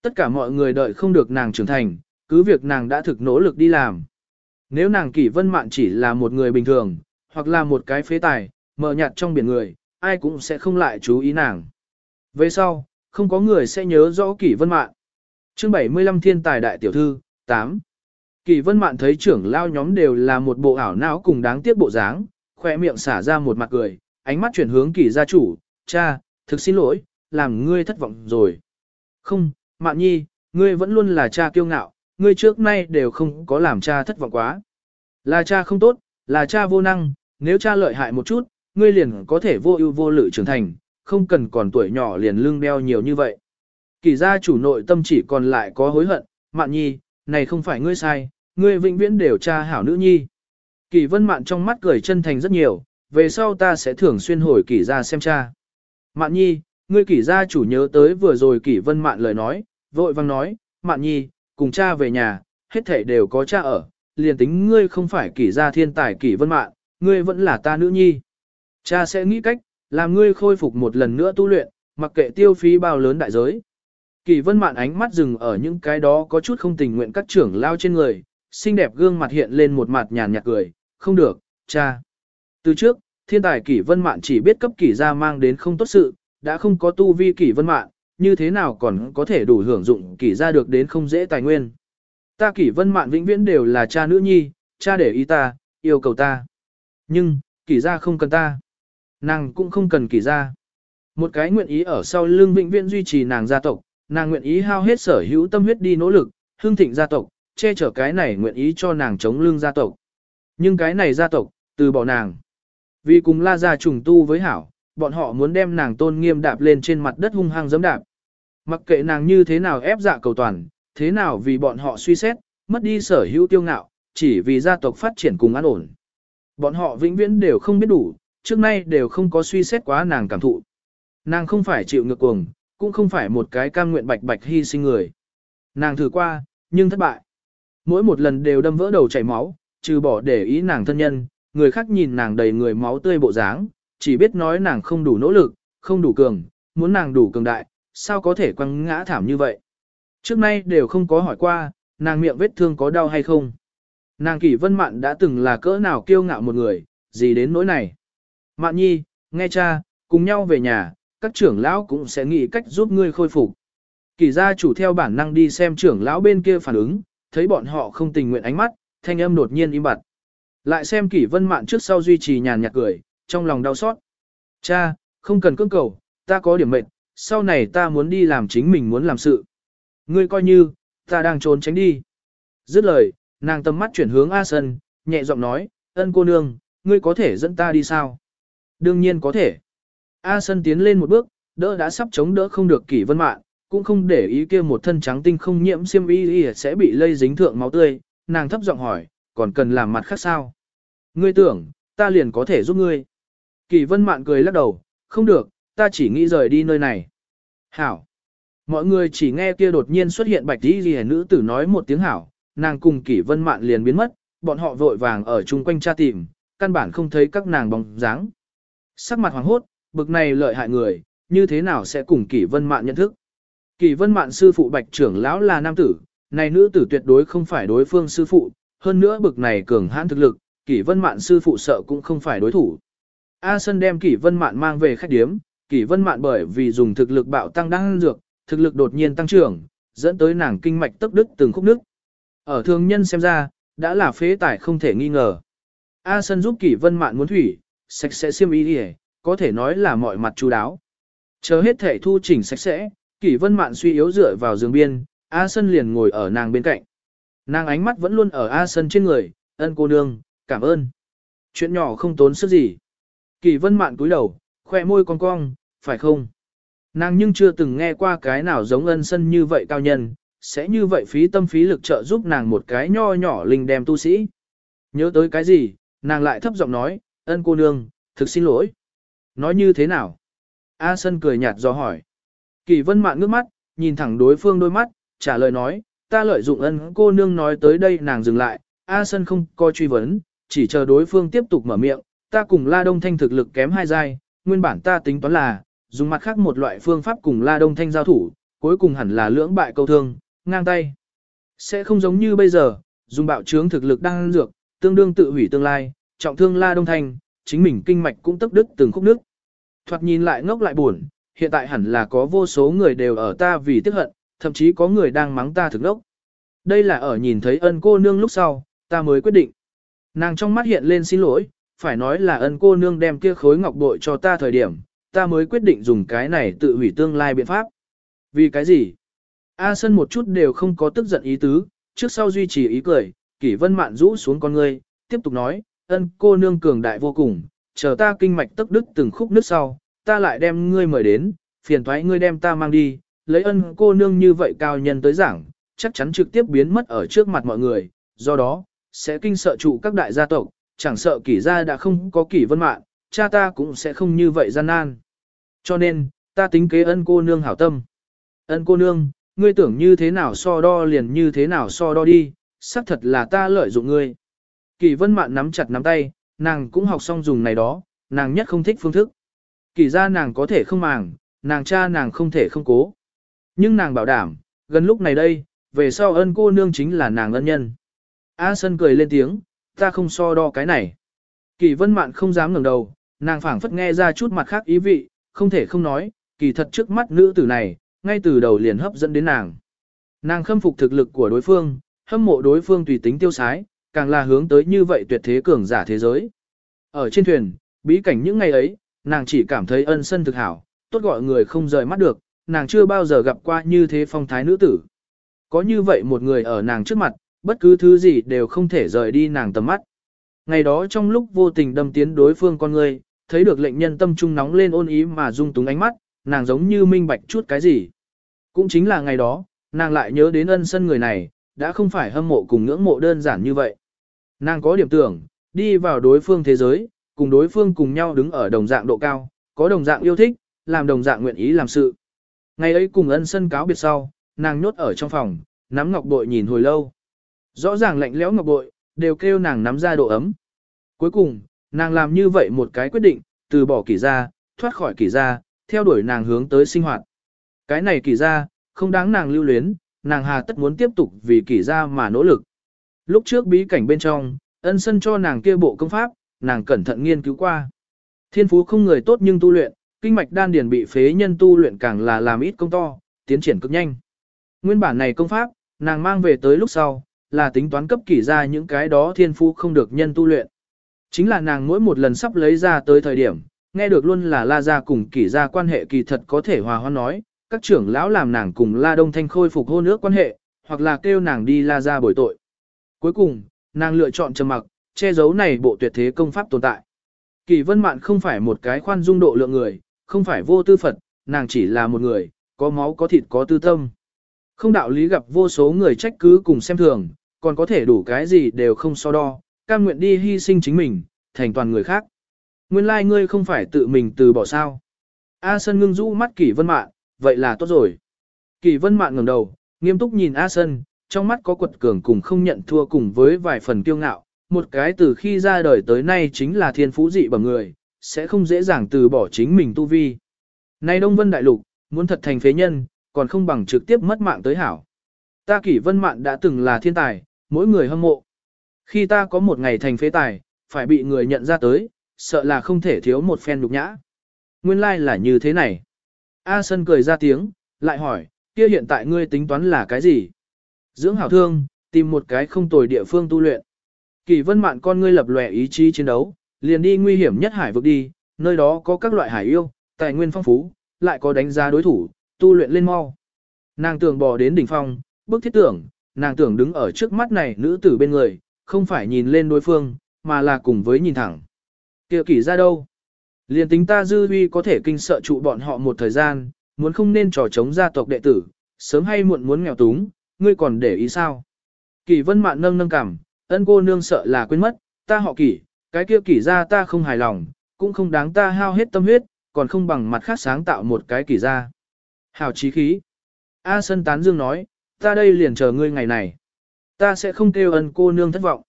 Tất cả mọi người đợi không được nàng trưởng thành, cứ việc nàng đã thực nỗ lực đi làm. Nếu nàng kỷ vân mạn chỉ là một người bình thường, hoặc là một cái phế tài, mờ nhạt trong biển người, ai cũng sẽ không lại chú ý nàng. Về sau, không có người sẽ nhớ rõ kỷ vân mạn. Chương 75 Thiên tài đại tiểu thư, 8. Kỳ vân mạn thấy trưởng lao nhóm đều là một bộ ảo não cùng đáng tiếc bộ dáng, khoe miệng xả ra một mặt cười, ánh mắt chuyển hướng Kỳ gia chủ, cha, thực xin lỗi, làm ngươi thất vọng rồi. Không, mạn nhi, ngươi vẫn luôn là cha kiêu ngạo, ngươi trước nay đều không có làm cha thất vọng quá. Là cha không tốt, là cha vô năng, nếu cha lợi hại một chút, ngươi liền có thể vô ưu vô lự trưởng thành, không cần còn tuổi nhỏ liền lưng đeo nhiều như vậy. Kỳ gia chủ nội tâm chỉ còn lại có hối hận, mạn nhi, này không phải ngươi sai, ngươi vĩnh viễn đều cha hảo nữ nhi. Kỳ vân mạn trong mắt cười chân thành rất nhiều, về sau ta sẽ thường xuyên hồi kỳ gia xem cha. Mạn nhi, ngươi kỳ gia chủ nhớ tới vừa rồi kỳ vân mạn lời nói, vội vang nói, mạn nhi, cùng cha về nhà, hết thảy đều có cha ở, liền tính ngươi không phải kỳ gia thiên tài kỳ vân mạn, ngươi vẫn là ta nữ nhi. Cha sẽ nghĩ cách, làm ngươi khôi phục một lần nữa tu luyện, mặc kệ tiêu phí bao lớn đại giới. Kỳ vân mạn ánh mắt dừng ở những cái đó có chút không tình nguyện các trưởng lao trên người, xinh đẹp gương mặt hiện lên một mặt nhàn nhạt cười, không được, cha. Từ trước, thiên tài kỷ vân mạn chỉ biết cấp kỷ ra mang đến không tốt sự, đã không có tu vi kỷ vân mạn, như thế nào còn có thể đủ hưởng dụng kỷ ra được đến không dễ tài nguyên. Ta kỷ vân mạn vĩnh viễn đều là cha nữ nhi, cha để ý ta, yêu cầu ta. Nhưng, kỷ gia không cần ta. Nàng cũng không cần kỷ gia. Một cái nguyện ý ở sau lưng vĩnh viễn duy trì nàng gia tộc, nàng nguyện ý hao hết sở hữu tâm huyết đi nỗ lực, hương thịnh gia tộc, che chở cái này nguyện ý cho nàng chống lưng gia tộc. Nhưng cái này gia tộc, từ bỏ nàng. Vì cùng la gia trùng tu với hảo, bọn họ muốn đem nàng tôn nghiêm đạp lên trên mặt đất hung hăng giẫm đạp. Mặc kệ nàng như thế nào ép dạ cầu toàn, thế nào vì bọn họ suy xét, mất đi sở hữu tiêu ngạo, chỉ vì gia tộc phát triển cùng an ổn. Bọn họ vĩnh viễn đều không biết đủ, trước nay đều không có suy xét quá nàng cảm thụ. Nàng không phải chịu ngược cuồng, cũng không phải một cái cam nguyện bạch bạch hy sinh người. Nàng thử qua, nhưng thất bại. Mỗi một lần đều đâm vỡ đầu chảy máu, trừ bỏ để ý nàng thân nhân, người khác nhìn nàng đầy người máu tươi bộ dáng, chỉ biết nói nàng không đủ nỗ lực, không đủ cường, muốn nàng đủ cường đại, sao có thể quăng ngã thảm như vậy. Trước nay đều không có hỏi qua, nàng miệng vết thương có đau hay không. Nàng kỷ vân mạn đã từng là cỡ nào kiêu ngạo một người, gì đến nỗi này. Mạn nhi, nghe cha, cùng nhau về nhà, các trưởng lão cũng sẽ nghĩ cách giúp ngươi khôi phục. Kỷ gia chủ theo bản năng đi xem trưởng lão bên kia phản ứng, thấy bọn họ không tình nguyện ánh mắt, thanh âm đột nhiên im bặt. Lại xem kỷ vân mạn trước sau duy trì nhàn nhạt cười, trong lòng đau xót. Cha, không cần cưỡng cầu, ta có điểm mệnh, sau này ta muốn đi làm chính mình muốn làm sự. Ngươi coi như, ta đang trốn tránh đi. Dứt lời, Nàng tầm mắt chuyển hướng A Sân, nhẹ giọng nói, ân cô nương, ngươi có thể dẫn ta đi sao? Đương nhiên có thể. A Sân tiến lên một bước, đỡ đã sắp chống đỡ không được kỷ vân mạn, cũng không để ý kia một thân trắng tinh không nhiễm xiêm y sẽ bị lây dính thượng máu tươi, nàng thấp giọng hỏi, còn cần làm mặt khác sao? Ngươi tưởng, ta liền có thể giúp ngươi. Kỷ vân mạn cười lắc đầu, không được, ta chỉ nghĩ rời đi nơi này. Hảo. Mọi người chỉ nghe kia đột nhiên xuất hiện bạch y ghi nữ tử nói một tiếng hảo, nàng cùng kỷ vân mạn liền biến mất, bọn họ vội vàng ở chung quanh tra tìm, căn bản không thấy các nàng bóng dáng. Sắc mặt hoàng hốt, bực này lợi hại người, như thế nào sẽ cùng kỷ vân mạn nhận thức. Kỳ vân mạn sư phụ bạch trưởng lão là nam tử, này nữ tử tuyệt đối không phải đối phương sư phụ, hơn nữa bực này cường hãn thực lực, Kỷ Vân Mạn sư phụ sợ cũng không phải đối thủ. A Sân đem Kỷ Vân Mạn mang về khách điếm, Kỷ Vân Mạn bởi vì dùng thực lực bạo tăng đang dược, thực lực đột nhiên tăng trưởng, dẫn tới nàng kinh mạch tức đứt từng khúc nước. Ở thường nhân xem ra, đã là phế tải không thể nghi ngờ. A Sân giúp Kỷ Vân Mạn muốn thủy, sạch sẽ xiêm y đi có thể nói là mọi mặt chú đáo. Chờ hết thể thu chỉnh sạch sẽ, Kỷ Vân Mạn suy yếu dựa vào giường biên, A Sân liền ngồi ở nàng bên cạnh. Nàng ánh mắt vẫn luôn ở A Sân trên người, ân cô nương, cảm ơn. Chuyện nhỏ không tốn sức gì. Kỷ Vân Mạn cúi đầu, khoe môi cong cong, phải không? Nàng nhưng chưa từng nghe qua cái nào giống ân sân như vậy cao nhân, sẽ như vậy phí tâm phí lực trợ giúp nàng một cái nho nhỏ linh đem tu sĩ. Nhớ tới cái gì, nàng lại thấp giọng nói, ân cô nương, thực xin lỗi. Nói như thế nào? A Sân cười nhạt do hỏi. Kỳ vân mạn ngước mắt, nhìn thẳng đối phương đôi mắt, trả lời nói, ta lợi dụng ân cô nương nói tới đây nàng dừng lại, A Sân không coi truy vấn, chỉ chờ đối phương tiếp tục mở miệng, ta cùng La Đông Thanh thực lực kém hai giai, nguyên bản ta tính toán là, dùng mặt khác một loại phương pháp cùng La Đông Thanh giao thủ, cuối cùng hẳn là lưỡng bại câu thương, ngang tay. Sẽ không giống như bây giờ, dùng bạo trướng thực lực đang dược, tương đương tự hủy tương lai, trọng thương La Đông Thanh, chính mình kinh mạch cũng tức đứt từng khúc nước. Thoạt nhìn lại ngốc lại buồn, hiện tại hẳn là có vô số người đều ở ta vì tiếc hận, thậm chí có người đang mắng ta thực đốc. Đây là ở nhìn thấy ân cô nương lúc sau, ta mới quyết định. Nàng trong mắt hiện lên xin lỗi, phải nói là ân cô nương đem kia khối ngọc bội cho ta thời điểm, ta mới quyết định dùng cái này tự hủy tương lai biện pháp. Vì cái gì? A Sân một chút đều không có tức giận ý tứ, trước sau duy trì ý cười, kỷ vân mạn rũ xuống con ngươi, tiếp tục nói, ân cô nương cường đại vô cùng, chờ ta kinh mạch tức đứt từng khúc nước sau, ta lại đem ngươi mời đến, phiền thoái ngươi đem ta mang đi, lấy ân cô nương như vậy cao nhân tới giảng, chắc chắn trực tiếp biến mất ở trước mặt mọi người, do đó, sẽ kinh sợ trụ các đại gia tộc, chẳng sợ kỷ gia đã không có kỷ vân mạng, cha ta cũng sẽ không như vậy gian nan. Cho nên, ta tính kế ân cô nương hảo tâm. Ân cô nương, ngươi tưởng như thế nào so đo liền như thế nào so đo đi, xác thật là ta lợi dụng ngươi. Kỷ vân mạn nắm chặt nắm tay, nàng cũng học xong dùng này đó, nàng nhất không thích phương thức kỳ ra nàng có thể không màng, nàng cha nàng không thể không cố. Nhưng nàng bảo đảm, gần lúc này đây, về sau ân cô nương chính là nàng ân nhân. A Sân cười lên tiếng, ta không so đo cái này. Kỳ vân mạn không dám ngẩng đầu, nàng phảng phất nghe ra chút mặt khác ý vị, không thể không nói, kỳ thật trước mắt nữ tử này, ngay từ đầu liền hấp dẫn đến nàng. Nàng khâm phục thực lực của đối phương, hâm mộ đối phương tùy tính tiêu sái, càng là hướng tới như vậy tuyệt thế cường giả thế giới. Ở trên thuyền, bí cảnh những ngày ấy, nàng chỉ cảm thấy ân sân thực hảo, tốt gọi người không rời mắt được, nàng chưa bao giờ gặp qua như thế phong thái nữ tử. Có như vậy một người ở nàng trước mặt, bất cứ thứ gì đều không thể rời đi nàng tầm mắt. Ngày đó trong lúc vô tình đâm tiến đối phương con người, thấy được lệnh nhân tâm trung nóng lên ôn ý mà dung túng ánh mắt, nàng giống như minh bạch chút cái gì. Cũng chính là ngày đó, nàng lại nhớ đến ân sân người này, đã không phải hâm mộ cùng ngưỡng mộ đơn giản như vậy. Nàng có điểm tưởng, đi vào đối phương thế giới, cùng đối phương cùng nhau đứng ở đồng dạng độ cao, có đồng dạng yêu thích, làm đồng dạng nguyện ý làm sự. Ngày ấy cùng ân sân cáo biệt sau, nàng nhốt ở trong phòng, nắm ngọc bội nhìn hồi lâu. Rõ ràng lạnh lẽo ngọc bội, đều kêu nàng nắm ra độ ấm. Cuối cùng, nàng làm như vậy một cái quyết định, từ bỏ kỳ ra, thoát khỏi kỳ ra, theo đuổi nàng hướng tới sinh hoạt. Cái này kỳ ra, không đáng nàng lưu luyến, nàng hà tất muốn tiếp tục vì kỳ ra mà nỗ lực. Lúc trước bí cảnh bên trong, ân sân cho nàng kia bộ công pháp, nàng cẩn thận nghiên cứu qua. Thiên phú không người tốt nhưng tu luyện, kinh mạch đan điền bị phế nhân tu luyện càng là làm ít công to, tiến triển cực nhanh. Nguyên bản này công pháp, nàng mang về tới lúc sau, là tính toán cấp kỷ ra những cái đó thiên phú không được nhân tu luyện. Chính là nàng mỗi một lần sắp lấy ra tới thời điểm, nghe được luôn là la ra cùng kỷ ra quan hệ kỳ thật có thể hòa hoan nói, các trưởng lão làm nàng cùng la đông thanh khôi phục hôn ước quan hệ, hoặc là kêu nàng đi la ra bồi tội. Cuối cùng, nàng lựa chọn trầm mặc, che giấu này bộ tuyệt thế công pháp tồn tại. Kỳ vân mạn không phải một cái khoan dung độ lượng người, không phải vô tư Phật, nàng chỉ là một người, có máu có thịt có tư tâm. Không đạo lý gặp vô số người trách cứ cùng xem thường, còn có thể đủ cái gì đều không so đo, cam nguyện đi hy sinh chính mình, thành toàn người khác. Nguyên lai like ngươi không phải tự mình từ bỏ sao. A Sân ngưng rũ mắt Kỷ Vân Mạn, vậy là tốt rồi. Kỷ Vân Mạn ngẩng đầu, nghiêm túc nhìn A Sân, trong mắt có quật cường cùng không nhận thua cùng với vài phần kiêu ngạo, một cái từ khi ra đời tới nay chính là thiên phú dị bẩm người, sẽ không dễ dàng từ bỏ chính mình tu vi. Nay Đông Vân Đại Lục, muốn thật thành phế nhân, còn không bằng trực tiếp mất mạng tới hảo. Ta kỷ vân mạn đã từng là thiên tài, mỗi người hâm mộ. Khi ta có một ngày thành phế tài, phải bị người nhận ra tới, sợ là không thể thiếu một phen đục nhã. Nguyên lai like là như thế này. A Sân cười ra tiếng, lại hỏi, kia hiện tại ngươi tính toán là cái gì? Dưỡng hảo thương, tìm một cái không tồi địa phương tu luyện. Kỳ vân mạn con ngươi lập lòe ý chí chiến đấu, liền đi nguy hiểm nhất hải vực đi, nơi đó có các loại hải yêu, tài nguyên phong phú, lại có đánh giá đối thủ, tu luyện lên mau. Nàng tưởng bò đến đỉnh phong, bước thiết tưởng, nàng tưởng đứng ở trước mắt này nữ tử bên người, không phải nhìn lên đối phương, mà là cùng với nhìn thẳng. Kia kỳ ra đâu? Liền tính ta dư huy có thể kinh sợ trụ bọn họ một thời gian, muốn không nên trò chống gia tộc đệ tử, sớm hay muộn muốn nghèo túng, ngươi còn để ý sao? Kỳ vân mạn nâng nâng cảm, ân cô nương sợ là quên mất, ta họ Kỷ, cái kia Kỷ ra ta không hài lòng, cũng không đáng ta hao hết tâm huyết, còn không bằng mặt khác sáng tạo một cái Kỷ ra. Hào chí khí. A Sân Tán Dương nói, ta đây liền chờ ngươi ngày này. Ta sẽ không kêu ân cô nương thất vọng.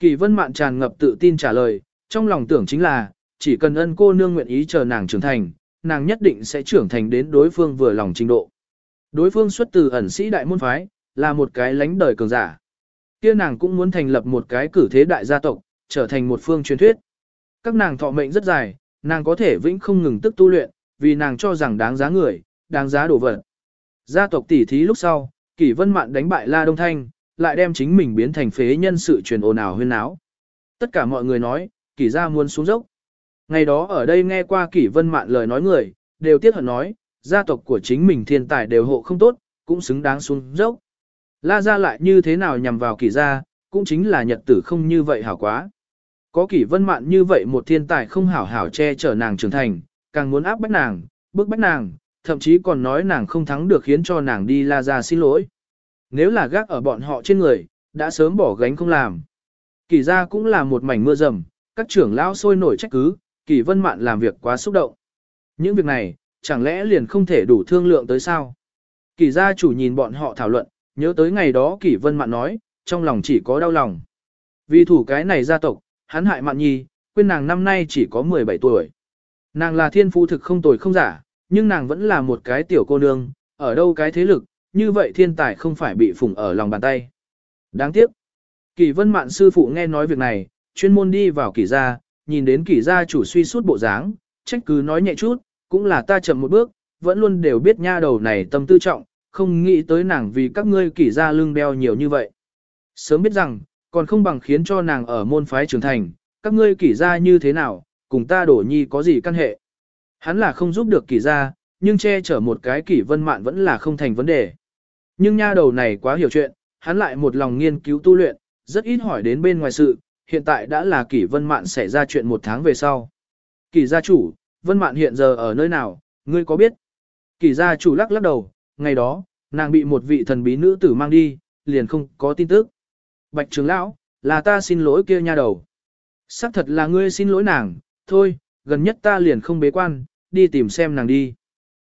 Kỷ vân mạn tràn ngập tự tin trả lời, trong lòng tưởng chính là, chỉ cần ân cô nương nguyện ý chờ nàng trưởng thành, nàng nhất định sẽ trưởng thành đến đối phương vừa lòng trình độ. Đối phương xuất từ ẩn sĩ đại môn phái, là một cái lãnh đời cường giả. Kia nàng cũng muốn thành lập một cái cử thế đại gia tộc, trở thành một phương truyền thuyết. Các nàng thọ mệnh rất dài, nàng có thể vĩnh không ngừng tức tu luyện, vì nàng cho rằng đáng giá người, đáng giá đồ vật. Gia tộc tỷ thí lúc sau, Kỷ Vân Mạn đánh bại La Đông Thanh, lại đem chính mình biến thành phế nhân sự truyền ồn ào huyên náo. Tất cả mọi người nói, Kỷ gia muốn xuống dốc. Ngày đó ở đây nghe qua Kỷ Vân Mạn lời nói người, đều tiếc hận nói, gia tộc của chính mình thiên tài đều hộ không tốt, cũng xứng đáng xuống dốc. La gia lại như thế nào nhằm vào Kỷ gia, cũng chính là nhật tử không như vậy hảo quá. Có Kỷ Vân Mạn như vậy một thiên tài không hảo hảo che chở nàng trưởng thành, càng muốn áp bách nàng, bức bách nàng, thậm chí còn nói nàng không thắng được khiến cho nàng đi La gia xin lỗi. Nếu là gác ở bọn họ trên người, đã sớm bỏ gánh không làm. Kỳ gia cũng là một mảnh mưa rầm, các trưởng lão sôi nổi trách cứ, kỳ vân mạn làm việc quá xúc động. Những việc này, chẳng lẽ liền không thể đủ thương lượng tới sao? Kỳ gia chủ nhìn bọn họ thảo luận, nhớ tới ngày đó kỷ vân mạn nói, trong lòng chỉ có đau lòng. Vì thủ cái này gia tộc, hắn hại mạn nhi, quên nàng năm nay chỉ có 17 tuổi. Nàng là thiên phu thực không tồi không giả, nhưng nàng vẫn là một cái tiểu cô nương, ở đâu cái thế lực, như vậy thiên tài không phải bị phủng ở lòng bàn tay. Đáng tiếc. kỷ vân mạn sư phụ nghe nói việc này, chuyên môn đi vào kỷ gia, nhìn đến kỷ gia chủ suy suốt bộ dáng, trách cứ nói nhẹ chút, cũng là ta chậm một bước, vẫn luôn đều biết nha đầu này tâm tư trọng, không nghĩ tới nàng vì các ngươi kỷ gia lưng đeo nhiều như vậy. Sớm biết rằng, còn không bằng khiến cho nàng ở môn phái trưởng thành, các ngươi kỷ gia như thế nào, cùng ta đổ nhi có gì căn hệ. Hắn là không giúp được kỷ gia, nhưng che chở một cái kỷ vân mạn vẫn là không thành vấn đề. Nhưng nha đầu này quá hiểu chuyện, hắn lại một lòng nghiên cứu tu luyện, rất ít hỏi đến bên ngoài sự, hiện tại đã là kỷ vân mạn xảy ra chuyện một tháng về sau. Kỷ gia chủ, vân mạn hiện giờ ở nơi nào, ngươi có biết? Kỷ gia chủ lắc lắc đầu, ngày đó, nàng bị một vị thần bí nữ tử mang đi, liền không có tin tức. Bạch trưởng lão, là ta xin lỗi kia nha đầu. Sắc thật là ngươi xin lỗi nàng, thôi, gần nhất ta liền không bế quan, đi tìm xem nàng đi.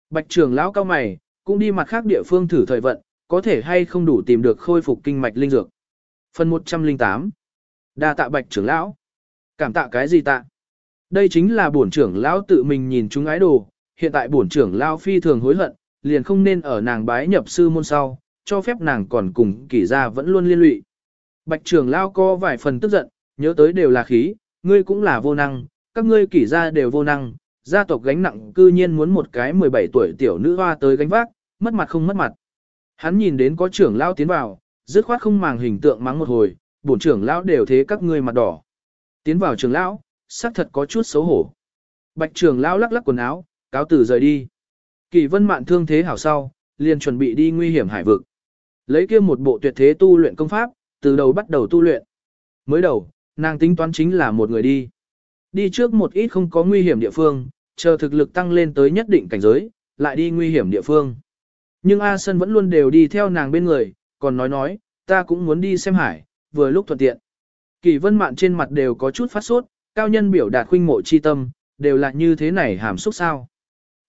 Bạch trưởng lão cao mày, cũng đi mặt khác địa phương thử thời vận, có thể hay không đủ tìm được khôi phục kinh mạch linh dược. Phần 108 Đa tạ bạch trưởng lão. Cảm tạ cái gì tạ? Đây chính là bổn trưởng lão tự mình nhìn chúng ái đồ, hiện tại bổn trưởng lão phi thường hối hận, liền không nên ở nàng bái nhập sư môn sau, cho phép nàng còn cùng kỷ gia vẫn luôn liên lụy. Bạch trưởng lão có vài phần tức giận, nhớ tới đều là khí, ngươi cũng là vô năng, các ngươi kỷ gia đều vô năng, gia tộc gánh nặng cư nhiên muốn một cái 17 tuổi tiểu nữ hoa tới gánh vác, mất mặt không mất mặt. Hắn nhìn đến có trưởng lão tiến vào, dứt khoát không màng hình tượng mắng một hồi, bổn trưởng lão đều thế các ngươi mặt đỏ. Tiến vào trưởng lão, xác thật có chút xấu hổ. Bạch trưởng lão lắc lắc quần áo, cáo tử rời đi. Kỳ vân mạn thương thế hảo sau, liền chuẩn bị đi nguy hiểm hải vực. Lấy kia một bộ tuyệt thế tu luyện công pháp, từ đầu bắt đầu tu luyện. Mới đầu, nàng tính toán chính là một người đi. Đi trước một ít không có nguy hiểm địa phương, chờ thực lực tăng lên tới nhất định cảnh giới, lại đi nguy hiểm địa phương. Nhưng A Sân vẫn luôn đều đi theo nàng bên người, còn nói nói, ta cũng muốn đi xem hải, vừa lúc thuận tiện. Kỳ vân mạn trên mặt đều có chút phát sốt, cao nhân biểu đạt khuynh mộ chi tâm, đều là như thế này hàm xúc sao.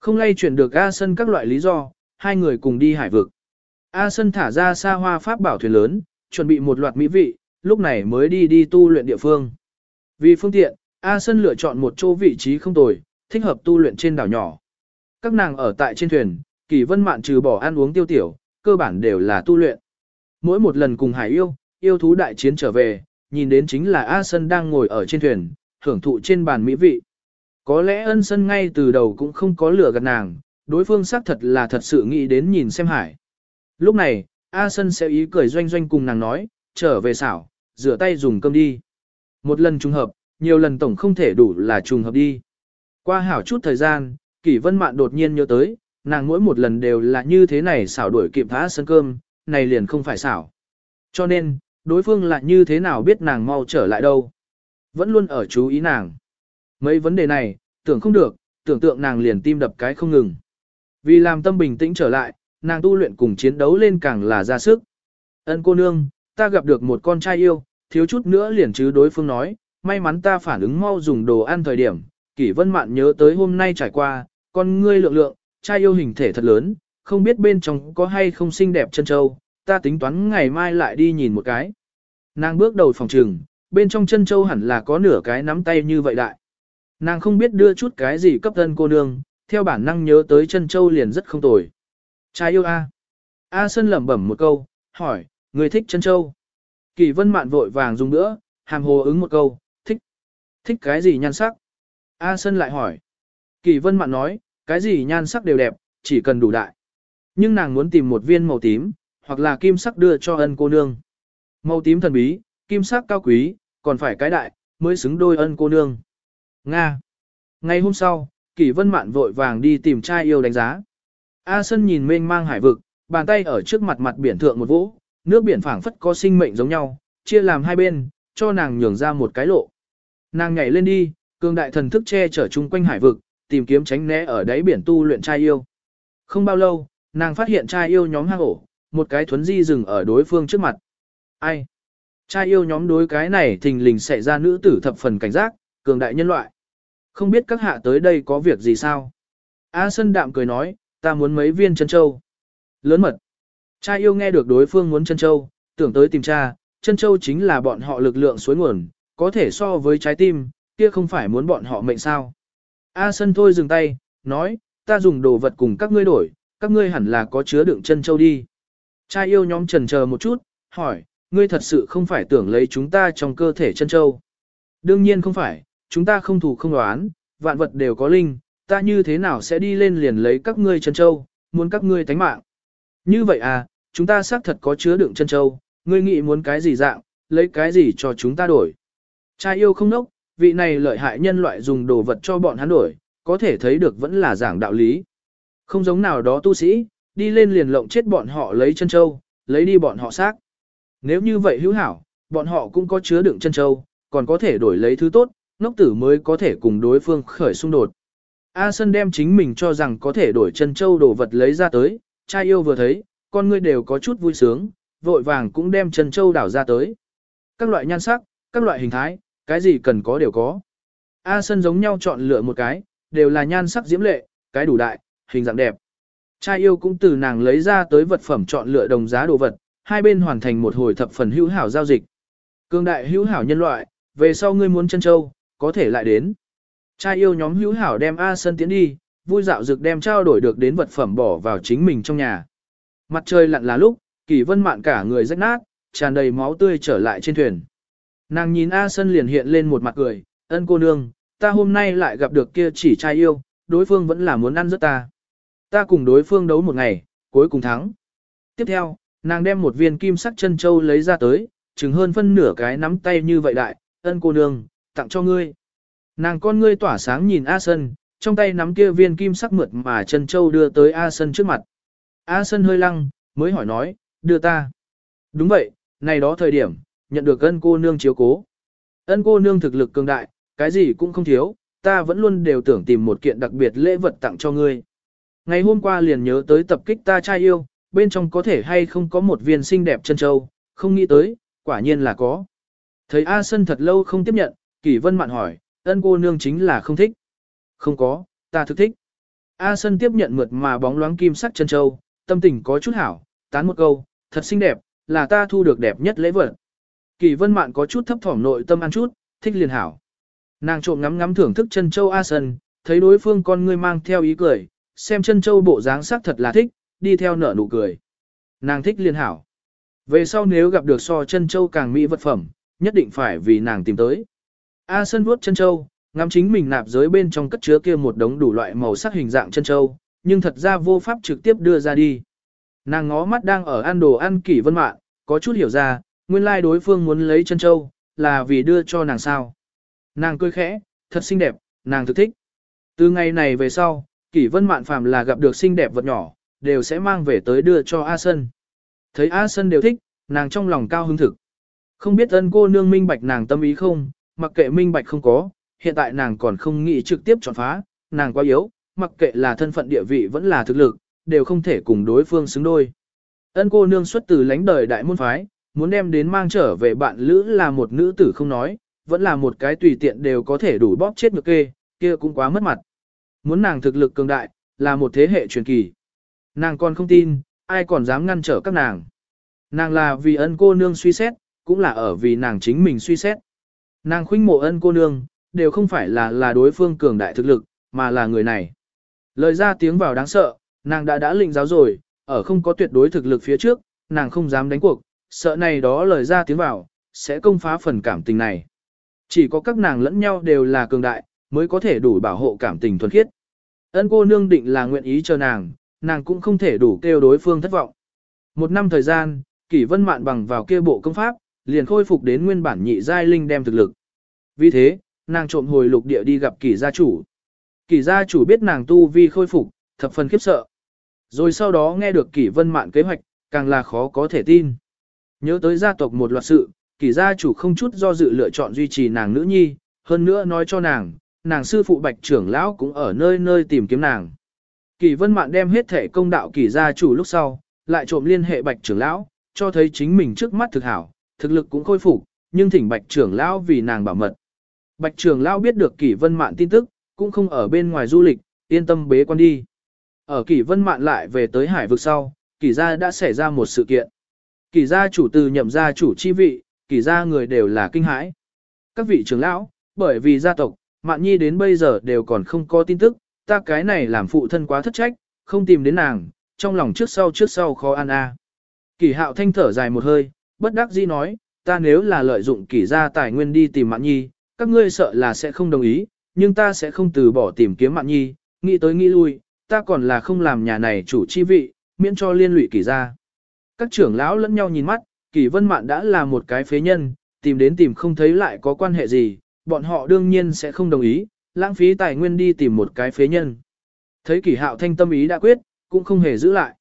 Không lay chuyển được A Sân các loại lý do, hai người cùng đi hải vực. A Sân thả ra xa hoa pháp bảo thuyền lớn, chuẩn bị một loạt mỹ vị, lúc này mới đi đi tu luyện địa phương. Vì phương tiện, A Sân lựa chọn một chỗ vị trí không tồi, thích hợp tu luyện trên đảo nhỏ. Các nàng ở tại trên thuyền, Kỳ Vân Mạn trừ bỏ ăn uống tiêu tiểu, cơ bản đều là tu luyện. Mỗi một lần cùng Hải Yêu, yêu thú đại chiến trở về, nhìn đến chính là A Sân đang ngồi ở trên thuyền, hưởng thụ trên bàn mỹ vị. Có lẽ ân sân ngay từ đầu cũng không có lửa gạt nàng, đối phương xác thật là thật sự nghĩ đến nhìn xem hải. Lúc này, A Sân sẽ ý cười doanh doanh cùng nàng nói, trở về xảo, rửa tay dùng cơm đi. Một lần trùng hợp, nhiều lần tổng không thể đủ là trùng hợp đi. Qua hảo chút thời gian, Kỷ Vân Mạn đột nhiên nhớ tới, nàng mỗi một lần đều là như thế này xảo đuổi kịp A sân cơm, này liền không phải xảo. Cho nên, đối phương lại như thế nào biết nàng mau trở lại đâu. Vẫn luôn ở chú ý nàng. Mấy vấn đề này, tưởng không được, tưởng tượng nàng liền tim đập cái không ngừng. Vì làm tâm bình tĩnh trở lại, nàng tu luyện cùng chiến đấu lên càng là ra sức. Ân cô nương, ta gặp được một con trai yêu, thiếu chút nữa liền chứ đối phương nói, may mắn ta phản ứng mau dùng đồ ăn thời điểm. Kỷ vân mạn nhớ tới hôm nay trải qua, con ngươi lượng lượng, trai yêu hình thể thật lớn, không biết bên trong có hay không xinh đẹp chân châu, ta tính toán ngày mai lại đi nhìn một cái. Nàng bước đầu phòng trừng, bên trong chân châu hẳn là có nửa cái nắm tay như vậy đại. Nàng không biết đưa chút cái gì cấp thân cô nương, theo bản năng nhớ tới chân châu liền rất không tồi. Trai yêu A. A sơn lẩm bẩm một câu, hỏi, người thích chân châu. Kỳ vân mạn vội vàng dùng nữa, hàm hồ ứng một câu, thích. Thích cái gì nhan sắc? A sơn lại hỏi. Kỳ vân mạn nói, cái gì nhan sắc đều đẹp, chỉ cần đủ đại. Nhưng nàng muốn tìm một viên màu tím, hoặc là kim sắc đưa cho ân cô nương. Màu tím thần bí, kim sắc cao quý, còn phải cái đại, mới xứng đôi ân cô nương. Nga. Ngày hôm sau, Kỷ Vân Mạn vội vàng đi tìm trai yêu đánh giá. A Sân nhìn mênh mang hải vực, bàn tay ở trước mặt mặt biển thượng một vỗ, nước biển phảng phất có sinh mệnh giống nhau, chia làm hai bên, cho nàng nhường ra một cái lộ. Nàng nhảy lên đi, cường đại thần thức che chở chung quanh hải vực, tìm kiếm tránh né ở đáy biển tu luyện trai yêu. Không bao lâu, nàng phát hiện trai yêu nhóm hang ổ, một cái thuấn di dừng ở đối phương trước mặt. Ai? Trai yêu nhóm đối cái này thình lình xảy ra nữ tử thập phần cảnh giác, cường đại nhân loại. Không biết các hạ tới đây có việc gì sao? A Sân đạm cười nói, ta muốn mấy viên chân châu. Lớn mật. Trai yêu nghe được đối phương muốn chân châu, tưởng tới tìm cha, chân châu chính là bọn họ lực lượng suối nguồn, có thể so với trái tim, kia không phải muốn bọn họ mệnh sao. A Sân thôi dừng tay, nói, ta dùng đồ vật cùng các ngươi đổi, các ngươi hẳn là có chứa đựng chân châu đi. Trai yêu nhóm trần chờ một chút, hỏi, ngươi thật sự không phải tưởng lấy chúng ta trong cơ thể chân châu. Đương nhiên không phải, chúng ta không thủ không đoán, vạn vật đều có linh, ta như thế nào sẽ đi lên liền lấy các ngươi chân châu, muốn các ngươi tánh mạng. Như vậy à, chúng ta xác thật có chứa đựng chân châu, ngươi nghĩ muốn cái gì dạng, lấy cái gì cho chúng ta đổi. Trai yêu không nốc, vị này lợi hại nhân loại dùng đồ vật cho bọn hắn đổi, có thể thấy được vẫn là giảng đạo lý. Không giống nào đó tu sĩ, đi lên liền lộng chết bọn họ lấy chân châu, lấy đi bọn họ xác. Nếu như vậy hữu hảo, bọn họ cũng có chứa đựng chân châu, còn có thể đổi lấy thứ tốt, ngốc tử mới có thể cùng đối phương khởi xung đột. A Sân đem chính mình cho rằng có thể đổi chân châu đồ vật lấy ra tới, trai yêu vừa thấy, con ngươi đều có chút vui sướng, vội vàng cũng đem chân châu đảo ra tới. Các loại nhan sắc, các loại hình thái, cái gì cần có đều có. A Sân giống nhau chọn lựa một cái, đều là nhan sắc diễm lệ, cái đủ đại, hình dạng đẹp. Trai yêu cũng từ nàng lấy ra tới vật phẩm chọn lựa đồng giá đồ vật, hai bên hoàn thành một hồi thập phần hữu hảo giao dịch. Cương đại hữu hảo nhân loại, về sau ngươi muốn chân châu, có thể lại đến. Trai yêu nhóm hữu hảo đem A Sân tiến đi, vui dạo dực đem trao đổi được đến vật phẩm bỏ vào chính mình trong nhà. Mặt trời lặn là lúc, kỳ vân mạn cả người rách nát, tràn đầy máu tươi trở lại trên thuyền. Nàng nhìn A Sân liền hiện lên một mặt cười, ân cô nương, ta hôm nay lại gặp được kia chỉ trai yêu, đối phương vẫn là muốn ăn rất ta. Ta cùng đối phương đấu một ngày, cuối cùng thắng. Tiếp theo, nàng đem một viên kim sắc chân châu lấy ra tới, chừng hơn phân nửa cái nắm tay như vậy đại, ân cô nương, tặng cho ngươi. Nàng con ngươi tỏa sáng nhìn A Sân, trong tay nắm kia viên kim sắc mượt mà chân châu đưa tới A Sân trước mặt. A Sân hơi lăng, mới hỏi nói, đưa ta. Đúng vậy, này đó thời điểm, nhận được ân cô nương chiếu cố. Ân cô nương thực lực cường đại, cái gì cũng không thiếu, ta vẫn luôn đều tưởng tìm một kiện đặc biệt lễ vật tặng cho ngươi. Ngày hôm qua liền nhớ tới tập kích ta trai yêu, bên trong có thể hay không có một viên xinh đẹp chân châu, không nghĩ tới, quả nhiên là có. Thấy A Sân thật lâu không tiếp nhận, Kỷ Vân Mạn hỏi, ân cô nương chính là không thích. Không có, ta thực thích. A Sân tiếp nhận mượt mà bóng loáng kim sắc chân châu, tâm tình có chút hảo, tán một câu, thật xinh đẹp, là ta thu được đẹp nhất lễ vật. Kỷ Vân Mạn có chút thấp thỏm nội tâm ăn chút, thích liền hảo. Nàng trộm ngắm ngắm thưởng thức chân châu A Sân, thấy đối phương con ngươi mang theo ý cười, xem chân châu bộ dáng sắc thật là thích, đi theo nở nụ cười. Nàng thích liền hảo. Về sau nếu gặp được so chân châu càng mỹ vật phẩm, nhất định phải vì nàng tìm tới. A Sân vuốt chân châu, ngắm chính mình nạp giới bên trong cất chứa kia một đống đủ loại màu sắc hình dạng chân châu, nhưng thật ra vô pháp trực tiếp đưa ra đi. Nàng ngó mắt đang ở ăn đồ ăn kỷ vân mạn, có chút hiểu ra, nguyên lai đối phương muốn lấy chân châu, là vì đưa cho nàng sao. Nàng cười khẽ, thật xinh đẹp, nàng thực thích. Từ ngày này về sau, kỷ vân mạn phàm là gặp được xinh đẹp vật nhỏ, đều sẽ mang về tới đưa cho A Sân. Thấy A Sân đều thích, nàng trong lòng cao hứng thực. Không biết ân cô nương minh bạch nàng tâm ý không, mặc kệ minh bạch không có, hiện tại nàng còn không nghĩ trực tiếp chọn phá, nàng quá yếu, mặc kệ là thân phận địa vị vẫn là thực lực, đều không thể cùng đối phương xứng đôi. Ân cô nương xuất từ lãnh đời đại môn phái, muốn đem đến mang trở về bạn lữ là một nữ tử không nói, vẫn là một cái tùy tiện đều có thể đủ bóp chết ngược kê, kia cũng quá mất mặt. Muốn nàng thực lực cường đại, là một thế hệ truyền kỳ. Nàng còn không tin, ai còn dám ngăn trở các nàng. Nàng là vì ân cô nương suy xét, cũng là ở vì nàng chính mình suy xét. Nàng khuynh mộ ân cô nương, đều không phải là là đối phương cường đại thực lực, mà là người này. Lời ra tiếng vào đáng sợ, nàng đã đã lĩnh giáo rồi, ở không có tuyệt đối thực lực phía trước, nàng không dám đánh cuộc, sợ này đó lời ra tiếng vào, sẽ công phá phần cảm tình này. Chỉ có các nàng lẫn nhau đều là cường đại, mới có thể đủ bảo hộ cảm tình thuần khiết. Ân cô nương định là nguyện ý chờ nàng, nàng cũng không thể đủ kêu đối phương thất vọng. Một năm thời gian, kỷ vân mạn bằng vào kia bộ công pháp, liền khôi phục đến nguyên bản nhị giai linh đem thực lực. Vì thế, nàng trộm hồi lục địa đi gặp kỷ gia chủ. Kỷ gia chủ biết nàng tu vi khôi phục, thập phần khiếp sợ. Rồi sau đó nghe được kỷ vân mạn kế hoạch, càng là khó có thể tin. Nhớ tới gia tộc một loạt sự, kỷ gia chủ không chút do dự lựa chọn duy trì nàng nữ nhi, hơn nữa nói cho nàng, nàng sư phụ bạch trưởng lão cũng ở nơi nơi tìm kiếm nàng. Kỷ vân mạn đem hết thể công đạo kỷ gia chủ lúc sau, lại trộm liên hệ bạch trưởng lão, cho thấy chính mình trước mắt thực hảo, thực lực cũng khôi phục, nhưng thỉnh bạch trưởng lão vì nàng bảo mật. Bạch trưởng lão biết được kỷ vân mạn tin tức, cũng không ở bên ngoài du lịch, yên tâm bế quan đi. Ở kỷ vân mạn lại về tới hải vực sau, kỷ gia đã xảy ra một sự kiện. Kỷ gia chủ từ nhậm gia chủ chi vị, kỷ gia người đều là kinh hãi. Các vị trưởng lão, bởi vì gia tộc, mạn nhi đến bây giờ đều còn không có tin tức, ta cái này làm phụ thân quá thất trách, không tìm đến nàng, trong lòng trước sau trước sau khó ăn a. À. Kỷ hạo thanh thở dài một hơi, bất đắc dĩ nói, ta nếu là lợi dụng kỷ gia tài nguyên đi tìm mạn nhi, các ngươi sợ là sẽ không đồng ý, nhưng ta sẽ không từ bỏ tìm kiếm mạn nhi, nghĩ tới nghĩ lui, ta còn là không làm nhà này chủ chi vị, miễn cho liên lụy kỷ gia. Các trưởng lão lẫn nhau nhìn mắt, kỷ vân mạn đã là một cái phế nhân, tìm đến tìm không thấy lại có quan hệ gì, bọn họ đương nhiên sẽ không đồng ý, lãng phí tài nguyên đi tìm một cái phế nhân. Thấy kỷ hạo thanh tâm ý đã quyết, cũng không hề giữ lại.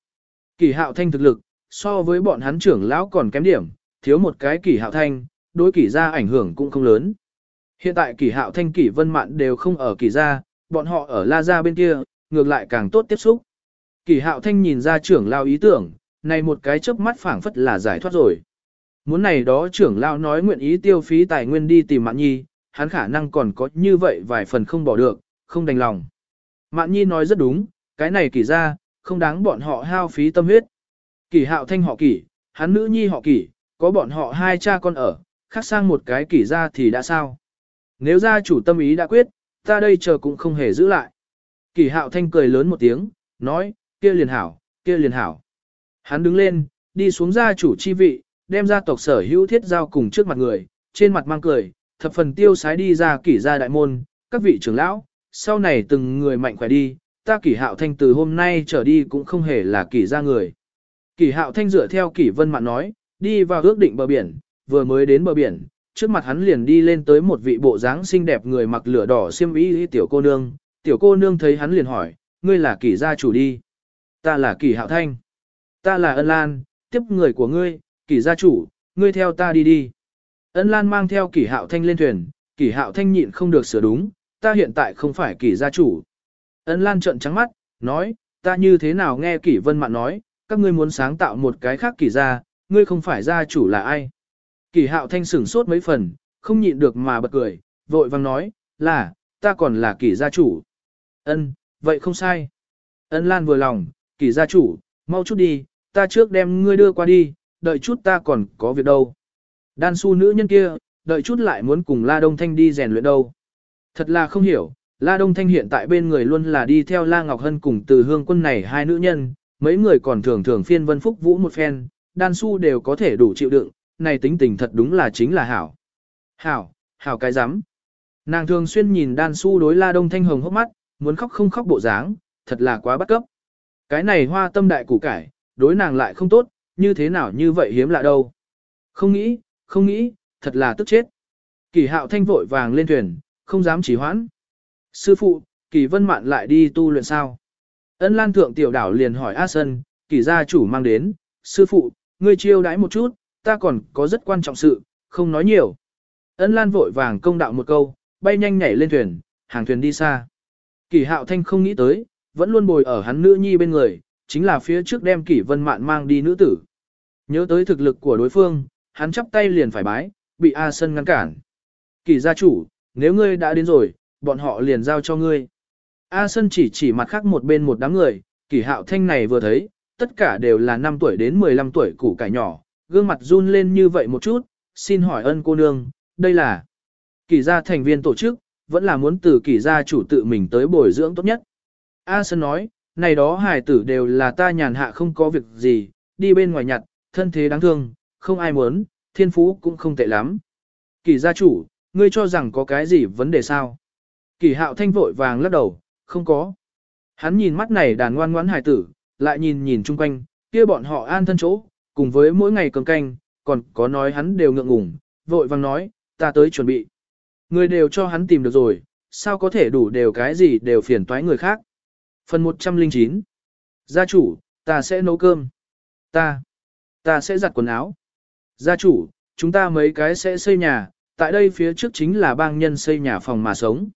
Kỷ hạo thanh thực lực, so với bọn hắn trưởng lão còn kém điểm, thiếu một cái kỷ hạo thanh, đối kỷ gia ảnh hưởng cũng không lớn. Hiện tại kỷ hạo thanh kỷ vân mạn đều không ở kỷ gia, bọn họ ở la gia bên kia, ngược lại càng tốt tiếp xúc. Kỷ hạo thanh nhìn ra trưởng lão ý tưởng, này một cái chớp mắt phảng phất là giải thoát rồi. Muốn này đó trưởng lão nói nguyện ý tiêu phí tài nguyên đi tìm Mạn Nhi, hắn khả năng còn có như vậy vài phần không bỏ được, không đành lòng. Mạn Nhi nói rất đúng, cái này kỷ gia không đáng bọn họ hao phí tâm huyết. Kỷ hạo thanh họ kỷ, hắn nữ nhi họ kỷ, có bọn họ hai cha con ở, khác sang một cái kỷ ra thì đã sao. Nếu gia chủ tâm ý đã quyết, ta đây chờ cũng không hề giữ lại. Kỷ hạo thanh cười lớn một tiếng, nói, kia liền hảo, kia liền hảo. Hắn đứng lên, đi xuống gia chủ chi vị, đem gia tộc sở hữu thiết giao cùng trước mặt người, trên mặt mang cười, thập phần tiêu sái đi ra kỷ gia đại môn, các vị trưởng lão, sau này từng người mạnh khỏe đi, ta kỷ hạo thanh từ hôm nay trở đi cũng không hề là kỷ gia người. Kỷ hạo thanh dựa theo kỷ vân mạn nói, đi vào ước định bờ biển, vừa mới đến bờ biển, trước mặt hắn liền đi lên tới một vị bộ dáng xinh đẹp người mặc lửa đỏ xiêm y tiểu cô nương, tiểu cô nương thấy hắn liền hỏi, ngươi là kỷ gia chủ đi. Ta là kỷ hạo thanh. Ta là ân lan, tiếp người của ngươi, kỷ gia chủ, ngươi theo ta đi đi. Ân lan mang theo kỷ hạo thanh lên thuyền, kỷ hạo thanh nhịn không được sửa đúng, ta hiện tại không phải kỷ gia chủ. Ân lan trợn trắng mắt, nói, ta như thế nào nghe kỷ vân mạn nói, các ngươi muốn sáng tạo một cái khác kỳ gia, ngươi không phải gia chủ là ai. kỳ hạo thanh sửng sốt mấy phần, không nhịn được mà bật cười, vội vang nói, là, ta còn là kỳ gia chủ. Ân, vậy không sai. Ân lan vừa lòng, kỳ gia chủ, mau chút đi, ta trước đem ngươi đưa qua đi, đợi chút ta còn có việc đâu. Đan su nữ nhân kia, đợi chút lại muốn cùng La Đông Thanh đi rèn luyện đâu. Thật là không hiểu, La Đông Thanh hiện tại bên người luôn là đi theo La Ngọc Hân cùng từ hương quân này hai nữ nhân, mấy người còn thường thường phiên vân phúc vũ một phen, đan su đều có thể đủ chịu đựng, này tính tình thật đúng là chính là hảo. Hảo, hảo cái rắm Nàng thường xuyên nhìn đan su đối la đông thanh hồng hốc mắt, muốn khóc không khóc bộ dáng, thật là quá bắt cấp. Cái này hoa tâm đại củ cải, đối nàng lại không tốt, như thế nào như vậy hiếm lạ đâu. Không nghĩ, không nghĩ, thật là tức chết. Kỳ hạo thanh vội vàng lên thuyền, không dám chỉ hoãn. Sư phụ, kỳ vân mạn lại đi tu luyện sao? Ân lan thượng tiểu đảo liền hỏi A Sân, kỳ gia chủ mang đến, sư phụ, ngươi chiêu đãi một chút, ta còn có rất quan trọng sự, không nói nhiều. Ân lan vội vàng công đạo một câu, bay nhanh nhảy lên thuyền, hàng thuyền đi xa. Kỳ hạo thanh không nghĩ tới, vẫn luôn bồi ở hắn nữ nhi bên người, chính là phía trước đem kỷ vân mạn mang đi nữ tử. Nhớ tới thực lực của đối phương, hắn chắp tay liền phải bái, bị A Sân ngăn cản. Kỳ gia chủ, nếu ngươi đã đến rồi, bọn họ liền giao cho ngươi. A Sân chỉ chỉ mặt khác một bên một đám người, kỳ hạo thanh này vừa thấy, tất cả đều là 5 tuổi đến 15 tuổi củ cải nhỏ, gương mặt run lên như vậy một chút, xin hỏi ân cô nương, đây là kỳ gia thành viên tổ chức, vẫn là muốn từ kỳ gia chủ tự mình tới bồi dưỡng tốt nhất. A Sân nói, này đó hài tử đều là ta nhàn hạ không có việc gì, đi bên ngoài nhặt, thân thế đáng thương, không ai muốn, thiên phú cũng không tệ lắm. Kỳ gia chủ, ngươi cho rằng có cái gì vấn đề sao? Kỳ hạo thanh vội vàng lắc đầu, không có. Hắn nhìn mắt này đàn ngoan ngoãn hài tử, lại nhìn nhìn chung quanh, kia bọn họ an thân chỗ, cùng với mỗi ngày cầm canh, còn có nói hắn đều ngượng ngùng, vội vàng nói, ta tới chuẩn bị. Người đều cho hắn tìm được rồi, sao có thể đủ đều cái gì đều phiền toái người khác. Phần 109 Gia chủ, ta sẽ nấu cơm. Ta, ta sẽ giặt quần áo. Gia chủ, chúng ta mấy cái sẽ xây nhà, tại đây phía trước chính là bang nhân xây nhà phòng mà sống.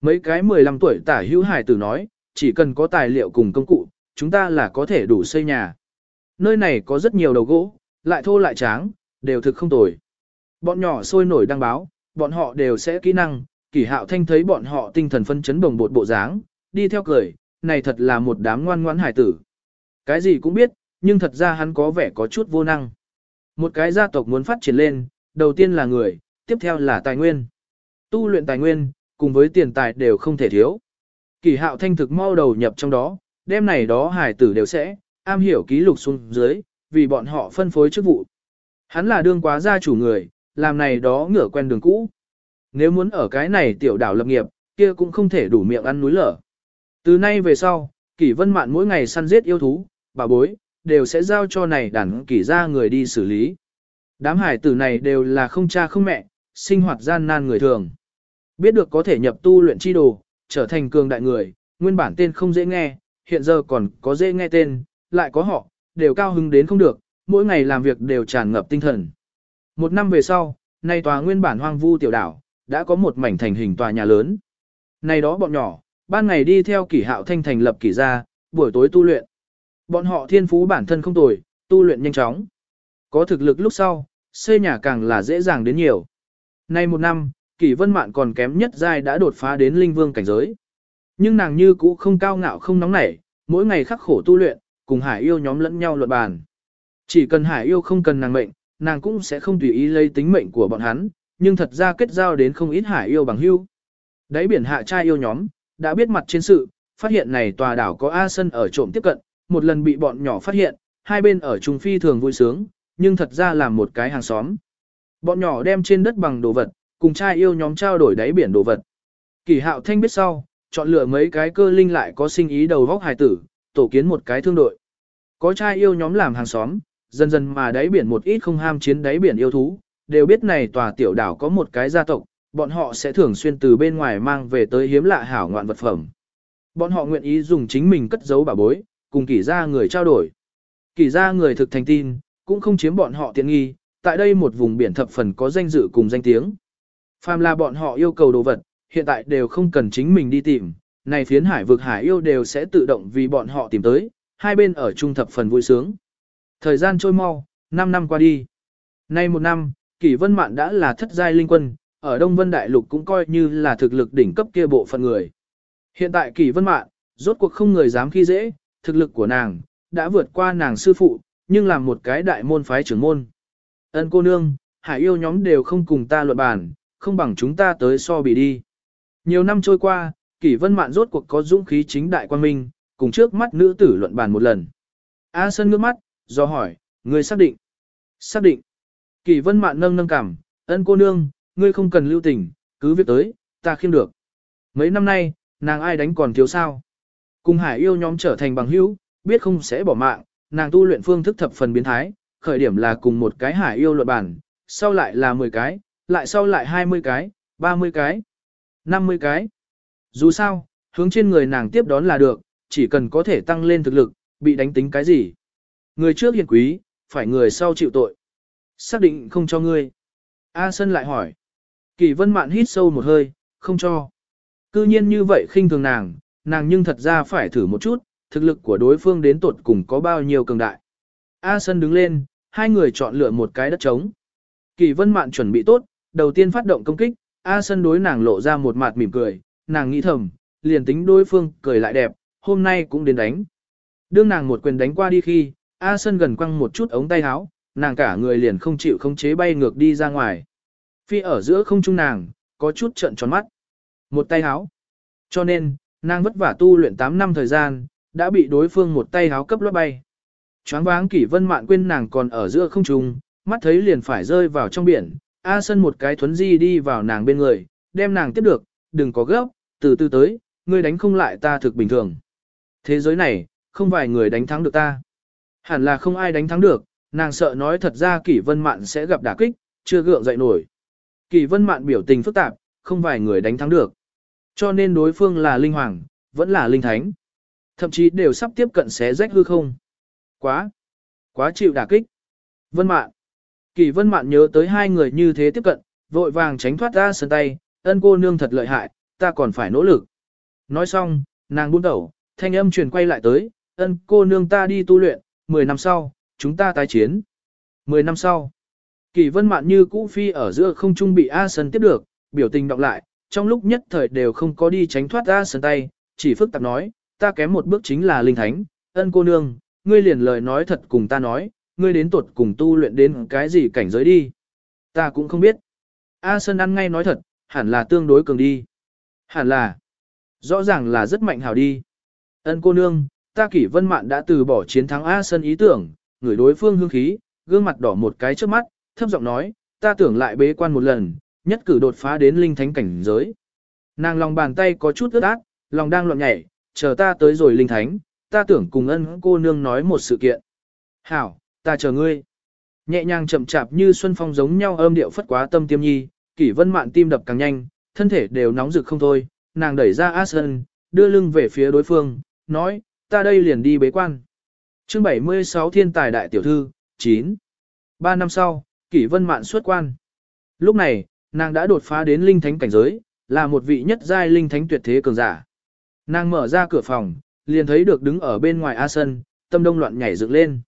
Mấy cái 15 tuổi tả hữu hải tử nói, chỉ cần có tài liệu cùng công cụ, chúng ta là có thể đủ xây nhà. Nơi này có rất nhiều đầu gỗ, lại thô lại tráng, đều thực không tồi. Bọn nhỏ sôi nổi đăng báo, bọn họ đều sẽ kỹ năng, kỳ hạo thanh thấy bọn họ tinh thần phân chấn bồng bột bộ dáng, đi theo cười, này thật là một đám ngoan ngoãn hải tử. Cái gì cũng biết, nhưng thật ra hắn có vẻ có chút vô năng. Một cái gia tộc muốn phát triển lên, đầu tiên là người, tiếp theo là tài nguyên. Tu luyện tài nguyên, cùng với tiền tài đều không thể thiếu. Kỳ hạo thanh thực mau đầu nhập trong đó, đêm này đó hải tử đều sẽ, am hiểu ký lục xuống dưới, vì bọn họ phân phối chức vụ. Hắn là đương quá gia chủ người, làm này đó ngửa quen đường cũ. Nếu muốn ở cái này tiểu đảo lập nghiệp, kia cũng không thể đủ miệng ăn núi lở. Từ nay về sau, kỷ vân mạn mỗi ngày săn giết yêu thú, bà bối, đều sẽ giao cho này đàn kỷ ra người đi xử lý. Đám hải tử này đều là không cha không mẹ, sinh hoạt gian nan người thường. Biết được có thể nhập tu luyện chi đồ, trở thành cường đại người, nguyên bản tên không dễ nghe, hiện giờ còn có dễ nghe tên, lại có họ, đều cao hứng đến không được, mỗi ngày làm việc đều tràn ngập tinh thần. Một năm về sau, nay tòa nguyên bản hoang vu tiểu đảo, đã có một mảnh thành hình tòa nhà lớn. Này đó bọn nhỏ, ban ngày đi theo kỷ hạo thanh thành lập kỷ gia, buổi tối tu luyện. Bọn họ thiên phú bản thân không tồi, tu luyện nhanh chóng. Có thực lực lúc sau, xây nhà càng là dễ dàng đến nhiều. Nay một năm, kỷ vân mạn còn kém nhất giai đã đột phá đến linh vương cảnh giới. Nhưng nàng như cũ không cao ngạo không nóng nảy, mỗi ngày khắc khổ tu luyện, cùng hải yêu nhóm lẫn nhau luận bàn. Chỉ cần hải yêu không cần nàng mệnh, nàng cũng sẽ không tùy ý lấy tính mệnh của bọn hắn, nhưng thật ra kết giao đến không ít hải yêu bằng hưu. Đấy biển hạ trai yêu nhóm, đã biết mặt trên sự, phát hiện này tòa đảo có A Sân ở trộm tiếp cận, một lần bị bọn nhỏ phát hiện, hai bên ở Trung Phi thường vui sướng, nhưng thật ra là một cái hàng xóm. Bọn nhỏ đem trên đất bằng đồ vật, cùng trai yêu nhóm trao đổi đáy biển đồ vật. Kỳ hạo thanh biết sau, chọn lựa mấy cái cơ linh lại có sinh ý đầu vóc hài tử, tổ kiến một cái thương đội. Có trai yêu nhóm làm hàng xóm, dần dần mà đáy biển một ít không ham chiến đáy biển yêu thú, đều biết này tòa tiểu đảo có một cái gia tộc, bọn họ sẽ thường xuyên từ bên ngoài mang về tới hiếm lạ hảo ngoạn vật phẩm. Bọn họ nguyện ý dùng chính mình cất giấu bảo bối, cùng kỷ gia người trao đổi. Kỷ gia người thực thành tin, cũng không chiếm bọn họ tiện nghi, tại đây một vùng biển thập phần có danh dự cùng danh tiếng. Phàm là bọn họ yêu cầu đồ vật, hiện tại đều không cần chính mình đi tìm, này phiến hải vực hải yêu đều sẽ tự động vì bọn họ tìm tới, hai bên ở trung thập phần vui sướng. Thời gian trôi mau, 5 năm qua đi. Nay một năm, Kỷ Vân Mạn đã là thất giai linh quân, ở Đông Vân Đại Lục cũng coi như là thực lực đỉnh cấp kia bộ phận người. Hiện tại Kỷ Vân Mạn, rốt cuộc không người dám khi dễ, thực lực của nàng, đã vượt qua nàng sư phụ, nhưng làm một cái đại môn phái trưởng môn. Ân cô nương, hải yêu nhóm đều không cùng ta luận bàn, không bằng chúng ta tới so bì đi. Nhiều năm trôi qua, Kỷ Vân Mạn rốt cuộc có dũng khí chính đại quan minh, cùng trước mắt nữ tử luận bàn một lần. A Sơn ngước mắt, do hỏi, người xác định. Xác định. Kỷ Vân Mạn nâng nâng cảm, ân cô nương, ngươi không cần lưu tình, cứ việc tới, ta khiêm được. Mấy năm nay, nàng ai đánh còn thiếu sao. Cùng hải yêu nhóm trở thành bằng hữu, biết không sẽ bỏ mạng, nàng tu luyện phương thức thập phần biến thái, khởi điểm là cùng một cái hải yêu luận bản, sau lại là 10 cái, lại sau lại 20 cái, 30 cái, 50 cái. Dù sao, hướng trên người nàng tiếp đón là được, chỉ cần có thể tăng lên thực lực, bị đánh tính cái gì. Người trước hiền quý, phải người sau chịu tội. Xác định không cho ngươi. A Sân lại hỏi. Kỳ vân mạn hít sâu một hơi, không cho. Cư nhiên như vậy khinh thường nàng, nàng nhưng thật ra phải thử một chút, thực lực của đối phương đến tột cùng có bao nhiêu cường đại. A Sân đứng lên, hai người chọn lựa một cái đất trống. Kỳ vân mạn chuẩn bị tốt, đầu tiên phát động công kích, A Sân đối nàng lộ ra một mặt mỉm cười, nàng nghĩ thầm, liền tính đối phương cười lại đẹp, hôm nay cũng đến đánh. Đương nàng một quyền đánh qua đi khi, A Sân gần quăng một chút ống tay áo, nàng cả người liền không chịu không chế bay ngược đi ra ngoài. Phi ở giữa không trung nàng, có chút trợn tròn mắt. Một tay áo. Cho nên, nàng vất vả tu luyện 8 năm thời gian, đã bị đối phương một tay áo cấp lót bay. Choáng váng kỷ vân mạn quên nàng còn ở giữa không trung, mắt thấy liền phải rơi vào trong biển. A Sân một cái thuấn di đi vào nàng bên người, đem nàng tiếp được, đừng có gấp, từ từ tới, ngươi đánh không lại ta thực bình thường. Thế giới này, không vài người đánh thắng được ta. Hẳn là không ai đánh thắng được, nàng sợ nói thật ra kỷ vân mạn sẽ gặp đả kích, chưa gượng dậy nổi. Kỷ vân mạn biểu tình phức tạp, không vài người đánh thắng được. Cho nên đối phương là linh hoàng, vẫn là linh thánh. Thậm chí đều sắp tiếp cận xé rách hư không. Quá, quá chịu đả kích. Vân mạn. Kỳ vân mạn nhớ tới hai người như thế tiếp cận, vội vàng tránh thoát ra sân tay, ân cô nương thật lợi hại, ta còn phải nỗ lực. Nói xong, nàng buông đầu, thanh âm truyền quay lại tới, ân cô nương ta đi tu luyện, 10 năm sau, chúng ta tái chiến. 10 năm sau, kỳ vân mạn như cũ phi ở giữa không trung bị A Sân tiếp được, biểu tình đọc lại, trong lúc nhất thời đều không có đi tránh thoát A Sân tay, chỉ phức tạp nói, ta kém một bước chính là linh thánh, ân cô nương, ngươi liền lời nói thật cùng ta nói, ngươi đến tuột cùng tu luyện đến cái gì cảnh giới đi. Ta cũng không biết. A Sân ăn ngay nói thật, hẳn là tương đối cường đi. Hẳn là, rõ ràng là rất mạnh hảo đi. Ân cô nương, ta kỷ vân mạn đã từ bỏ chiến thắng A sân ý tưởng, người đối phương hương khí, gương mặt đỏ một cái trước mắt, thấp giọng nói, ta tưởng lại bế quan một lần, nhất cử đột phá đến linh thánh cảnh giới. Nàng lòng bàn tay có chút ướt át, lòng đang loạn nhảy, chờ ta tới rồi linh thánh, ta tưởng cùng ân cô nương nói một sự kiện. Hảo, ta chờ ngươi. Nhẹ nhàng chậm chạp như xuân phong giống nhau âm điệu phất quá tâm tiêm nhi, kỷ vân mạn tim đập càng nhanh, thân thể đều nóng rực không thôi, nàng đẩy ra A Sơn, đưa lưng về phía đối phương, nói, ta đây liền đi bế quan. chương 76 Thiên tài đại tiểu thư, 9. Ba năm sau, Kỷ Vân Mạn xuất quan. Lúc này, nàng đã đột phá đến linh thánh cảnh giới, là một vị nhất giai linh thánh tuyệt thế cường giả. Nàng mở ra cửa phòng, liền thấy được đứng ở bên ngoài A Sân, tâm đông loạn nhảy dựng lên.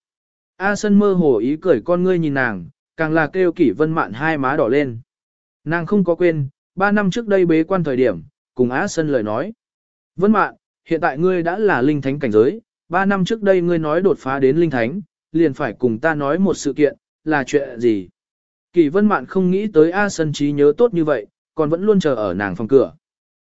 A Sân mơ hồ ý cười con ngươi nhìn nàng, càng là kêu Kỷ Vân Mạn hai má đỏ lên. Nàng không có quên, ba năm trước đây bế quan thời điểm, cùng A Sân lời nói. Vân Mạn, hiện tại ngươi đã là linh thánh cảnh giới, ba năm trước đây ngươi nói đột phá đến linh thánh, liền phải cùng ta nói một sự kiện, là chuyện gì? Kỳ Vân Mạn không nghĩ tới A Sân trí nhớ tốt như vậy, còn vẫn luôn chờ ở nàng phòng cửa.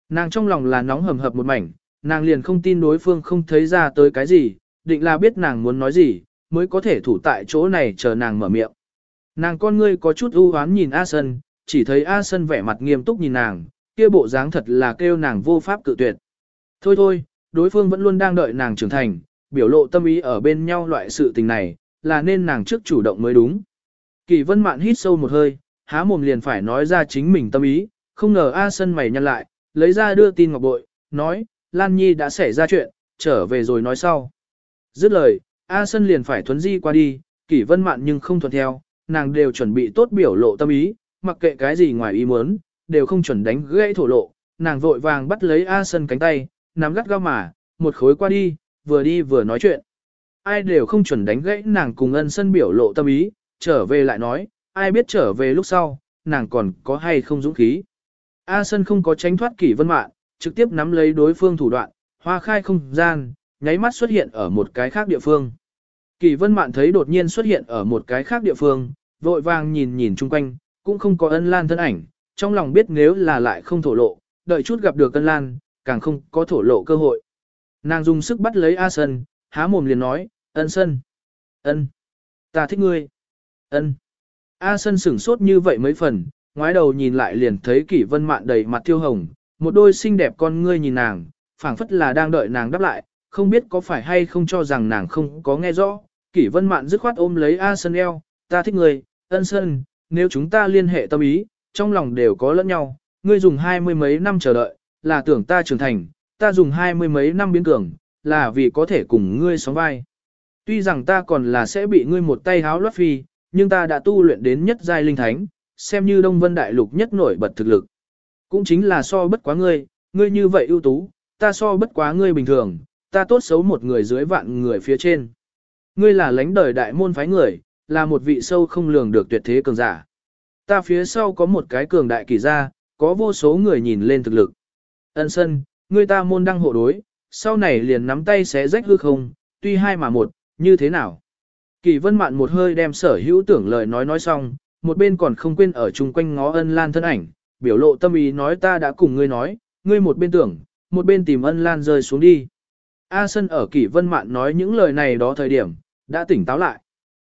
Nàng trong lòng là nóng hầm hập một mảnh, nàng liền không tin đối phương không thấy ra tới cái gì, định là biết nàng muốn nói gì, mới có thể thủ tại chỗ này chờ nàng mở miệng. Nàng con ngươi có chút ưu hoán nhìn A Sân, chỉ thấy A Sân vẻ mặt nghiêm túc nhìn nàng, kia bộ dáng thật là kêu nàng vô pháp cự tuyệt. Thôi thôi, đối phương vẫn luôn đang đợi nàng trưởng thành, biểu lộ tâm ý ở bên nhau loại sự tình này, là nên nàng trước chủ động mới đúng. Kỳ vân mạn hít sâu một hơi, há mồm liền phải nói ra chính mình tâm ý, không ngờ A Sân mày nhăn lại, lấy ra đưa tin ngọc bội, nói, Lan Nhi đã xảy ra chuyện, trở về rồi nói sau. Dứt lời, A Sân liền phải thuấn di qua đi, Kỷ Vân Mạn nhưng không thuận theo, nàng đều chuẩn bị tốt biểu lộ tâm ý, mặc kệ cái gì ngoài ý muốn, đều không chuẩn đánh gãy thổ lộ, nàng vội vàng bắt lấy A Sân cánh tay, nắm gắt gao mà, một khối qua đi, vừa đi vừa nói chuyện. Ai đều không chuẩn đánh gãy nàng cùng ân sân biểu lộ tâm ý, trở về lại nói, ai biết trở về lúc sau, nàng còn có hay không dũng khí. A sân không có tránh thoát kỷ vân mạn, trực tiếp nắm lấy đối phương thủ đoạn, hoa khai không gian, nháy mắt xuất hiện ở một cái khác địa phương. Kỳ vân mạn thấy đột nhiên xuất hiện ở một cái khác địa phương, vội vàng nhìn nhìn chung quanh, cũng không có ân lan thân ảnh, trong lòng biết nếu là lại không thổ lộ, đợi chút gặp được ân lan, càng không có thổ lộ cơ hội. Nàng dùng sức bắt lấy A Sân, há mồm liền nói, ân sân. ân, Ta thích ngươi. ân. A Sân sửng sốt như vậy mấy phần, ngoái đầu nhìn lại liền thấy kỷ vân mạn đầy mặt thiêu hồng, một đôi xinh đẹp con ngươi nhìn nàng, phảng phất là đang đợi nàng đáp lại, không biết có phải hay không cho rằng nàng không có nghe rõ. Kỷ vân mạn dứt khoát ôm lấy A Sơn eo, ta thích người, ân sơn, nếu chúng ta liên hệ tâm ý, trong lòng đều có lẫn nhau, ngươi dùng hai mươi mấy năm chờ đợi, là tưởng ta trưởng thành, ta dùng hai mươi mấy năm biến cường, là vì có thể cùng ngươi sóng vai. Tuy rằng ta còn là sẽ bị ngươi một tay háo loát phi, nhưng ta đã tu luyện đến nhất giai linh thánh, xem như Đông Vân Đại Lục nhất nổi bật thực lực. Cũng chính là so bất quá ngươi, ngươi như vậy ưu tú, ta so bất quá ngươi bình thường, ta tốt xấu một người dưới vạn người phía trên. Ngươi là lãnh đời đại môn phái người, là một vị sâu không lường được tuyệt thế cường giả. Ta phía sau có một cái cường đại kỳ gia, có vô số người nhìn lên thực lực. Ân sân, ngươi ta môn đăng hộ đối, sau này liền nắm tay xé rách hư không, tuy hai mà một, như thế nào? Kỳ vân mạn một hơi đem sở hữu tưởng lời nói nói xong, một bên còn không quên ở chung quanh ngó ân lan thân ảnh, biểu lộ tâm ý nói ta đã cùng ngươi nói, ngươi một bên tưởng, một bên tìm ân lan rơi xuống đi. A sân ở kỷ vân mạn nói những lời này đó thời điểm, đã tỉnh táo lại.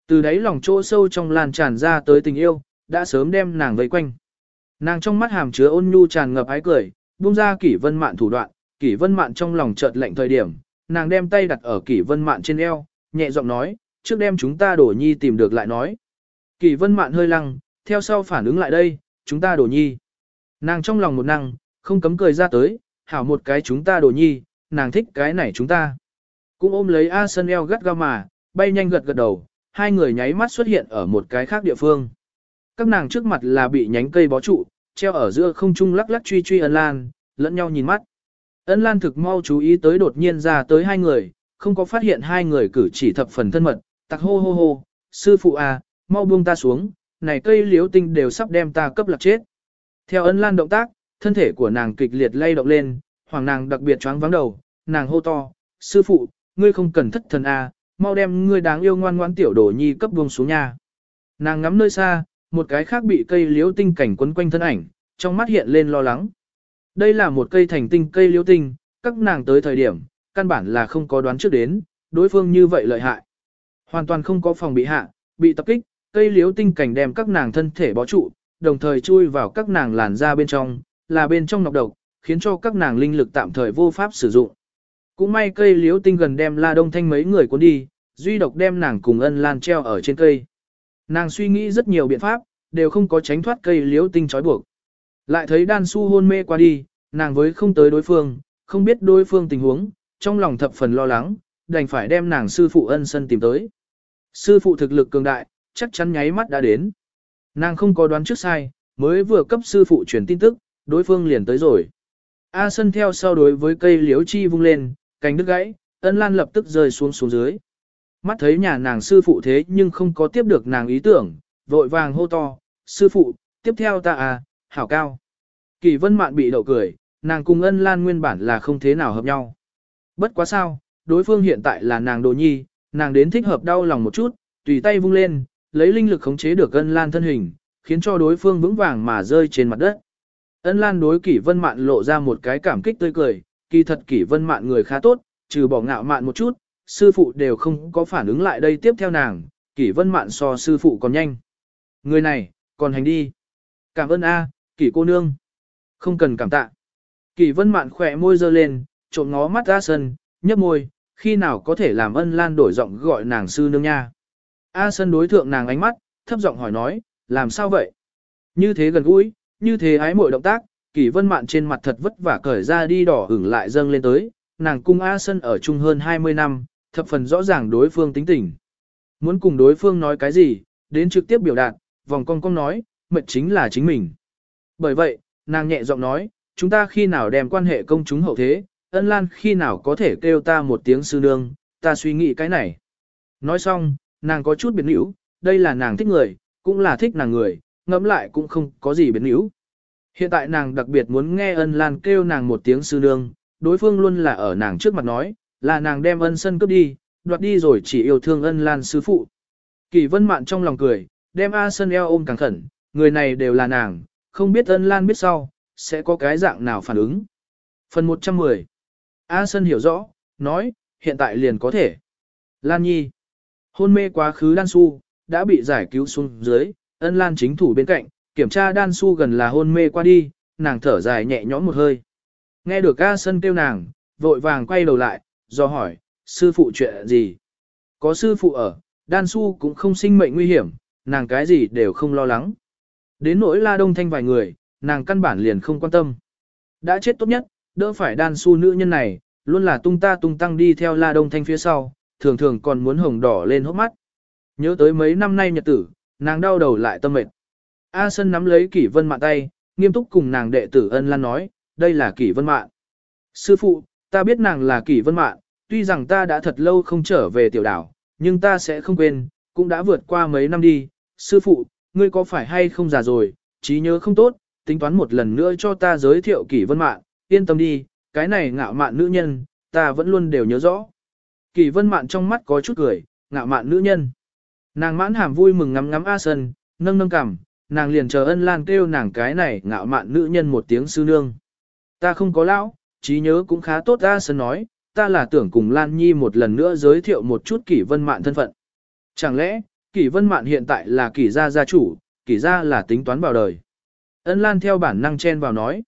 Từ đấy lòng chỗ sâu trong lan tràn ra tới tình yêu, đã sớm đem nàng vây quanh. Nàng trong mắt hàm chứa ôn nhu tràn ngập ái cười, buông ra kỷ vân mạn thủ đoạn, kỷ vân mạn trong lòng chợt lạnh thời điểm, nàng đem tay đặt ở kỷ vân mạn trên eo, nhẹ giọng nói, trước đem chúng ta đổ nhi tìm được lại nói. Kỷ vân mạn hơi lăng, theo sau phản ứng lại đây, chúng ta đổ nhi. Nàng trong lòng một năng, không cấm cười ra tới, hảo một cái chúng ta đổ nhi, nàng thích cái này chúng ta. Cũng ôm lấy A sân eo gắt ga mà, bay nhanh gật gật đầu, hai người nháy mắt xuất hiện ở một cái khác địa phương. Các nàng trước mặt là bị nhánh cây bó trụ, treo ở giữa không trung lắc lắc truy truy ân lan, lẫn nhau nhìn mắt. Ân lan thực mau chú ý tới đột nhiên ra tới hai người, không có phát hiện hai người cử chỉ thập phần thân mật, tặc hô hô hô, sư phụ à, mau buông ta xuống, này cây liếu tinh đều sắp đem ta cấp lạc chết. Theo ân lan động tác, thân thể của nàng kịch liệt lay động lên, hoàng nàng đặc biệt choáng vắng đầu, nàng hô to, sư phụ, ngươi không cần thất thần à, mau đem ngươi đáng yêu ngoan ngoãn tiểu đồ nhi cấp buông xuống nhà. Nàng ngắm nơi xa, một cái khác bị cây liễu tinh cảnh quấn quanh thân ảnh, trong mắt hiện lên lo lắng. Đây là một cây thành tinh cây liễu tinh, các nàng tới thời điểm, căn bản là không có đoán trước đến, đối phương như vậy lợi hại. Hoàn toàn không có phòng bị hạ, bị tập kích, cây liễu tinh cảnh đem các nàng thân thể bó trụ, đồng thời chui vào các nàng làn da bên trong, là bên trong nọc độc, khiến cho các nàng linh lực tạm thời vô pháp sử dụng. Cũng may cây liếu tinh gần đem la đông thanh mấy người cuốn đi, duy độc đem nàng cùng ân lan treo ở trên cây. Nàng suy nghĩ rất nhiều biện pháp, đều không có tránh thoát cây liếu tinh trói buộc. Lại thấy đan su hôn mê qua đi, nàng với không tới đối phương, không biết đối phương tình huống, trong lòng thập phần lo lắng, đành phải đem nàng sư phụ ân sân tìm tới. Sư phụ thực lực cường đại, chắc chắn nháy mắt đã đến. Nàng không có đoán trước sai, mới vừa cấp sư phụ truyền tin tức, đối phương liền tới rồi. A sân theo sau đối với cây liếu chi vung lên, cánh đứt gãy, ân lan lập tức rơi xuống xuống dưới. Mắt thấy nhà nàng sư phụ thế nhưng không có tiếp được nàng ý tưởng, vội vàng hô to, sư phụ, tiếp theo ta à, hảo cao. Kỳ vân mạn bị đậu cười, nàng cùng ân lan nguyên bản là không thế nào hợp nhau. Bất quá sao, đối phương hiện tại là nàng đồ nhi, nàng đến thích hợp đau lòng một chút, tùy tay vung lên, lấy linh lực khống chế được ân lan thân hình, khiến cho đối phương vững vàng mà rơi trên mặt đất. Ân lan đối kỷ vân mạn lộ ra một cái cảm kích tươi cười, kỳ thật kỷ vân mạn người khá tốt, trừ bỏ ngạo mạn một chút, sư phụ đều không có phản ứng lại đây tiếp theo nàng, kỷ vân mạn so sư phụ còn nhanh. Người này, còn hành đi. Cảm ơn A, kỷ cô nương. Không cần cảm tạ. Kỷ vân mạn khỏe môi dơ lên, trộm ngó mắt A Sân, nhấp môi, khi nào có thể làm ân lan đổi giọng gọi nàng sư nương nha. A Sân đối thượng nàng ánh mắt, thấp giọng hỏi nói, làm sao vậy? Như thế gần gũi, như thế ái mội động tác, kỷ vân mạn trên mặt thật vất vả cởi ra đi đỏ ửng lại dâng lên tới, nàng cung A Sân ở chung hơn 20 năm, thập phần rõ ràng đối phương tính tình. Muốn cùng đối phương nói cái gì, đến trực tiếp biểu đạt, vòng cong cong nói, mệt chính là chính mình. Bởi vậy, nàng nhẹ giọng nói, chúng ta khi nào đem quan hệ công chúng hậu thế, ân lan khi nào có thể kêu ta một tiếng sư nương, ta suy nghĩ cái này. Nói xong, nàng có chút biến hữu, đây là nàng thích người, cũng là thích nàng người, ngẫm lại cũng không có gì biến hữu. Hiện tại nàng đặc biệt muốn nghe ân lan kêu nàng một tiếng sư nương, đối phương luôn là ở nàng trước mặt nói, là nàng đem ân sân cướp đi, đoạt đi rồi chỉ yêu thương ân lan sư phụ. Kỳ vân mạn trong lòng cười, đem A sân eo ôm càng khẩn, người này đều là nàng, không biết ân lan biết sau, sẽ có cái dạng nào phản ứng. Phần 110 A sân hiểu rõ, nói, hiện tại liền có thể. Lan Nhi Hôn mê quá khứ Lan Su, đã bị giải cứu xuống dưới, ân Lan chính thủ bên cạnh, kiểm tra đan su gần là hôn mê qua đi, nàng thở dài nhẹ nhõm một hơi. Nghe được A Sân kêu nàng, vội vàng quay đầu lại, do hỏi, sư phụ chuyện gì? Có sư phụ ở, đan su cũng không sinh mệnh nguy hiểm, nàng cái gì đều không lo lắng. Đến nỗi la đông thanh vài người, nàng căn bản liền không quan tâm. Đã chết tốt nhất, đỡ phải đan su nữ nhân này, luôn là tung ta tung tăng đi theo la đông thanh phía sau, thường thường còn muốn hồng đỏ lên hốc mắt. Nhớ tới mấy năm nay nhật tử, nàng đau đầu lại tâm mệt. A Sân nắm lấy kỷ vân mạn tay, nghiêm túc cùng nàng đệ tử ân lan nói, đây là kỷ vân mạn. Sư phụ, ta biết nàng là kỷ vân mạn, tuy rằng ta đã thật lâu không trở về tiểu đảo, nhưng ta sẽ không quên, cũng đã vượt qua mấy năm đi. Sư phụ, ngươi có phải hay không già rồi, trí nhớ không tốt, tính toán một lần nữa cho ta giới thiệu kỷ vân mạn, yên tâm đi, cái này ngạo mạn nữ nhân, ta vẫn luôn đều nhớ rõ. Kỷ vân mạn trong mắt có chút cười, ngạo mạn nữ nhân. Nàng mãn hàm vui mừng ngắm ngắm A Sân, nâng nâng cằm, nàng liền chờ ân lan kêu nàng cái này ngạo mạn nữ nhân một tiếng sư nương. Ta không có lão, trí nhớ cũng khá tốt ta Sân nói, ta là tưởng cùng Lan Nhi một lần nữa giới thiệu một chút kỷ vân mạn thân phận. Chẳng lẽ, kỷ vân mạn hiện tại là kỷ gia gia chủ, kỷ gia là tính toán vào đời. Ân Lan theo bản năng chen vào nói.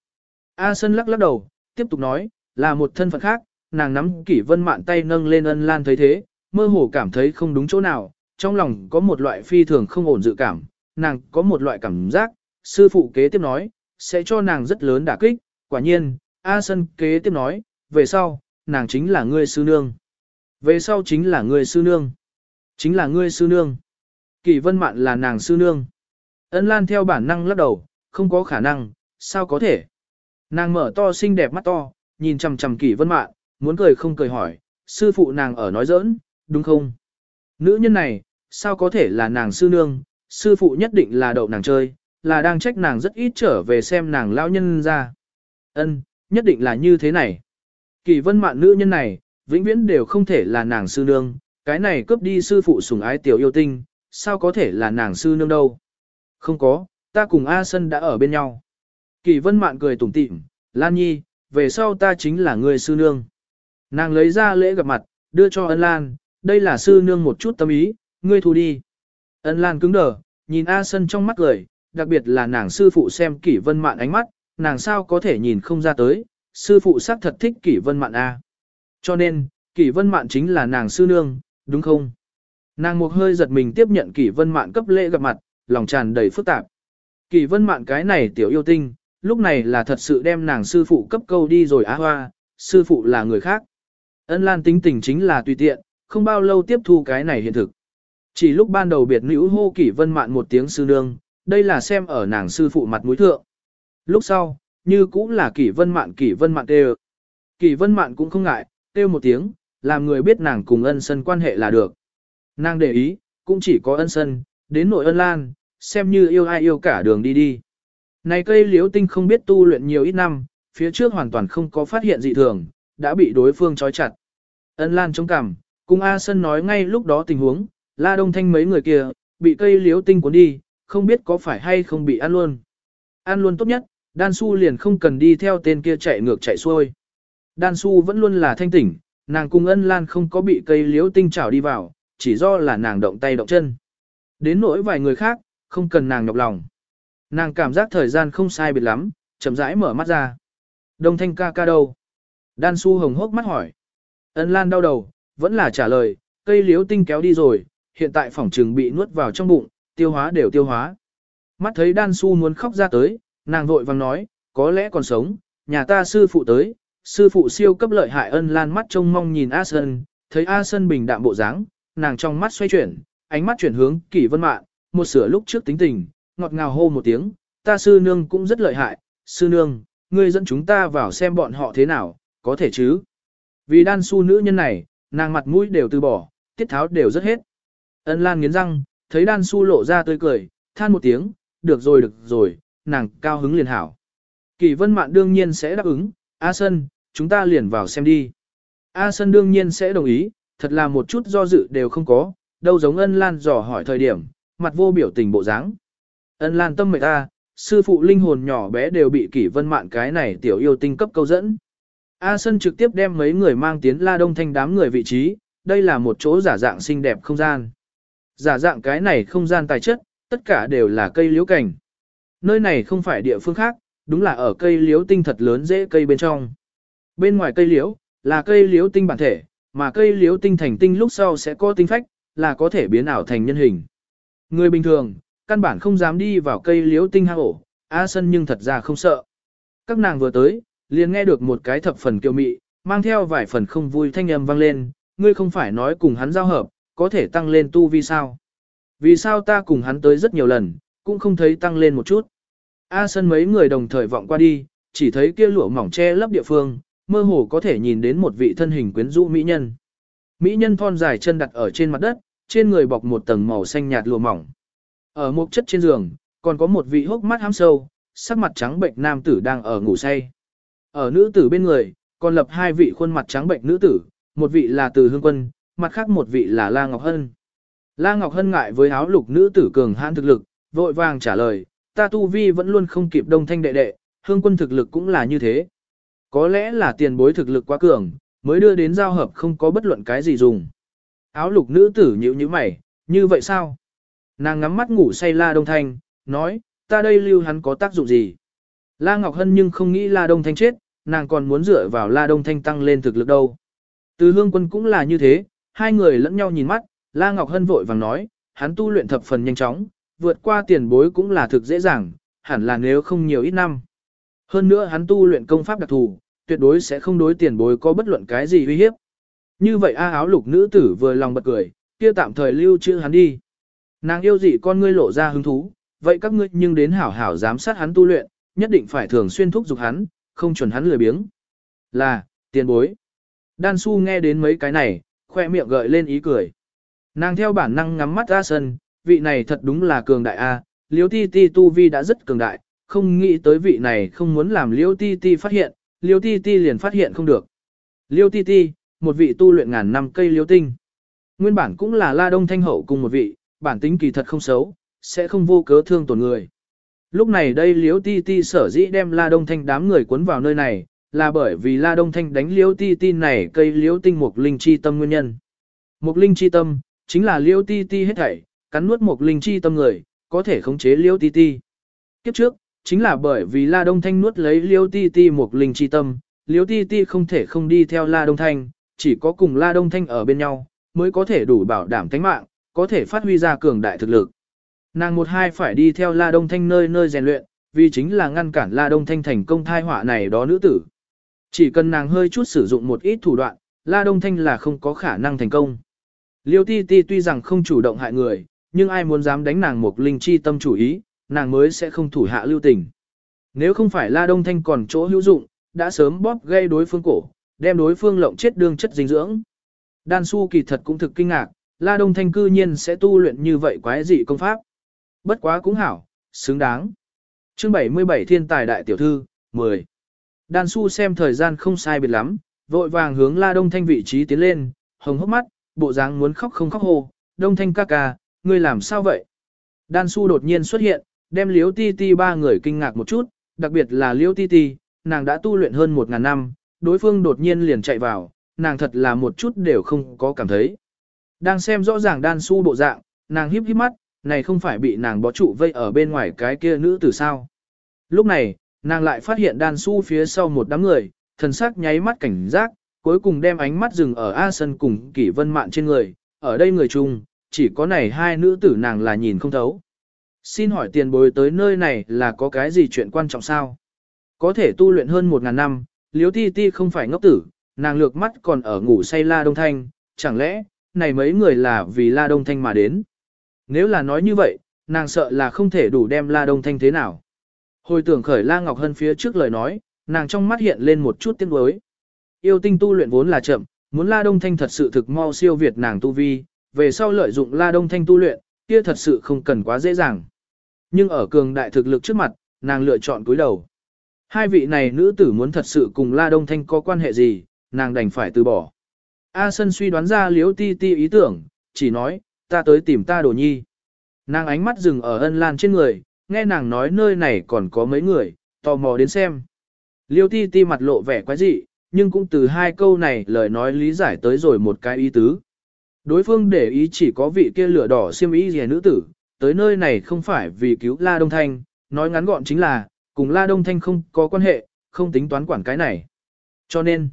A Sân lắc lắc đầu, tiếp tục nói, là một thân phận khác, nàng nắm kỷ vân mạn tay nâng lên ân Lan thấy thế, mơ hồ cảm thấy không đúng chỗ nào, trong lòng có một loại phi thường không ổn dự cảm, nàng có một loại cảm giác, sư phụ kế tiếp nói, sẽ cho nàng rất lớn đả kích, quả nhiên, A Sân kế tiếp nói, về sau, nàng chính là ngươi sư nương. Về sau chính là ngươi sư nương. Chính là ngươi sư nương. Kỳ vân mạn là nàng sư nương. Ân Lan theo bản năng lắc đầu, không có khả năng, sao có thể. Nàng mở to xinh đẹp mắt to, nhìn chằm chằm Kỳ vân mạn, muốn cười không cười hỏi, sư phụ nàng ở nói giỡn, đúng không? Nữ nhân này, sao có thể là nàng sư nương, sư phụ nhất định là đậu nàng chơi, là đang trách nàng rất ít trở về xem nàng lão nhân ra. Ân, nhất định là như thế này. Kỳ vân mạn nữ nhân này, vĩnh viễn đều không thể là nàng sư nương, cái này cướp đi sư phụ sủng ái tiểu yêu tinh, sao có thể là nàng sư nương đâu. Không có, ta cùng A Sân đã ở bên nhau. Kỳ vân mạn cười tủm tỉm, Lan Nhi, về sau ta chính là người sư nương. Nàng lấy ra lễ gặp mặt, đưa cho ân Lan, đây là sư nương một chút tâm ý, ngươi thu đi. Ân Lan cứng đờ, nhìn A Sân trong mắt cười, đặc biệt là nàng sư phụ xem kỷ vân mạn ánh mắt, nàng sao có thể nhìn không ra tới, sư phụ xác thật thích kỷ vân mạn A. Cho nên, kỷ vân mạn chính là nàng sư nương, đúng không? Nàng một hơi giật mình tiếp nhận kỷ vân mạn cấp lễ gặp mặt, lòng tràn đầy phức tạp. Kỷ vân mạn cái này tiểu yêu tinh, lúc này là thật sự đem nàng sư phụ cấp câu đi rồi á hoa, sư phụ là người khác. Ân Lan tính tình chính là tùy tiện, không bao lâu tiếp thu cái này hiện thực. Chỉ lúc ban đầu biệt nữ hô kỷ vân mạn một tiếng sư nương, đây là xem ở nàng sư phụ mặt mũi thượng. Lúc sau, như cũng là kỷ vân mạn kỷ vân mạn tê Kỷ vân mạn cũng không ngại, kêu một tiếng, làm người biết nàng cùng ân sân quan hệ là được. Nàng để ý, cũng chỉ có ân sân, đến nội ân lan, xem như yêu ai yêu cả đường đi đi. Này cây liễu tinh không biết tu luyện nhiều ít năm, phía trước hoàn toàn không có phát hiện dị thường, đã bị đối phương trói chặt. Ân lan chống cằm, cùng A Sân nói ngay lúc đó tình huống, La Đông Thanh mấy người kia, bị cây liễu tinh cuốn đi, không biết có phải hay không bị ăn luôn. Ăn luôn tốt nhất, Đan Su liền không cần đi theo tên kia chạy ngược chạy xuôi. Đan Su vẫn luôn là thanh tỉnh, nàng cùng ân lan không có bị cây liễu tinh chảo đi vào, chỉ do là nàng động tay động chân. Đến nỗi vài người khác, không cần nàng nhọc lòng. Nàng cảm giác thời gian không sai biệt lắm, chậm rãi mở mắt ra. Đông thanh ca ca đâu? Đan Su hồng hốc mắt hỏi. Ân lan đau đầu, vẫn là trả lời, cây liễu tinh kéo đi rồi, hiện tại phòng trừng bị nuốt vào trong bụng, tiêu hóa đều tiêu hóa. Mắt thấy đan su muốn khóc ra tới, nàng vội vàng nói, có lẽ còn sống, nhà ta sư phụ tới, sư phụ siêu cấp lợi hại ân lan mắt trông mong nhìn A Sơn, thấy A Sơn bình đạm bộ dáng, nàng trong mắt xoay chuyển, ánh mắt chuyển hướng kỷ vân mạn, một sửa lúc trước tính tình, ngọt ngào hô một tiếng, ta sư nương cũng rất lợi hại, sư nương, ngươi dẫn chúng ta vào xem bọn họ thế nào, có thể chứ. Vì đan su nữ nhân này, nàng mặt mũi đều từ bỏ, tiết tháo đều rất hết. Ân Lan nghiến răng, thấy đan su lộ ra tươi cười, than một tiếng, được rồi được rồi, nàng cao hứng liền hảo. Kỳ vân mạn đương nhiên sẽ đáp ứng, A Sân, chúng ta liền vào xem đi. A Sân đương nhiên sẽ đồng ý, thật là một chút do dự đều không có, đâu giống ân lan dò hỏi thời điểm, mặt vô biểu tình bộ dáng. Ân lan tâm mệt ta, sư phụ linh hồn nhỏ bé đều bị kỷ vân mạn cái này tiểu yêu tinh cấp câu dẫn. A Sân trực tiếp đem mấy người mang tiến la đông thanh đám người vị trí, đây là một chỗ giả dạng xinh đẹp không gian. Giả dạng cái này không gian tài chất, tất cả đều là cây liễu cảnh. Nơi này không phải địa phương khác, đúng là ở cây liễu tinh thật lớn dễ cây bên trong. Bên ngoài cây liễu, là cây liễu tinh bản thể, mà cây liễu tinh thành tinh lúc sau sẽ có tinh phách, là có thể biến ảo thành nhân hình. Người bình thường, căn bản không dám đi vào cây liễu tinh hang ổ, A Sân nhưng thật ra không sợ. Các nàng vừa tới, liền nghe được một cái thập phần kiêu mị, mang theo vài phần không vui thanh âm vang lên, ngươi không phải nói cùng hắn giao hợp, có thể tăng lên tu vi sao? Vì sao ta cùng hắn tới rất nhiều lần, cũng không thấy tăng lên một chút? A Sân mấy người đồng thời vọng qua đi, chỉ thấy kia lụa mỏng che lấp địa phương, mơ hồ có thể nhìn đến một vị thân hình quyến rũ mỹ nhân. Mỹ nhân thon dài chân đặt ở trên mặt đất, trên người bọc một tầng màu xanh nhạt lụa mỏng. Ở một chất trên giường, còn có một vị hốc mắt hám sâu, sắc mặt trắng bệnh nam tử đang ở ngủ say. Ở nữ tử bên người, còn lập hai vị khuôn mặt trắng bệnh nữ tử, một vị là Từ Hương Quân, mặt khác một vị là La Ngọc Hân. La Ngọc Hân ngại với áo lục nữ tử cường hãn thực lực, vội vàng trả lời, ta tu vi vẫn luôn không kịp đông thanh đệ đệ, Hương Quân thực lực cũng là như thế. Có lẽ là tiền bối thực lực quá cường, mới đưa đến giao hợp không có bất luận cái gì dùng. Áo lục nữ tử nhíu như mày, như vậy sao? Nàng ngắm mắt ngủ say La Đông Thanh, nói, ta đây lưu hắn có tác dụng gì? La Ngọc Hân nhưng không nghĩ La Đông Thanh chết, nàng còn muốn dựa vào La Đông Thanh tăng lên thực lực đâu. Từ hương quân cũng là như thế, hai người lẫn nhau nhìn mắt, La Ngọc Hân vội vàng nói, hắn tu luyện thập phần nhanh chóng, vượt qua tiền bối cũng là thực dễ dàng, hẳn là nếu không nhiều ít năm. Hơn nữa hắn tu luyện công pháp đặc thù, tuyệt đối sẽ không đối tiền bối có bất luận cái gì uy hiếp. Như vậy A áo lục nữ tử vừa lòng bật cười, kia tạm thời lưu trữ hắn đi. Nàng yêu dị con ngươi lộ ra hứng thú, vậy các ngươi nhưng đến hảo hảo giám sát hắn tu luyện, nhất định phải thường xuyên thúc giục hắn, không chuẩn hắn lười biếng. Là, tiền bối. Đan su nghe đến mấy cái này, khoe miệng gợi lên ý cười. Nàng theo bản năng ngắm mắt ra sân, vị này thật đúng là cường đại A, liêu ti ti tu vi đã rất cường đại, không nghĩ tới vị này không muốn làm liêu ti ti phát hiện, liêu ti ti liền phát hiện không được. Liêu ti ti, một vị tu luyện ngàn năm cây liêu tinh. Nguyên bản cũng là la đông thanh hậu cùng một vị, bản tính kỳ thật không xấu, sẽ không vô cớ thương tổn người. Lúc này đây liêu ti ti sở dĩ đem la đông thanh đám người cuốn vào nơi này, là bởi vì la đông thanh đánh liễu ti ti này cây liễu tinh mục linh chi tâm nguyên nhân. Mục linh chi tâm, chính là liễu ti ti hết thảy, cắn nuốt mục linh chi tâm người, có thể khống chế liễu ti ti. Kiếp trước, chính là bởi vì La Đông Thanh nuốt lấy liễu Ti Ti mục linh chi tâm, liễu Ti Ti không thể không đi theo La Đông Thanh, chỉ có cùng La Đông Thanh ở bên nhau, mới có thể đủ bảo đảm tính mạng, có thể phát huy ra cường đại thực lực. Nàng một hai phải đi theo La Đông Thanh nơi nơi rèn luyện, vì chính là ngăn cản La Đông Thanh thành công thai họa này đó nữ tử. Chỉ cần nàng hơi chút sử dụng một ít thủ đoạn, La Đông Thanh là không có khả năng thành công. Liêu Ti Ti tuy rằng không chủ động hại người, nhưng ai muốn dám đánh nàng một linh chi tâm chủ ý, nàng mới sẽ không thủ hạ lưu tình. Nếu không phải La Đông Thanh còn chỗ hữu dụng, đã sớm bóp gây đối phương cổ, đem đối phương lộng chết đương chất dinh dưỡng. Đan Su kỳ thật cũng thực kinh ngạc, La Đông Thanh cư nhiên sẽ tu luyện như vậy quái dị công pháp. Bất quá cũng hảo, xứng đáng. Chương 77 Thiên tài đại tiểu thư, 10. Đan Su xem thời gian không sai biệt lắm, vội vàng hướng La Đông Thanh vị trí tiến lên, hồng hốc mắt, bộ dáng muốn khóc không khóc hồ, Đông Thanh ca ca, ngươi làm sao vậy? Đan Su đột nhiên xuất hiện, đem liếu Ti Ti ba người kinh ngạc một chút, đặc biệt là Liêu Ti Ti, nàng đã tu luyện hơn một ngàn năm, đối phương đột nhiên liền chạy vào, nàng thật là một chút đều không có cảm thấy. Đang xem rõ ràng đan su bộ dạng, nàng híp híp mắt, này không phải bị nàng bó trụ vây ở bên ngoài cái kia nữ tử sao. Lúc này, nàng lại phát hiện đan su phía sau một đám người, thần sắc nháy mắt cảnh giác, cuối cùng đem ánh mắt dừng ở A Sân cùng kỷ vân mạn trên người, ở đây người chung, chỉ có này hai nữ tử nàng là nhìn không thấu. Xin hỏi tiền bối tới nơi này là có cái gì chuyện quan trọng sao? Có thể tu luyện hơn một ngàn năm, liếu ti ti không phải ngốc tử, nàng lược mắt còn ở ngủ say la đông thanh, chẳng lẽ, này mấy người là vì la đông thanh mà đến? Nếu là nói như vậy, nàng sợ là không thể đủ đem la đông thanh thế nào. Hồi tưởng khởi la ngọc hân phía trước lời nói, nàng trong mắt hiện lên một chút tiếc nuối. Yêu tinh tu luyện vốn là chậm, muốn la đông thanh thật sự thực mau siêu việt nàng tu vi, về sau lợi dụng la đông thanh tu luyện, kia thật sự không cần quá dễ dàng. Nhưng ở cường đại thực lực trước mặt, nàng lựa chọn cúi đầu. Hai vị này nữ tử muốn thật sự cùng La Đông Thanh có quan hệ gì, nàng đành phải từ bỏ. A Sân suy đoán ra liếu ti ti ý tưởng, chỉ nói, ta tới tìm ta đồ nhi. Nàng ánh mắt dừng ở ân lan trên người, nghe nàng nói nơi này còn có mấy người, tò mò đến xem. Liêu ti ti mặt lộ vẻ quái dị, nhưng cũng từ hai câu này lời nói lý giải tới rồi một cái ý tứ. Đối phương để ý chỉ có vị kia lửa đỏ xiêm ý gì nữ tử, tới nơi này không phải vì cứu La Đông Thanh, nói ngắn gọn chính là, cùng La Đông Thanh không có quan hệ, không tính toán quản cái này. Cho nên,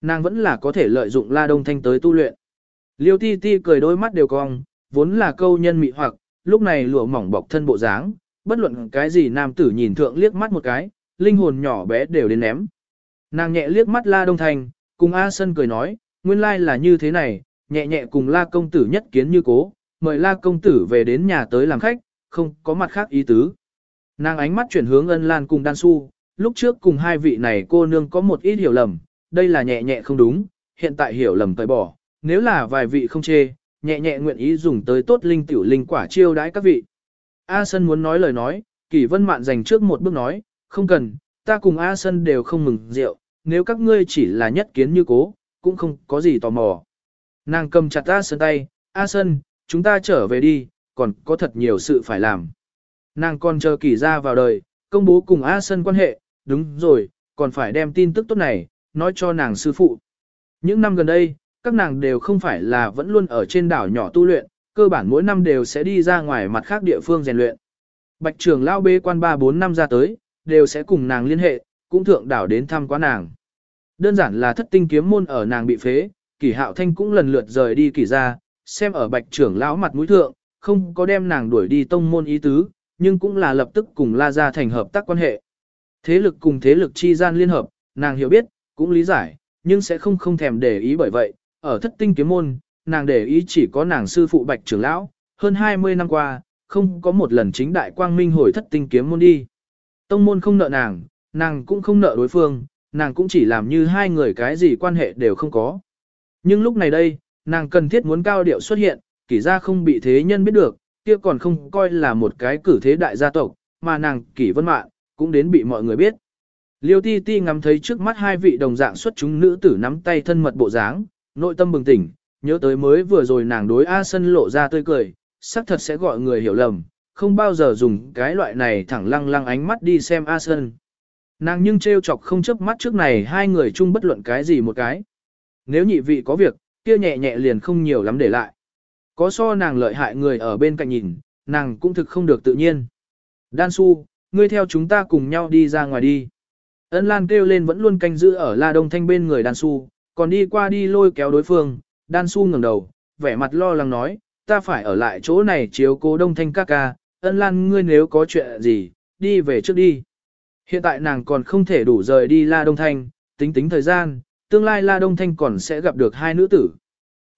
nàng vẫn là có thể lợi dụng La Đông Thanh tới tu luyện. Liêu ti ti cười đôi mắt đều cong, vốn là câu nhân mị hoặc, lúc này lụa mỏng bọc thân bộ dáng, bất luận cái gì nam tử nhìn thượng liếc mắt một cái, linh hồn nhỏ bé đều đến ném. Nàng nhẹ liếc mắt La Đông thành cùng A Sân cười nói, nguyên lai là như thế này, nhẹ nhẹ cùng La công tử nhất kiến như cố, mời La công tử về đến nhà tới làm khách, không có mặt khác ý tứ. Nàng ánh mắt chuyển hướng ân lan cùng đan su, lúc trước cùng hai vị này cô nương có một ít hiểu lầm, đây là nhẹ nhẹ không đúng, hiện tại hiểu lầm tẩy bỏ, nếu là vài vị không chê, nhẹ nhẹ nguyện ý dùng tới tốt linh tiểu linh quả chiêu đãi các vị. A Sân muốn nói lời nói, Kỷ Vân Mạn dành trước một bước nói, không cần, ta cùng A Sân đều không mừng rượu, nếu các ngươi chỉ là nhất kiến như cố, cũng không có gì tò mò. Nàng cầm chặt A Sân tay, A Sân, chúng ta trở về đi, còn có thật nhiều sự phải làm. Nàng còn chờ Kỷ ra vào đời, công bố cùng A Sân quan hệ, đúng rồi, còn phải đem tin tức tốt này, nói cho nàng sư phụ. Những năm gần đây, các nàng đều không phải là vẫn luôn ở trên đảo nhỏ tu luyện, cơ bản mỗi năm đều sẽ đi ra ngoài mặt khác địa phương rèn luyện. Bạch trưởng lao bê quan 3-4 năm ra tới, đều sẽ cùng nàng liên hệ, cũng thượng đảo đến thăm quá nàng. Đơn giản là thất tinh kiếm môn ở nàng bị phế, kỷ hạo thanh cũng lần lượt rời đi kỷ ra, xem ở bạch trưởng lão mặt mũi thượng, không có đem nàng đuổi đi tông môn ý tứ, nhưng cũng là lập tức cùng la ra thành hợp tác quan hệ. Thế lực cùng thế lực chi gian liên hợp, nàng hiểu biết, cũng lý giải, nhưng sẽ không không thèm để ý bởi vậy, ở thất tinh kiếm môn, nàng để ý chỉ có nàng sư phụ bạch trưởng lão, hơn 20 năm qua, không có một lần chính đại quang minh hồi thất tinh kiếm môn đi. Tông môn không nợ nàng, nàng cũng không nợ đối phương, nàng cũng chỉ làm như hai người cái gì quan hệ đều không có. Nhưng lúc này đây, nàng cần thiết muốn cao điệu xuất hiện, kỷ ra không bị thế nhân biết được, kia còn không coi là một cái cử thế đại gia tộc, mà nàng kỷ vân mạng, cũng đến bị mọi người biết. Liêu ti ti ngắm thấy trước mắt hai vị đồng dạng xuất chúng nữ tử nắm tay thân mật bộ dáng, nội tâm bừng tỉnh, nhớ tới mới vừa rồi nàng đối A Sân lộ ra tươi cười, xác thật sẽ gọi người hiểu lầm, không bao giờ dùng cái loại này thẳng lăng lăng ánh mắt đi xem A Sân. Nàng nhưng trêu chọc không chớp mắt trước này hai người chung bất luận cái gì một cái. Nếu nhị vị có việc, kia nhẹ nhẹ liền không nhiều lắm để lại. Có so nàng lợi hại người ở bên cạnh nhìn, nàng cũng thực không được tự nhiên. Đan su, ngươi theo chúng ta cùng nhau đi ra ngoài đi. Ân Lan kêu lên vẫn luôn canh giữ ở La Đông Thanh bên người Đan su, còn đi qua đi lôi kéo đối phương, Đan su ngẩng đầu, vẻ mặt lo lắng nói, ta phải ở lại chỗ này chiếu cố Đông Thanh ca ca, Ân Lan ngươi nếu có chuyện gì, đi về trước đi. Hiện tại nàng còn không thể đủ rời đi La Đông Thanh, tính tính thời gian, tương lai La Đông Thanh còn sẽ gặp được hai nữ tử.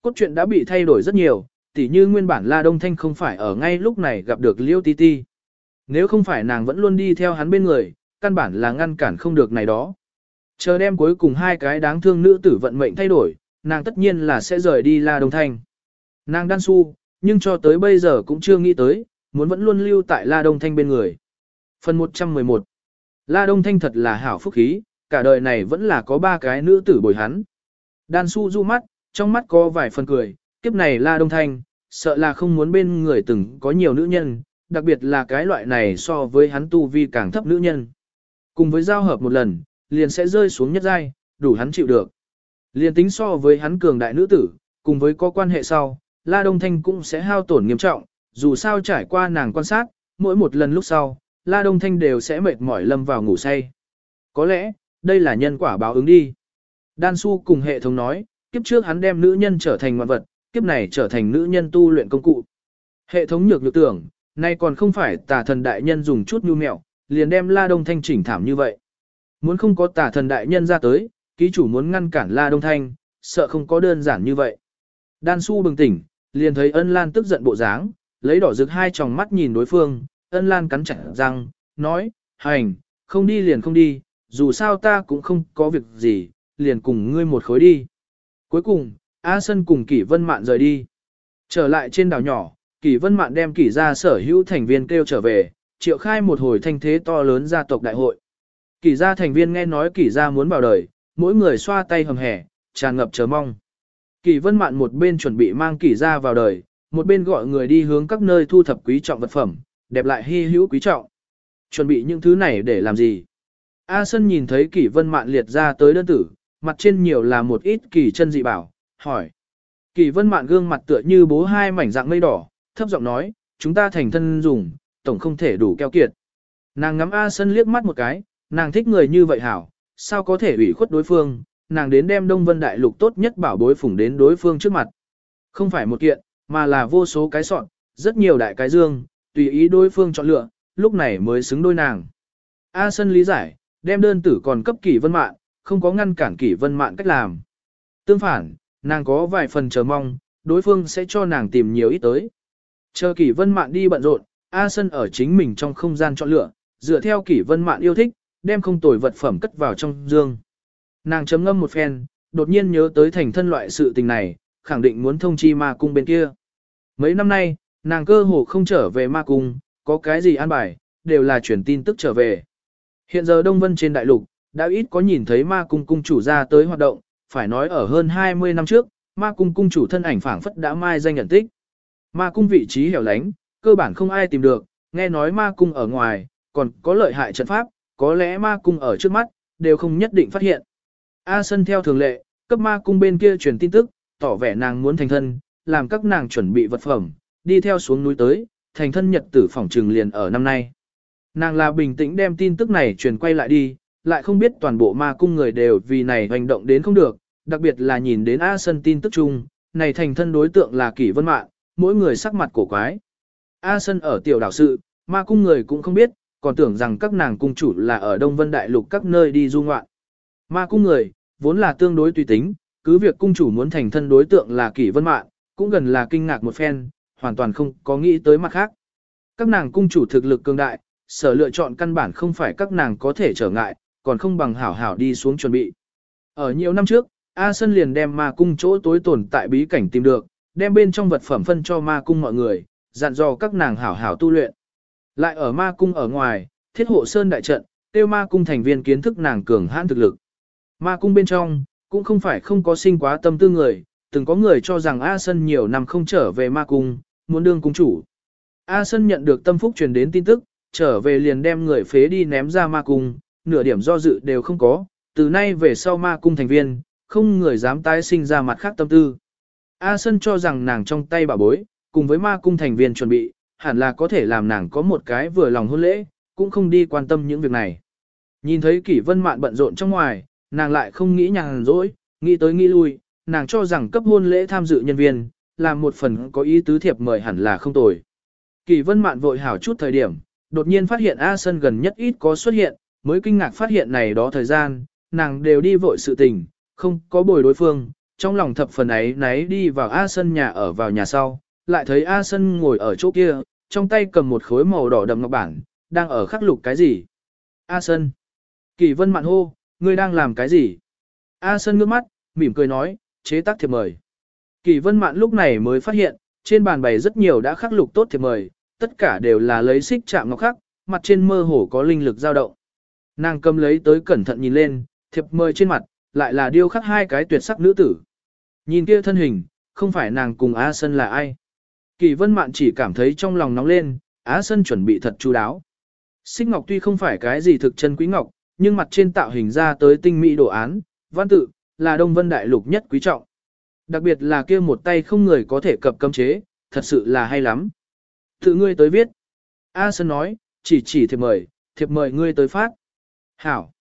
Cốt truyện đã bị thay đổi rất nhiều, tỉ như nguyên bản La Đông Thanh không phải ở ngay lúc này gặp được Liêu Ti Ti. Nếu không phải nàng vẫn luôn đi theo hắn bên người, căn bản là ngăn cản không được này đó. Chờ đêm cuối cùng hai cái đáng thương nữ tử vận mệnh thay đổi, nàng tất nhiên là sẽ rời đi La Đông Thanh. Nàng đan su, nhưng cho tới bây giờ cũng chưa nghĩ tới, muốn vẫn luôn lưu tại La Đông Thanh bên người. Phần 111 La Đông Thanh thật là hảo phúc khí, cả đời này vẫn là có ba cái nữ tử bồi hắn. Đan su du mắt, trong mắt có vài phần cười, kiếp này La Đông Thanh, sợ là không muốn bên người từng có nhiều nữ nhân, đặc biệt là cái loại này so với hắn tu vi càng thấp nữ nhân. Cùng với giao hợp một lần, liền sẽ rơi xuống nhất giai, đủ hắn chịu được. Liền tính so với hắn cường đại nữ tử, cùng với có quan hệ sau, La Đông Thanh cũng sẽ hao tổn nghiêm trọng, dù sao trải qua nàng quan sát, mỗi một lần lúc sau, La Đông Thanh đều sẽ mệt mỏi lâm vào ngủ say. Có lẽ, đây là nhân quả báo ứng đi. Đan Su cùng hệ thống nói, kiếp trước hắn đem nữ nhân trở thành ngoạn vật, kiếp này trở thành nữ nhân tu luyện công cụ. Hệ thống nhược nhược tưởng, nay còn không phải tà thần đại nhân dùng chút nhu mẹo, liền đem La Đông Thanh chỉnh thảm như vậy. Muốn không có tà thần đại nhân ra tới, ký chủ muốn ngăn cản La Đông Thanh, sợ không có đơn giản như vậy. Đan Su bừng tỉnh, liền thấy ân lan tức giận bộ dáng, lấy đỏ rực hai tròng mắt nhìn đối phương, ân lan cắn chặt răng, nói, hành, không đi liền không đi, dù sao ta cũng không có việc gì, liền cùng ngươi một khối đi. Cuối cùng, A Sân cùng Kỷ Vân Mạn rời đi. Trở lại trên đảo nhỏ, Kỷ Vân Mạn đem Kỷ gia sở hữu thành viên kêu trở về, triệu khai một hồi thanh thế to lớn gia tộc đại hội. Kỷ gia thành viên nghe nói Kỷ gia muốn vào đời, mỗi người xoa tay hầm hẻ, tràn ngập chờ mong. Kỷ Vân Mạn một bên chuẩn bị mang Kỷ ra vào đời, một bên gọi người đi hướng các nơi thu thập quý trọng vật phẩm, đẹp lại hy hữu quý trọng. Chuẩn bị những thứ này để làm gì? A Sân nhìn thấy Kỷ Vân Mạn liệt ra tới đơn tử, mặt trên nhiều là một ít kỳ chân dị bảo, hỏi. Kỷ Vân Mạn gương mặt tựa như bố hai mảnh dạng mây đỏ, thấp giọng nói, chúng ta thành thân dùng, tổng không thể đủ keo kiệt. Nàng ngắm A Sân liếc mắt một cái, nàng thích người như vậy hảo, sao có thể ủy khuất đối phương, nàng đến đem Đông Vân Đại Lục tốt nhất bảo bối phủng đến đối phương trước mặt. Không phải một kiện, mà là vô số cái sọn, rất nhiều đại cái dương, tùy ý đối phương chọn lựa, lúc này mới xứng đôi nàng. A Sân lý giải, đem đơn tử còn cấp kỷ vân mạn, không có ngăn cản kỷ vân mạn cách làm. Tương phản, nàng có vài phần chờ mong, đối phương sẽ cho nàng tìm nhiều ít tới. Chờ kỷ vân mạn đi bận rộn, A Sân ở chính mình trong không gian chọn lựa, dựa theo kỷ vân mạn yêu thích, đem không tồi vật phẩm cất vào trong dương. Nàng chấm ngâm một phen, đột nhiên nhớ tới thành thân loại sự tình này, khẳng định muốn thông chi ma cung bên kia. Mấy năm nay, nàng cơ hồ không trở về ma cung, có cái gì an bài, đều là chuyển tin tức trở về. Hiện giờ Đông Vân trên đại lục, đã ít có nhìn thấy ma cung cung chủ ra tới hoạt động, phải nói ở hơn 20 năm trước, ma cung cung chủ thân ảnh phảng phất đã mai danh nhận tích. Ma cung vị trí hẻo lánh, cơ bản không ai tìm được, nghe nói ma cung ở ngoài, còn có lợi hại trận pháp, có lẽ ma cung ở trước mắt, đều không nhất định phát hiện. A Sân theo thường lệ, cấp ma cung bên kia truyền tin tức, tỏ vẻ nàng muốn thành thân, làm các nàng chuẩn bị vật phẩm, đi theo xuống núi tới, thành thân nhật tử phỏng trừng liền ở năm nay. Nàng là bình tĩnh đem tin tức này truyền quay lại đi, lại không biết toàn bộ ma cung người đều vì này hành động đến không được, đặc biệt là nhìn đến A Sân tin tức chung, này thành thân đối tượng là kỷ vân mạng, mỗi người sắc mặt cổ quái. A Sân ở tiểu đảo sự, ma cung người cũng không biết, còn tưởng rằng các nàng cung chủ là ở Đông Vân Đại Lục các nơi đi du ngoạn. Ma cung người, vốn là tương đối tùy tính, cứ việc cung chủ muốn thành thân đối tượng là kỷ vân mạng, cũng gần là kinh ngạc một phen, hoàn toàn không có nghĩ tới mặt khác. Các nàng cung chủ thực lực cường đại, sở lựa chọn căn bản không phải các nàng có thể trở ngại, còn không bằng hảo hảo đi xuống chuẩn bị. Ở nhiều năm trước, A Sân liền đem ma cung chỗ tối tồn tại bí cảnh tìm được, đem bên trong vật phẩm phân cho ma cung mọi người, dặn dò các nàng hảo hảo tu luyện. Lại ở ma cung ở ngoài, thiết hộ sơn đại trận, tiêu ma cung thành viên kiến thức nàng cường hãn thực lực. Ma cung bên trong, cũng không phải không có sinh quá tâm tư người, từng có người cho rằng A Sân nhiều năm không trở về ma cung, muốn đương cung chủ. A Sân nhận được tâm phúc truyền đến tin tức, trở về liền đem người phế đi ném ra ma cung, nửa điểm do dự đều không có, từ nay về sau ma cung thành viên, không người dám tái sinh ra mặt khác tâm tư. A Sân cho rằng nàng trong tay bà bối, cùng với ma cung thành viên chuẩn bị, hẳn là có thể làm nàng có một cái vừa lòng hôn lễ, cũng không đi quan tâm những việc này. Nhìn thấy kỷ vân mạn bận rộn trong ngoài, nàng lại không nghĩ nhàn rỗi, nghĩ tới nghĩ lui, nàng cho rằng cấp hôn lễ tham dự nhân viên, là một phần có ý tứ thiệp mời hẳn là không tồi. Kỷ vân mạn vội hảo chút thời điểm, đột nhiên phát hiện A Sân gần nhất ít có xuất hiện, mới kinh ngạc phát hiện này đó thời gian, nàng đều đi vội sự tình, không có bồi đối phương, trong lòng thập phần ấy náy đi vào A Sân nhà ở vào nhà sau, lại thấy A Sân ngồi ở chỗ kia, trong tay cầm một khối màu đỏ đậm ngọc bản, đang ở khắc lục cái gì. A Sân. Kỳ vân mạn hô, ngươi đang làm cái gì? A Sân ngước mắt, mỉm cười nói, chế tác thiệp mời. Kỳ vân mạn lúc này mới phát hiện, trên bàn bày rất nhiều đã khắc lục tốt thiệp mời, tất cả đều là lấy xích chạm ngọc khắc, mặt trên mơ hồ có linh lực dao động. Nàng cầm lấy tới cẩn thận nhìn lên, thiệp mời trên mặt, lại là điêu khắc hai cái tuyệt sắc nữ tử. Nhìn kia thân hình, không phải nàng cùng A Sân là ai. Kỳ vân mạn chỉ cảm thấy trong lòng nóng lên, Á Sân chuẩn bị thật chu đáo. Xích ngọc tuy không phải cái gì thực chân quý ngọc, nhưng mặt trên tạo hình ra tới tinh mỹ đồ án, văn tự, là Đông Vân Đại Lục nhất quý trọng. Đặc biệt là kia một tay không người có thể cập cấm chế, thật sự là hay lắm. Tự ngươi tới viết. A Sơn nói, chỉ chỉ thiệp mời, thiệp mời ngươi tới phát. Hảo.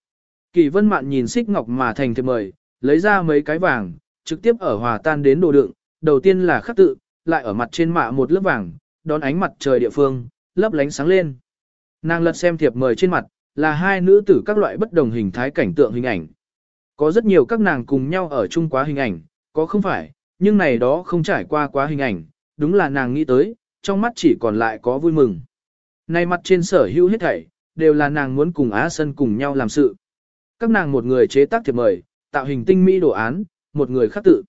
Kỳ vân mạn nhìn xích ngọc mà thành thiệp mời, lấy ra mấy cái vàng, trực tiếp ở hòa tan đến đồ đựng, đầu tiên là khắc tự, lại ở mặt trên mạ một lớp vàng, đón ánh mặt trời địa phương, lấp lánh sáng lên. Nàng lật xem thiệp mời trên mặt, là hai nữ tử các loại bất đồng hình thái cảnh tượng hình ảnh. Có rất nhiều các nàng cùng nhau ở chung quá hình ảnh, có không phải, nhưng này đó không trải qua quá hình ảnh, đúng là nàng nghĩ tới, trong mắt chỉ còn lại có vui mừng. Này mặt trên sở hữu hết thảy, đều là nàng muốn cùng Á Sân cùng nhau làm sự. Các nàng một người chế tác thiệp mời, tạo hình tinh mỹ đồ án, một người khắc tự.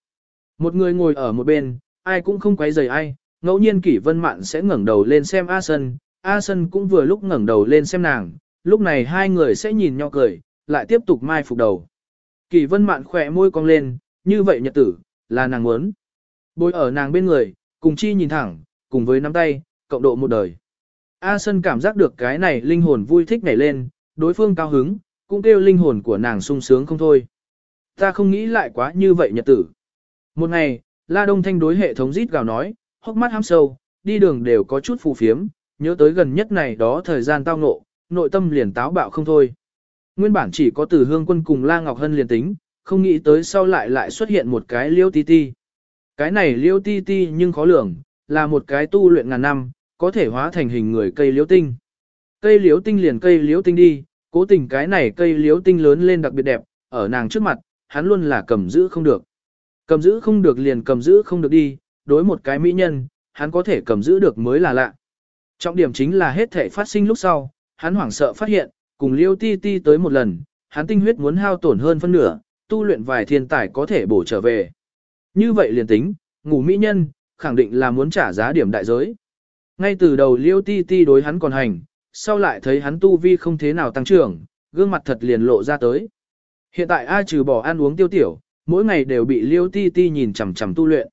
Một người ngồi ở một bên, ai cũng không quấy rầy ai, ngẫu nhiên kỷ vân mạn sẽ ngẩng đầu lên xem A Sân, A Sân cũng vừa lúc ngẩng đầu lên xem nàng, lúc này hai người sẽ nhìn nhau cười, lại tiếp tục mai phục đầu. Kỷ vân mạn khỏe môi cong lên, như vậy nhật tử, là nàng muốn. Bối ở nàng bên người, cùng chi nhìn thẳng, cùng với nắm tay, cộng độ một đời. A Sân cảm giác được cái này linh hồn vui thích nảy lên, đối phương cao hứng, cũng kêu linh hồn của nàng sung sướng không thôi. Ta không nghĩ lại quá như vậy nhật tử. Một ngày, La Đông Thanh đối hệ thống rít gào nói, hốc mắt hám sâu, đi đường đều có chút phù phiếm, nhớ tới gần nhất này đó thời gian tao ngộ, nội tâm liền táo bạo không thôi. Nguyên bản chỉ có từ hương quân cùng La Ngọc Hân liền tính, không nghĩ tới sau lại lại xuất hiện một cái liêu ti ti. Cái này liêu ti ti nhưng khó lường, là một cái tu luyện ngàn năm, có thể hóa thành hình người cây liễu tinh. Cây liễu tinh liền cây liễu tinh đi, cố tình cái này cây liễu tinh lớn lên đặc biệt đẹp, ở nàng trước mặt, hắn luôn là cầm giữ không được. Cầm giữ không được liền cầm giữ không được đi, đối một cái mỹ nhân, hắn có thể cầm giữ được mới là lạ. Trọng điểm chính là hết thể phát sinh lúc sau, hắn hoảng sợ phát hiện, cùng liêu ti ti tới một lần, hắn tinh huyết muốn hao tổn hơn phân nửa, tu luyện vài thiên tài có thể bổ trở về. Như vậy liền tính, ngủ mỹ nhân, khẳng định là muốn trả giá điểm đại giới. Ngay từ đầu liêu ti ti đối hắn còn hành, sau lại thấy hắn tu vi không thế nào tăng trưởng, gương mặt thật liền lộ ra tới. Hiện tại ai trừ bỏ ăn uống tiêu tiểu, mỗi ngày đều bị liêu ti ti nhìn chằm chằm tu luyện.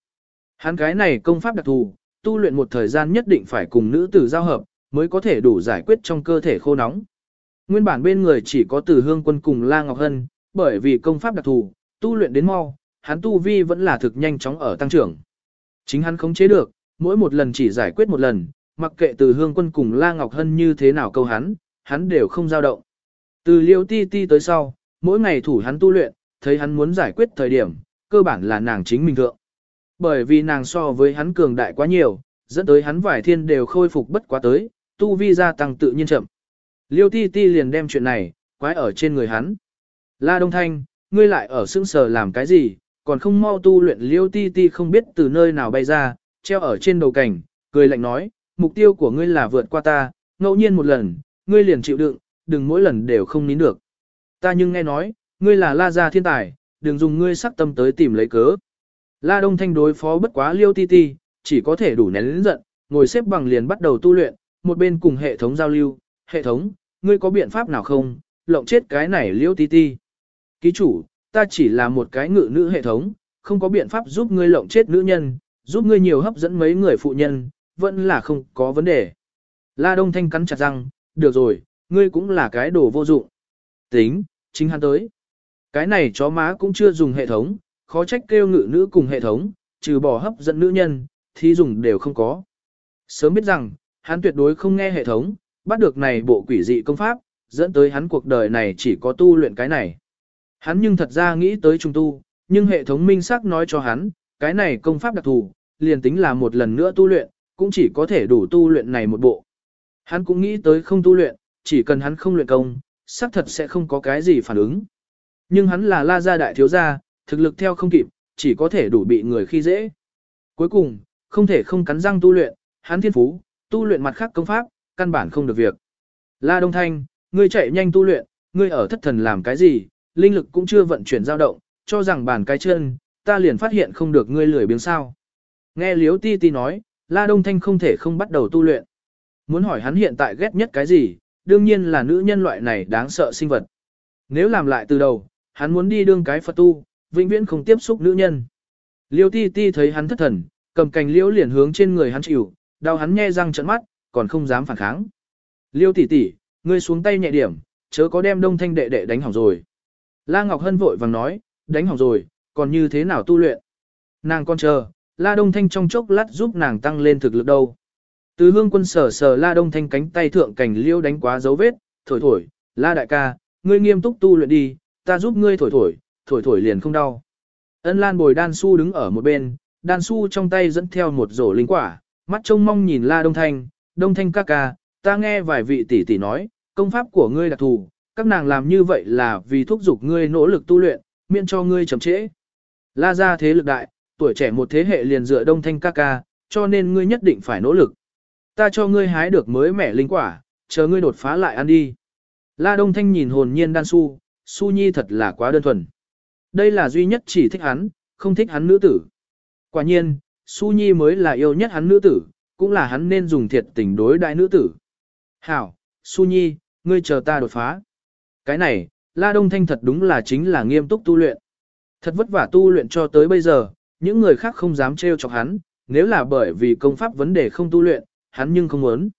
Hắn cái này công pháp đặc thù, tu luyện một thời gian nhất định phải cùng nữ tử giao hợp, mới có thể đủ giải quyết trong cơ thể khô nóng. Nguyên bản bên người chỉ có từ hương quân cùng La Ngọc Hân, bởi vì công pháp đặc thù, tu luyện đến mau, hắn tu vi vẫn là thực nhanh chóng ở tăng trưởng. Chính hắn khống chế được, mỗi một lần chỉ giải quyết một lần, mặc kệ từ hương quân cùng La Ngọc Hân như thế nào câu hắn, hắn đều không dao động. Từ liêu ti ti tới sau, mỗi ngày thủ hắn tu luyện, thấy hắn muốn giải quyết thời điểm, cơ bản là nàng chính mình thượng. Bởi vì nàng so với hắn cường đại quá nhiều, dẫn tới hắn vài thiên đều khôi phục bất quá tới, tu vi gia tăng tự nhiên chậm. Liêu ti ti liền đem chuyện này, quái ở trên người hắn. La Đông Thanh, ngươi lại ở xương sờ làm cái gì, còn không mau tu luyện liêu ti ti không biết từ nơi nào bay ra, treo ở trên đầu cảnh, cười lạnh nói, mục tiêu của ngươi là vượt qua ta, ngẫu nhiên một lần, ngươi liền chịu đựng, đừng mỗi lần đều không nín được. Ta nhưng nghe nói, ngươi là la gia thiên tài, đừng dùng ngươi sắc tâm tới tìm lấy cớ. La Đông Thanh đối phó bất quá liêu ti ti, chỉ có thể đủ nén lĩnh giận, ngồi xếp bằng liền bắt đầu tu luyện, một bên cùng hệ thống giao lưu, hệ thống, ngươi có biện pháp nào không, lộng chết cái này liêu ti ti. Ký chủ, ta chỉ là một cái ngự nữ hệ thống, không có biện pháp giúp ngươi lộng chết nữ nhân, giúp ngươi nhiều hấp dẫn mấy người phụ nhân, vẫn là không có vấn đề. La Đông Thanh cắn chặt răng, được rồi, ngươi cũng là cái đồ vô dụng. Tính, chính hắn tới. Cái này chó má cũng chưa dùng hệ thống, khó trách kêu ngự nữ cùng hệ thống, trừ bỏ hấp dẫn nữ nhân, thì dùng đều không có. Sớm biết rằng, hắn tuyệt đối không nghe hệ thống, bắt được này bộ quỷ dị công pháp, dẫn tới hắn cuộc đời này chỉ có tu luyện cái này. Hắn nhưng thật ra nghĩ tới trung tu, nhưng hệ thống minh xác nói cho hắn, cái này công pháp đặc thù, liền tính là một lần nữa tu luyện, cũng chỉ có thể đủ tu luyện này một bộ. Hắn cũng nghĩ tới không tu luyện, chỉ cần hắn không luyện công, xác thật sẽ không có cái gì phản ứng. Nhưng hắn là la gia đại thiếu gia, thực lực theo không kịp, chỉ có thể đủ bị người khi dễ. Cuối cùng, không thể không cắn răng tu luyện, hắn thiên phú, tu luyện mặt khác công pháp, căn bản không được việc. La Đông Thanh, ngươi chạy nhanh tu luyện, ngươi ở thất thần làm cái gì, linh lực cũng chưa vận chuyển dao động, cho rằng bàn cái chân, ta liền phát hiện không được ngươi lười biếng sao. Nghe Liếu Ti Ti nói, La Đông Thanh không thể không bắt đầu tu luyện. Muốn hỏi hắn hiện tại ghét nhất cái gì, đương nhiên là nữ nhân loại này đáng sợ sinh vật. Nếu làm lại từ đầu, hắn muốn đi đương cái Phật tu, vĩnh viễn không tiếp xúc nữ nhân. Liêu Ti Ti thấy hắn thất thần, cầm cành liễu liền hướng trên người hắn chịu, đau hắn nghe răng trợn mắt, còn không dám phản kháng. Liêu tỷ tỷ, ngươi xuống tay nhẹ điểm, chớ có đem Đông Thanh đệ đệ đánh hỏng rồi. La Ngọc Hân vội vàng nói, đánh hỏng rồi, còn như thế nào tu luyện? Nàng con chờ, La Đông Thanh trong chốc lát giúp nàng tăng lên thực lực đâu. Từ hương quân sở sở La Đông Thanh cánh tay thượng cảnh liêu đánh quá dấu vết, thổi thổi, La đại ca, ngươi nghiêm túc tu luyện đi, ta giúp ngươi thổi thổi, thổi thổi liền không đau. Ân Lan bồi đan su đứng ở một bên, đan su trong tay dẫn theo một rổ linh quả, mắt trông mong nhìn La Đông Thanh, Đông Thanh ca ca, ta nghe vài vị tỷ tỷ nói, công pháp của ngươi đặc thù, các nàng làm như vậy là vì thúc giục ngươi nỗ lực tu luyện, miễn cho ngươi chậm trễ. La gia thế lực đại, tuổi trẻ một thế hệ liền dựa Đông Thanh ca ca, cho nên ngươi nhất định phải nỗ lực. Ta cho ngươi hái được mới mẻ linh quả, chờ ngươi đột phá lại ăn đi. La Đông Thanh nhìn hồn nhiên đan su, su nhi thật là quá đơn thuần. Đây là duy nhất chỉ thích hắn, không thích hắn nữ tử. Quả nhiên, su nhi mới là yêu nhất hắn nữ tử, cũng là hắn nên dùng thiệt tình đối đại nữ tử. Hảo, su nhi, ngươi chờ ta đột phá. Cái này, La Đông Thanh thật đúng là chính là nghiêm túc tu luyện. Thật vất vả tu luyện cho tới bây giờ, những người khác không dám trêu chọc hắn, nếu là bởi vì công pháp vấn đề không tu luyện, hắn nhưng không muốn.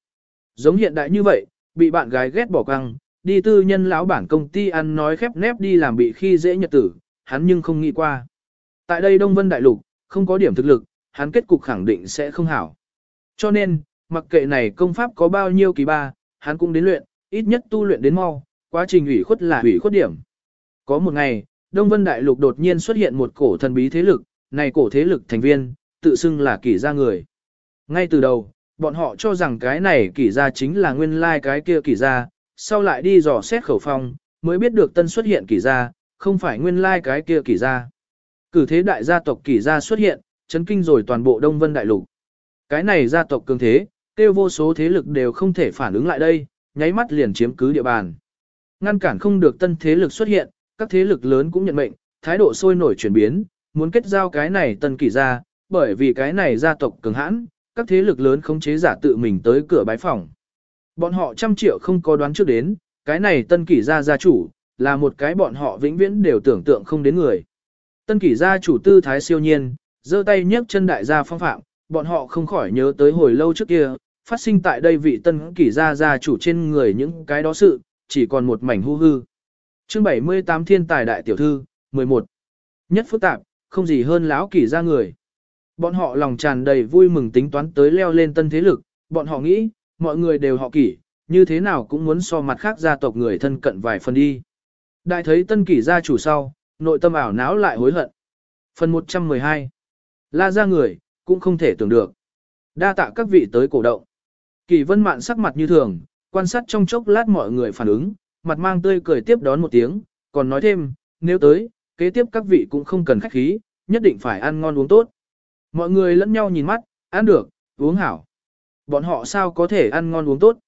Giống hiện đại như vậy, bị bạn gái ghét bỏ căng, đi tư nhân lão bản công ty ăn nói khép nép đi làm bị khi dễ nhật tử, hắn nhưng không nghĩ qua. Tại đây Đông Vân Đại Lục, không có điểm thực lực, hắn kết cục khẳng định sẽ không hảo. Cho nên, mặc kệ này công pháp có bao nhiêu kỳ ba, hắn cũng đến luyện, ít nhất tu luyện đến mau, quá trình ủy khuất là ủy khuất điểm. Có một ngày, Đông Vân Đại Lục đột nhiên xuất hiện một cổ thần bí thế lực, này cổ thế lực thành viên, tự xưng là kỳ gia người. Ngay từ đầu, bọn họ cho rằng cái này kỳ gia chính là nguyên lai like cái kia kỳ gia, sau lại đi dò xét khẩu phong, mới biết được tân xuất hiện kỷ gia, không phải nguyên lai like cái kia kỷ gia. Cử thế đại gia tộc kỷ gia xuất hiện, chấn kinh rồi toàn bộ Đông Vân Đại Lục. Cái này gia tộc cường thế, tiêu vô số thế lực đều không thể phản ứng lại đây, nháy mắt liền chiếm cứ địa bàn. Ngăn cản không được tân thế lực xuất hiện, các thế lực lớn cũng nhận mệnh, thái độ sôi nổi chuyển biến, muốn kết giao cái này tân kỷ gia, bởi vì cái này gia tộc cường hãn, các thế lực lớn khống chế giả tự mình tới cửa bái phòng. Bọn họ trăm triệu không có đoán trước đến, cái này tân kỷ gia gia chủ, là một cái bọn họ vĩnh viễn đều tưởng tượng không đến người. Tân kỷ gia chủ tư thái siêu nhiên, giơ tay nhấc chân đại gia phong phạm, bọn họ không khỏi nhớ tới hồi lâu trước kia, phát sinh tại đây vị tân kỷ gia gia chủ trên người những cái đó sự, chỉ còn một mảnh hư hư. Chương 78 Thiên tài đại tiểu thư, 11. Nhất phức tạp, không gì hơn lão kỷ gia người. Bọn họ lòng tràn đầy vui mừng tính toán tới leo lên tân thế lực, bọn họ nghĩ, mọi người đều họ kỷ, như thế nào cũng muốn so mặt khác gia tộc người thân cận vài phần đi. Đại thấy tân kỷ gia chủ sau, nội tâm ảo não lại hối hận. Phần 112 La ra người, cũng không thể tưởng được. Đa tạ các vị tới cổ động. Kỳ vân mạn sắc mặt như thường, quan sát trong chốc lát mọi người phản ứng, mặt mang tươi cười tiếp đón một tiếng, còn nói thêm, nếu tới, kế tiếp các vị cũng không cần khách khí, nhất định phải ăn ngon uống tốt. Mọi người lẫn nhau nhìn mắt, ăn được, uống hảo. Bọn họ sao có thể ăn ngon uống tốt?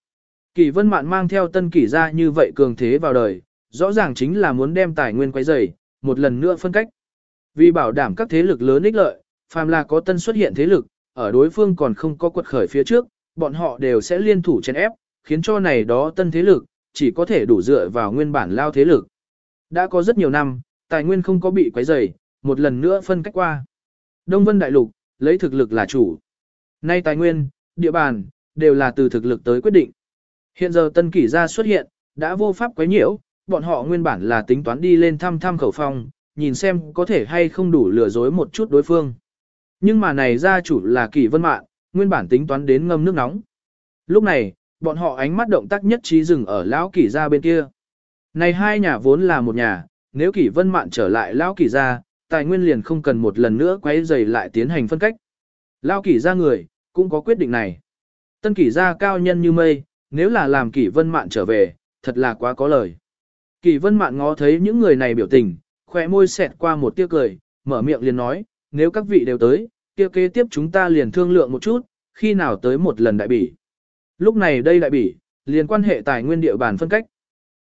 Kỳ vân mạn mang theo tân kỷ ra như vậy cường thế vào đời, rõ ràng chính là muốn đem tài nguyên quay rầy, một lần nữa phân cách. Vì bảo đảm các thế lực lớn ích lợi, phàm là có tân xuất hiện thế lực, ở đối phương còn không có quật khởi phía trước, bọn họ đều sẽ liên thủ chèn ép, khiến cho này đó tân thế lực, chỉ có thể đủ dựa vào nguyên bản lao thế lực. Đã có rất nhiều năm, tài nguyên không có bị quấy rầy, một lần nữa phân cách qua. Đông Vân Đại Lục, lấy thực lực là chủ. Nay tài nguyên, địa bàn, đều là từ thực lực tới quyết định. Hiện giờ tân kỷ gia xuất hiện, đã vô pháp quấy nhiễu, bọn họ nguyên bản là tính toán đi lên thăm thăm khẩu phong, nhìn xem có thể hay không đủ lừa dối một chút đối phương. Nhưng mà này gia chủ là kỷ vân mạn, nguyên bản tính toán đến ngâm nước nóng. Lúc này, bọn họ ánh mắt động tác nhất trí dừng ở lão kỷ gia bên kia. Này hai nhà vốn là một nhà, nếu kỷ vân mạn trở lại lão kỷ gia, tài nguyên liền không cần một lần nữa quay dày lại tiến hành phân cách. Lão kỷ gia người, cũng có quyết định này. Tân kỷ gia cao nhân như mây, nếu là làm kỷ vân mạn trở về, thật là quá có lời. Kỷ vân mạn ngó thấy những người này biểu tình, khỏe môi xẹt qua một tiếc cười, mở miệng liền nói, nếu các vị đều tới, kia kế tiếp chúng ta liền thương lượng một chút, khi nào tới một lần đại bỉ. Lúc này đây đại bỉ, liền quan hệ tài nguyên địa bàn phân cách.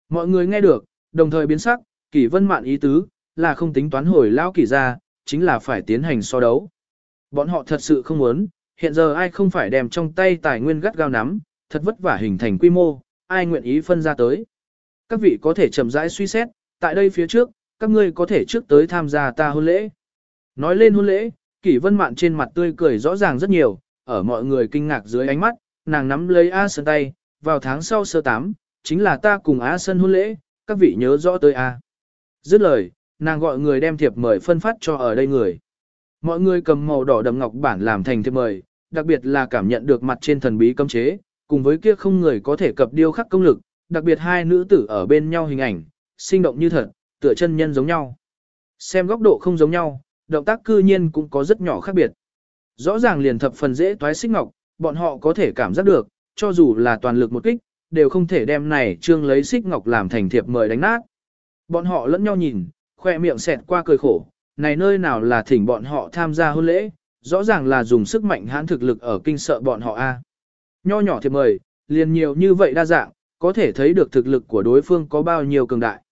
Mọi người nghe được, đồng thời biến sắc, kỷ vân mạn ý tứ, là không tính toán hồi lao kỷ ra, chính là phải tiến hành so đấu. Bọn họ thật sự không muốn, hiện giờ ai không phải đem trong tay tài nguyên gắt gao nắm, thật vất vả hình thành quy mô, ai nguyện ý phân ra tới. Các vị có thể chậm rãi suy xét, tại đây phía trước, các ngươi có thể trước tới tham gia ta hôn lễ. Nói lên hôn lễ, kỷ vân mạn trên mặt tươi cười rõ ràng rất nhiều, ở mọi người kinh ngạc dưới ánh mắt, nàng nắm lấy A Sơn tay, vào tháng sau sơ tám, chính là ta cùng A Sơn hôn lễ, các vị nhớ rõ tới A. Dứt lời, nàng gọi người đem thiệp mời phân phát cho ở đây người. Mọi người cầm màu đỏ đậm ngọc bản làm thành thiệp mời, đặc biệt là cảm nhận được mặt trên thần bí cấm chế, cùng với kia không người có thể cập điêu khắc công lực, đặc biệt hai nữ tử ở bên nhau hình ảnh, sinh động như thật, tựa chân nhân giống nhau. Xem góc độ không giống nhau, động tác cư nhiên cũng có rất nhỏ khác biệt. Rõ ràng liền thập phần dễ toái xích ngọc, bọn họ có thể cảm giác được, cho dù là toàn lực một kích, đều không thể đem này trương lấy xích ngọc làm thành thiệp mời đánh nát. Bọn họ lẫn nhau nhìn, khoe miệng xẹt qua cười khổ, này nơi nào là thỉnh bọn họ tham gia hôn lễ, rõ ràng là dùng sức mạnh hãn thực lực ở kinh sợ bọn họ a. Nho nhỏ thiệp mời, liền nhiều như vậy đa dạng, có thể thấy được thực lực của đối phương có bao nhiêu cường đại.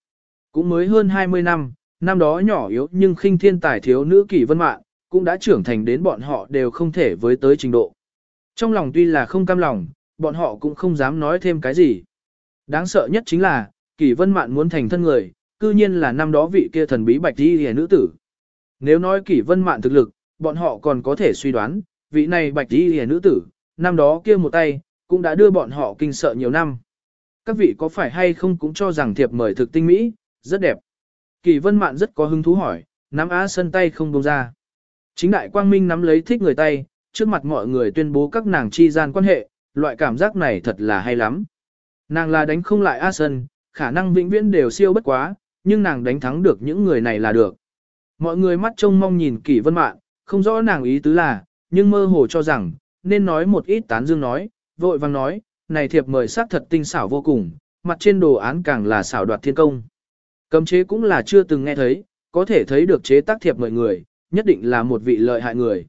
Cũng mới hơn 20 năm, năm đó nhỏ yếu nhưng khinh thiên tài thiếu nữ kỳ vân mạng, cũng đã trưởng thành đến bọn họ đều không thể với tới trình độ. Trong lòng tuy là không cam lòng, bọn họ cũng không dám nói thêm cái gì. Đáng sợ nhất chính là, kỳ vân mạn muốn thành thân người, cư nhiên là năm đó vị kia thần bí bạch đi hề nữ tử. Nếu nói kỷ vân mạn thực lực, bọn họ còn có thể suy đoán, vị này bạch y hề nữ tử, năm đó kia một tay, cũng đã đưa bọn họ kinh sợ nhiều năm. Các vị có phải hay không cũng cho rằng thiệp mời thực tinh mỹ, rất đẹp. Kỳ vân mạn rất có hứng thú hỏi, nắm á sân tay không buông ra. Chính đại quang minh nắm lấy thích người tay, trước mặt mọi người tuyên bố các nàng chi gian quan hệ, loại cảm giác này thật là hay lắm. Nàng là đánh không lại A Sân, khả năng vĩnh viễn đều siêu bất quá, nhưng nàng đánh thắng được những người này là được. Mọi người mắt trông mong nhìn kỷ vân mạn, không rõ nàng ý tứ là, nhưng mơ hồ cho rằng, nên nói một ít tán dương nói, vội vàng nói, này thiệp mời sắc thật tinh xảo vô cùng, mặt trên đồ án càng là xảo đoạt thiên công. Cấm chế cũng là chưa từng nghe thấy, có thể thấy được chế tác thiệp mời người, nhất định là một vị lợi hại người.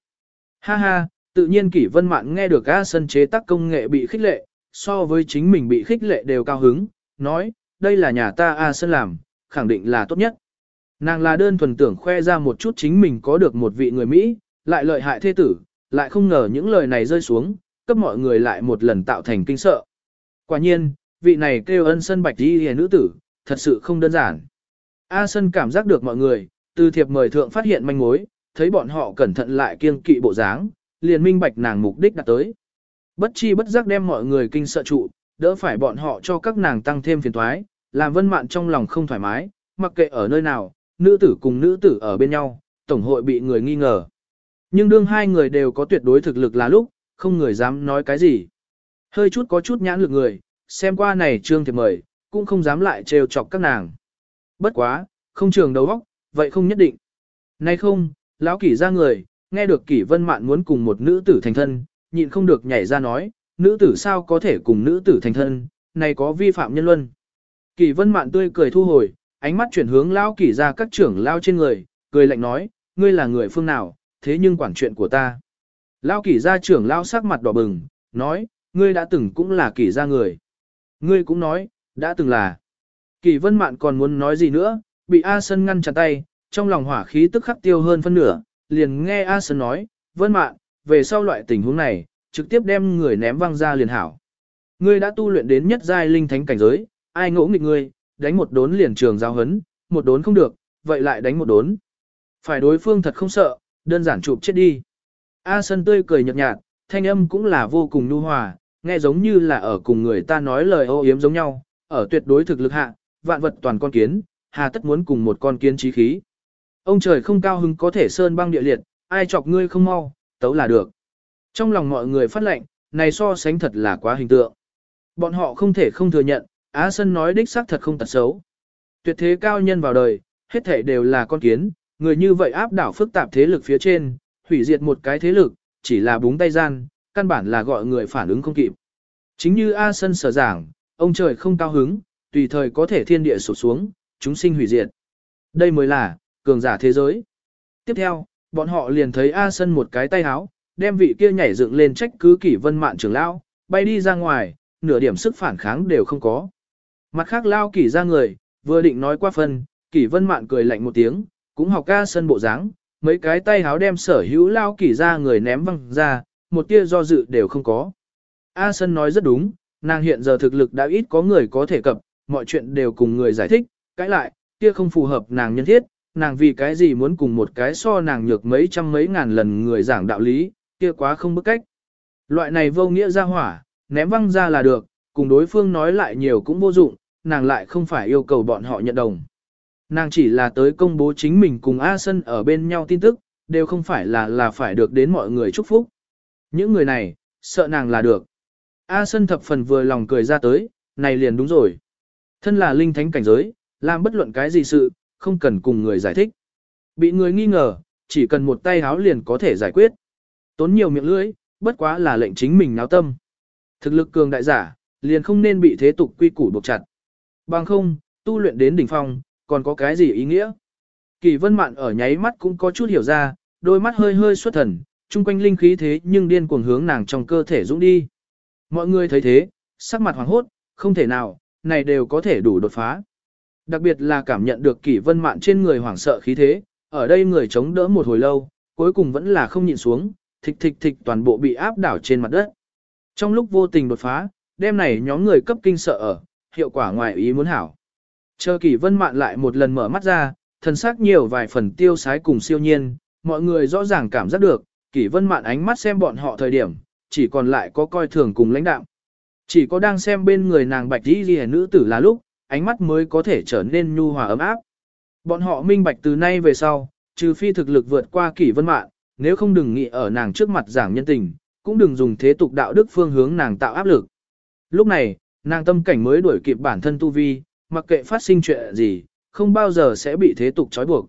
Ha ha, tự nhiên kỷ vân mạn nghe được A sân chế tác công nghệ bị khích lệ, so với chính mình bị khích lệ đều cao hứng, nói, đây là nhà ta A sân làm, khẳng định là tốt nhất. Nàng là đơn thuần tưởng khoe ra một chút chính mình có được một vị người Mỹ, lại lợi hại thế tử, lại không ngờ những lời này rơi xuống, cấp mọi người lại một lần tạo thành kinh sợ. Quả nhiên, vị này kêu ân sân bạch đi hề nữ tử, thật sự không đơn giản. A sân cảm giác được mọi người, từ thiệp mời thượng phát hiện manh mối, thấy bọn họ cẩn thận lại kiêng kỵ bộ dáng, liền minh bạch nàng mục đích đặt tới. Bất chi bất giác đem mọi người kinh sợ trụ, đỡ phải bọn họ cho các nàng tăng thêm phiền toái, làm vân mạn trong lòng không thoải mái, mặc kệ ở nơi nào, nữ tử cùng nữ tử ở bên nhau, tổng hội bị người nghi ngờ. Nhưng đương hai người đều có tuyệt đối thực lực là lúc, không người dám nói cái gì. Hơi chút có chút nhãn lực người, xem qua này trương thiệp mời, cũng không dám lại trêu chọc các nàng. Bất quá, không trường đầu óc, vậy không nhất định. Nay không, lão kỷ ra người, nghe được kỷ vân mạn muốn cùng một nữ tử thành thân, nhịn không được nhảy ra nói, nữ tử sao có thể cùng nữ tử thành thân, này có vi phạm nhân luân. Kỷ vân mạn tươi cười thu hồi, ánh mắt chuyển hướng lão kỷ ra các trưởng lao trên người, cười lạnh nói, ngươi là người phương nào, thế nhưng quản chuyện của ta. Lão kỷ gia trưởng lao sắc mặt đỏ bừng, nói, ngươi đã từng cũng là kỷ gia người. Ngươi cũng nói, đã từng là. Kỷ vân mạn còn muốn nói gì nữa, bị A Sân ngăn chặt tay, trong lòng hỏa khí tức khắc tiêu hơn phân nửa, liền nghe A Sân nói, vân mạn, về sau loại tình huống này, trực tiếp đem người ném văng ra liền hảo. Ngươi đã tu luyện đến nhất giai linh thánh cảnh giới, ai ngỗ nghịch ngươi, đánh một đốn liền trường giao hấn, một đốn không được, vậy lại đánh một đốn. Phải đối phương thật không sợ, đơn giản chụp chết đi. A Sân tươi cười nhợt nhạt, thanh âm cũng là vô cùng nhu hòa, nghe giống như là ở cùng người ta nói lời ô yếm giống nhau, ở tuyệt đối thực lực hạ, vạn vật toàn con kiến, hà tất muốn cùng một con kiến trí khí. Ông trời không cao hứng có thể sơn băng địa liệt, ai chọc ngươi không mau, tấu là được. Trong lòng mọi người phát lệnh, này so sánh thật là quá hình tượng. Bọn họ không thể không thừa nhận, Á Sân nói đích xác thật không tật xấu. Tuyệt thế cao nhân vào đời, hết thể đều là con kiến, người như vậy áp đảo phức tạp thế lực phía trên, hủy diệt một cái thế lực, chỉ là búng tay gian, căn bản là gọi người phản ứng không kịp. Chính như A Sân sở giảng, ông trời không cao hứng, tùy thời có thể thiên địa sụp xuống, chúng sinh hủy diệt. Đây mới là, cường giả thế giới. Tiếp theo, bọn họ liền thấy A Sân một cái tay háo, đem vị kia nhảy dựng lên trách cứ kỷ vân mạn trưởng lão, bay đi ra ngoài, nửa điểm sức phản kháng đều không có. Mặt khác lao kỷ ra người, vừa định nói qua phân, kỷ vân mạn cười lạnh một tiếng, cũng học ca Sân bộ dáng, mấy cái tay háo đem sở hữu lao kỷ ra người ném văng ra, một tia do dự đều không có. A Sân nói rất đúng, nàng hiện giờ thực lực đã ít có người có thể cập, mọi chuyện đều cùng người giải thích, cãi lại, kia không phù hợp nàng nhân thiết, nàng vì cái gì muốn cùng một cái so nàng nhược mấy trăm mấy ngàn lần người giảng đạo lý, kia quá không bức cách. Loại này vô nghĩa ra hỏa, ném văng ra là được, cùng đối phương nói lại nhiều cũng vô dụng, nàng lại không phải yêu cầu bọn họ nhận đồng. Nàng chỉ là tới công bố chính mình cùng A Sân ở bên nhau tin tức, đều không phải là là phải được đến mọi người chúc phúc. Những người này, sợ nàng là được. A Sân thập phần vừa lòng cười ra tới, này liền đúng rồi. Thân là linh thánh cảnh giới, làm bất luận cái gì sự, không cần cùng người giải thích. Bị người nghi ngờ, chỉ cần một tay háo liền có thể giải quyết. Tốn nhiều miệng lưỡi, bất quá là lệnh chính mình náo tâm. Thực lực cường đại giả, liền không nên bị thế tục quy củ buộc chặt. Bằng không, tu luyện đến đỉnh phong, còn có cái gì ý nghĩa? Kỳ vân mạn ở nháy mắt cũng có chút hiểu ra, đôi mắt hơi hơi xuất thần, chung quanh linh khí thế nhưng điên cuồng hướng nàng trong cơ thể dũng đi. Mọi người thấy thế, sắc mặt hoàng hốt, không thể nào, này đều có thể đủ đột phá. Đặc biệt là cảm nhận được kỷ vân mạn trên người hoảng sợ khí thế, ở đây người chống đỡ một hồi lâu, cuối cùng vẫn là không nhịn xuống, thịch thịch thịch toàn bộ bị áp đảo trên mặt đất. Trong lúc vô tình đột phá, đêm này nhóm người cấp kinh sợ ở, hiệu quả ngoài ý muốn hảo. Chờ kỷ vân mạn lại một lần mở mắt ra, thần sắc nhiều vài phần tiêu sái cùng siêu nhiên, mọi người rõ ràng cảm giác được, kỷ vân mạn ánh mắt xem bọn họ thời điểm, chỉ còn lại có coi thường cùng lãnh đạo. Chỉ có đang xem bên người nàng bạch đi ghi nữ tử là lúc, ánh mắt mới có thể trở nên nhu hòa ấm áp. Bọn họ minh bạch từ nay về sau, trừ phi thực lực vượt qua kỷ vân mạn, nếu không đừng nghĩ ở nàng trước mặt giảng nhân tình, cũng đừng dùng thế tục đạo đức phương hướng nàng tạo áp lực. Lúc này, nàng tâm cảnh mới đuổi kịp bản thân tu vi, mặc kệ phát sinh chuyện gì, không bao giờ sẽ bị thế tục trói buộc.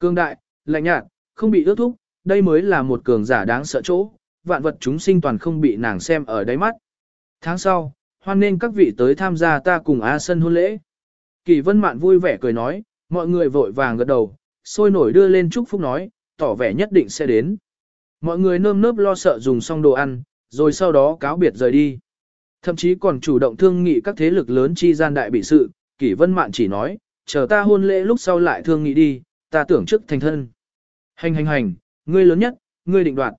Cương đại, lạnh nhạt, không bị ước thúc, đây mới là một cường giả đáng sợ chỗ, vạn vật chúng sinh toàn không bị nàng xem ở đáy mắt. Tháng sau, hoan nên các vị tới tham gia ta cùng A Sân hôn lễ. Kỳ Vân Mạn vui vẻ cười nói, mọi người vội vàng gật đầu, sôi nổi đưa lên chúc phúc nói, tỏ vẻ nhất định sẽ đến. Mọi người nơm nớp lo sợ dùng xong đồ ăn, rồi sau đó cáo biệt rời đi. Thậm chí còn chủ động thương nghị các thế lực lớn chi gian đại bị sự, Kỷ Vân Mạn chỉ nói, chờ ta hôn lễ lúc sau lại thương nghị đi, ta tưởng trước thành thân. Hành hành hành, ngươi lớn nhất, ngươi định đoạt.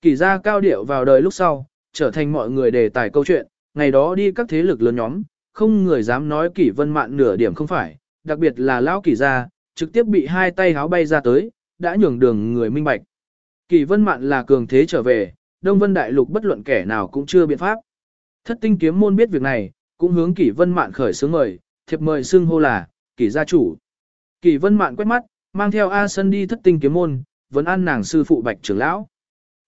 Kỷ gia cao điệu vào đời lúc sau, trở thành mọi người đề tài câu chuyện, ngày đó đi các thế lực lớn nhóm, không người dám nói Kỷ Vân Mạn nửa điểm không phải, đặc biệt là lão Kỷ gia, trực tiếp bị hai tay háo bay ra tới, đã nhường đường người minh bạch. Kỷ Vân Mạn là cường thế trở về, Đông Vân Đại Lục bất luận kẻ nào cũng chưa biện pháp. Thất tinh kiếm môn biết việc này, cũng hướng Kỷ Vân Mạn khởi xướng mời, thiệp mời xưng hô là, Kỷ gia chủ. Kỷ Vân Mạn quét mắt, mang theo A Sân đi thất tinh kiếm môn, vẫn ăn nàng sư phụ Bạch trưởng lão.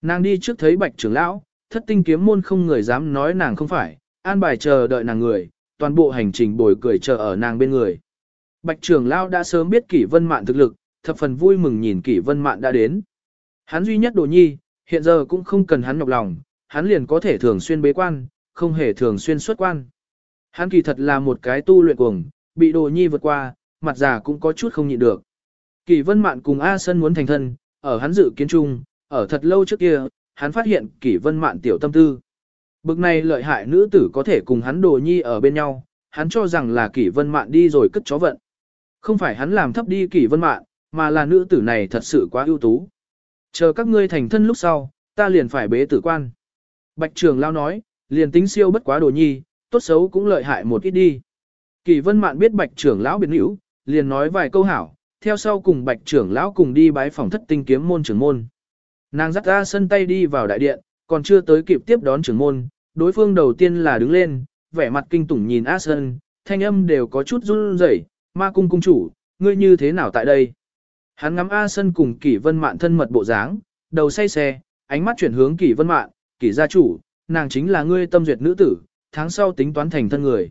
Nàng đi trước thấy Bạch trưởng lão, thất tinh kiếm môn không người dám nói nàng không phải, an bài chờ đợi nàng người, toàn bộ hành trình bồi cười chờ ở nàng bên người. Bạch trưởng lão đã sớm biết Kỷ Vân Mạn thực lực, thập phần vui mừng nhìn Kỷ Vân Mạn đã đến. Hắn duy nhất đồ nhi, hiện giờ cũng không cần hắn nhọc lòng, hắn liền có thể thường xuyên bế quan, không hề thường xuyên xuất quan. Hắn kỳ thật là một cái tu luyện cuồng, bị đồ nhi vượt qua, mặt già cũng có chút không nhịn được. Kỳ vân mạn cùng A Sân muốn thành thân, ở hắn dự kiến chung, ở thật lâu trước kia, hắn phát hiện kỳ vân mạn tiểu tâm tư. Bực này lợi hại nữ tử có thể cùng hắn đồ nhi ở bên nhau, hắn cho rằng là kỳ vân mạn đi rồi cất chó vận. Không phải hắn làm thấp đi kỳ vân mạn, mà là nữ tử này thật sự quá ưu tú. Chờ các ngươi thành thân lúc sau, ta liền phải bế tử quan. Bạch trường lao nói, liền tính siêu bất quá đồ nhi, tốt xấu cũng lợi hại một ít đi. Kỳ vân mạn biết bạch trưởng lão biệt hữu, liền nói vài câu hảo, theo sau cùng bạch trưởng lão cùng đi bái phòng thất tinh kiếm môn trưởng môn. Nàng dắt ra sân tay đi vào đại điện, còn chưa tới kịp tiếp đón trưởng môn, đối phương đầu tiên là đứng lên, vẻ mặt kinh tủng nhìn A Sơn, thanh âm đều có chút run rẩy, ma cung cung chủ, ngươi như thế nào tại đây? Hắn ngắm A Sơn cùng kỷ vân mạn thân mật bộ dáng, đầu say xe, ánh mắt chuyển hướng kỷ vân mạn, kỷ gia chủ, nàng chính là ngươi tâm duyệt nữ tử, tháng sau tính toán thành thân người.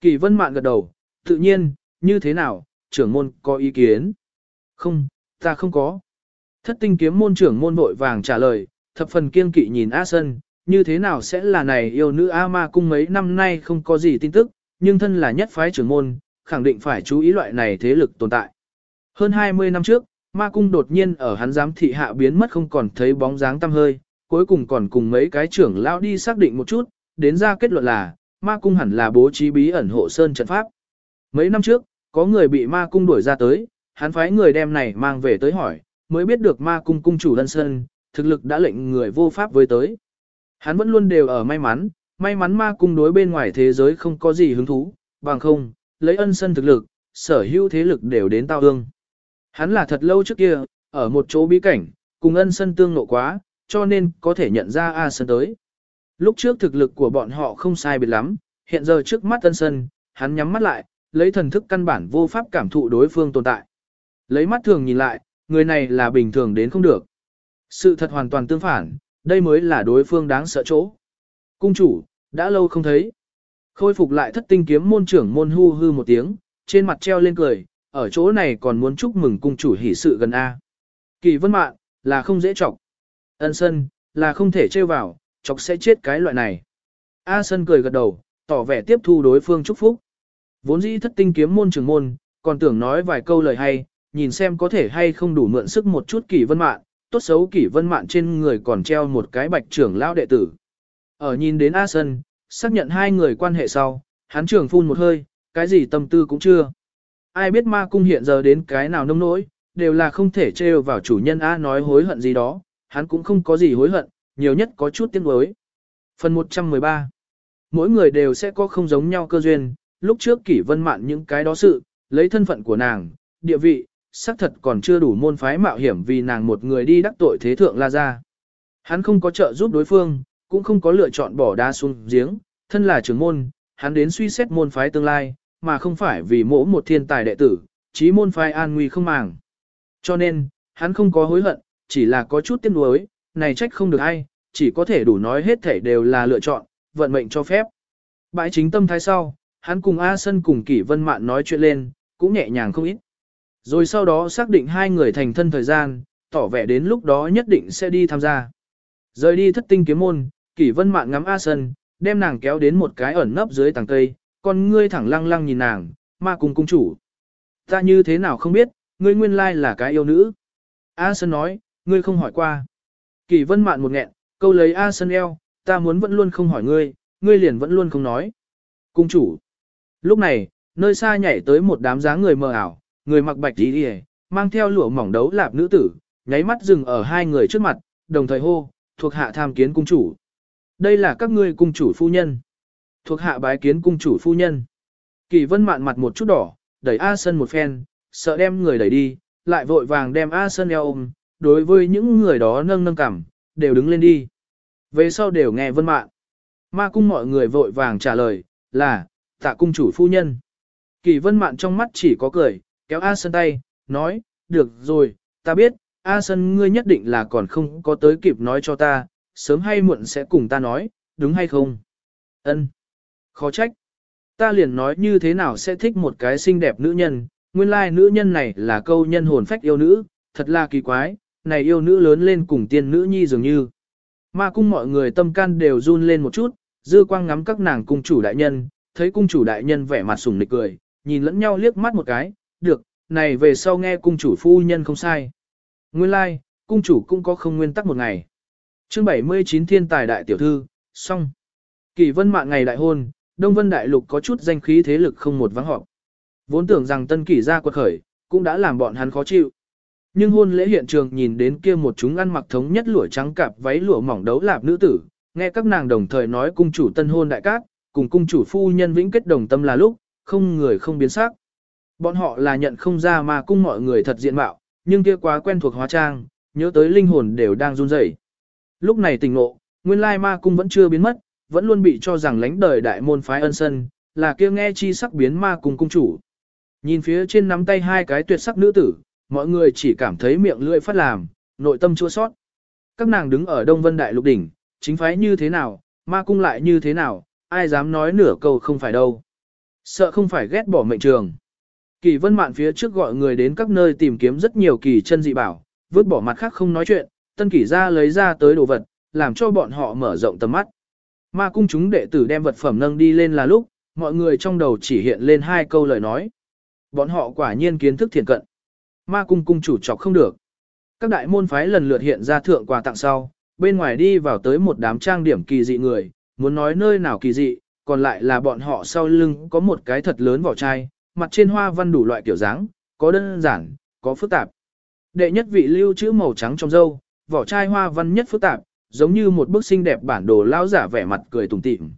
Kỳ vân mạn gật đầu, tự nhiên, như thế nào, trưởng môn có ý kiến? Không, ta không có. Thất tinh kiếm môn trưởng môn vội vàng trả lời, thập phần kiên kỵ nhìn A Sân, như thế nào sẽ là này yêu nữ A Ma cung mấy năm nay không có gì tin tức, nhưng thân là nhất phái trưởng môn, khẳng định phải chú ý loại này thế lực tồn tại. Hơn 20 năm trước, Ma cung đột nhiên ở hắn giám thị hạ biến mất không còn thấy bóng dáng tăm hơi, cuối cùng còn cùng mấy cái trưởng lão đi xác định một chút, đến ra kết luận là, Ma cung hẳn là bố trí bí ẩn hộ sơn trận pháp. Mấy năm trước, có người bị ma cung đuổi ra tới, hắn phái người đem này mang về tới hỏi, mới biết được ma cung cung chủ lân sơn, thực lực đã lệnh người vô pháp với tới. Hắn vẫn luôn đều ở may mắn, may mắn ma cung đối bên ngoài thế giới không có gì hứng thú, bằng không, lấy ân sân thực lực, sở hữu thế lực đều đến tao ương. Hắn là thật lâu trước kia, ở một chỗ bí cảnh, cùng ân sân tương nộ quá, cho nên có thể nhận ra A sơn tới. Lúc trước thực lực của bọn họ không sai biệt lắm, hiện giờ trước mắt tân sơn hắn nhắm mắt lại, lấy thần thức căn bản vô pháp cảm thụ đối phương tồn tại. Lấy mắt thường nhìn lại, người này là bình thường đến không được. Sự thật hoàn toàn tương phản, đây mới là đối phương đáng sợ chỗ. Cung chủ, đã lâu không thấy. Khôi phục lại thất tinh kiếm môn trưởng môn hu hư một tiếng, trên mặt treo lên cười, ở chỗ này còn muốn chúc mừng cung chủ hỷ sự gần A. Kỳ vân mạng, là không dễ chọc. Ân sân, là không thể trêu vào, chọc sẽ chết cái loại này. A sân cười gật đầu, tỏ vẻ tiếp thu đối phương chúc phúc. Vốn dĩ thất tinh kiếm môn trưởng môn, còn tưởng nói vài câu lời hay, nhìn xem có thể hay không đủ mượn sức một chút kỷ vân mạn, tốt xấu kỷ vân mạn trên người còn treo một cái bạch trưởng lão đệ tử. Ở nhìn đến A Sân, xác nhận hai người quan hệ sau, hắn trưởng phun một hơi, cái gì tâm tư cũng chưa. Ai biết ma cung hiện giờ đến cái nào nông nỗi, đều là không thể trêu vào chủ nhân A nói hối hận gì đó, hắn cũng không có gì hối hận, nhiều nhất có chút tiếc nuối. Phần 113 Mỗi người đều sẽ có không giống nhau cơ duyên, lúc trước kỷ vân mạn những cái đó sự, lấy thân phận của nàng, địa vị, xác thật còn chưa đủ môn phái mạo hiểm vì nàng một người đi đắc tội thế thượng la ra. Hắn không có trợ giúp đối phương, cũng không có lựa chọn bỏ đá xuống giếng, thân là trưởng môn, hắn đến suy xét môn phái tương lai, mà không phải vì mỗi một thiên tài đệ tử, chí môn phái an nguy không màng. Cho nên, hắn không có hối hận, chỉ là có chút tiếc nuối, này trách không được ai, chỉ có thể đủ nói hết thể đều là lựa chọn, vận mệnh cho phép. Bãi chính tâm thái sau, hắn cùng A Sân cùng Kỷ Vân Mạn nói chuyện lên, cũng nhẹ nhàng không ít. Rồi sau đó xác định hai người thành thân thời gian, tỏ vẻ đến lúc đó nhất định sẽ đi tham gia. Rời đi thất tinh kiếm môn, Kỷ Vân Mạn ngắm A Sân, đem nàng kéo đến một cái ẩn nấp dưới tàng cây, con ngươi thẳng lăng lăng nhìn nàng, ma cùng cung chủ. Ta như thế nào không biết, ngươi nguyên lai là cái yêu nữ. A Sân nói, ngươi không hỏi qua. Kỳ Vân Mạn một nghẹn, câu lấy A Sân eo, ta muốn vẫn luôn không hỏi ngươi, ngươi liền vẫn luôn không nói. Cung chủ. Lúc này, nơi xa nhảy tới một đám dáng người mờ ảo, người mặc bạch đi đi mang theo lụa mỏng đấu lạp nữ tử, nháy mắt dừng ở hai người trước mặt, đồng thời hô, thuộc hạ tham kiến cung chủ. Đây là các ngươi cung chủ phu nhân. Thuộc hạ bái kiến cung chủ phu nhân. Kỳ vân mạn mặt một chút đỏ, đẩy A Sân một phen, sợ đem người đẩy đi, lại vội vàng đem A Sân eo ôm, đối với những người đó nâng nâng cằm, đều đứng lên đi. Về sau đều nghe vân mạn. Ma cung mọi người vội vàng trả lời, là, tạ cung chủ phu nhân. Kỳ vân mạn trong mắt chỉ có cười, kéo A sơn tay, nói, được rồi, ta biết, A sơn ngươi nhất định là còn không có tới kịp nói cho ta, sớm hay muộn sẽ cùng ta nói, đúng hay không? Ân, Khó trách. Ta liền nói như thế nào sẽ thích một cái xinh đẹp nữ nhân, nguyên lai nữ nhân này là câu nhân hồn phách yêu nữ, thật là kỳ quái, này yêu nữ lớn lên cùng tiên nữ nhi dường như. Ma cung mọi người tâm can đều run lên một chút, dư quang ngắm các nàng cung chủ đại nhân, thấy cung chủ đại nhân vẻ mặt sủng nịch cười, nhìn lẫn nhau liếc mắt một cái, được, này về sau nghe cung chủ phu nhân không sai. Nguyên lai, like, cung chủ cũng có không nguyên tắc một ngày. chương 79 thiên tài đại tiểu thư, xong. Kỳ vân mạng ngày đại hôn, Đông Vân Đại Lục có chút danh khí thế lực không một vắng họp. Vốn tưởng rằng tân kỷ gia quật khởi, cũng đã làm bọn hắn khó chịu. Nhưng hôn lễ hiện trường nhìn đến kia một chúng ăn mặc thống nhất lụa trắng cạp váy lụa mỏng đấu lạp nữ tử, nghe các nàng đồng thời nói cung chủ tân hôn đại cát, cùng cung chủ phu nhân vĩnh kết đồng tâm là lúc, không người không biến sắc. Bọn họ là nhận không ra mà cung mọi người thật diện mạo, nhưng kia quá quen thuộc hóa trang, nhớ tới linh hồn đều đang run rẩy. Lúc này tình ngộ, nguyên lai ma cung vẫn chưa biến mất, vẫn luôn bị cho rằng lãnh đời đại môn phái ân sân, là kia nghe chi sắc biến ma cung cung chủ. Nhìn phía trên nắm tay hai cái tuyệt sắc nữ tử, mọi người chỉ cảm thấy miệng lưỡi phát làm, nội tâm chua sót. Các nàng đứng ở Đông Vân Đại Lục Đỉnh, chính phái như thế nào, ma cung lại như thế nào, ai dám nói nửa câu không phải đâu. Sợ không phải ghét bỏ mệnh trường. Kỳ vân mạn phía trước gọi người đến các nơi tìm kiếm rất nhiều kỳ chân dị bảo, vứt bỏ mặt khác không nói chuyện, tân kỷ ra lấy ra tới đồ vật, làm cho bọn họ mở rộng tầm mắt. Ma cung chúng đệ tử đem vật phẩm nâng đi lên là lúc, mọi người trong đầu chỉ hiện lên hai câu lời nói. Bọn họ quả nhiên kiến thức thiện cận. Ma cung cung chủ chọc không được. Các đại môn phái lần lượt hiện ra thượng quà tặng sau, bên ngoài đi vào tới một đám trang điểm kỳ dị người, muốn nói nơi nào kỳ dị, còn lại là bọn họ sau lưng có một cái thật lớn vỏ chai, mặt trên hoa văn đủ loại kiểu dáng, có đơn giản, có phức tạp. Đệ nhất vị lưu chữ màu trắng trong dâu, vỏ chai hoa văn nhất phức tạp, giống như một bức xinh đẹp bản đồ lão giả vẻ mặt cười tủm tỉm.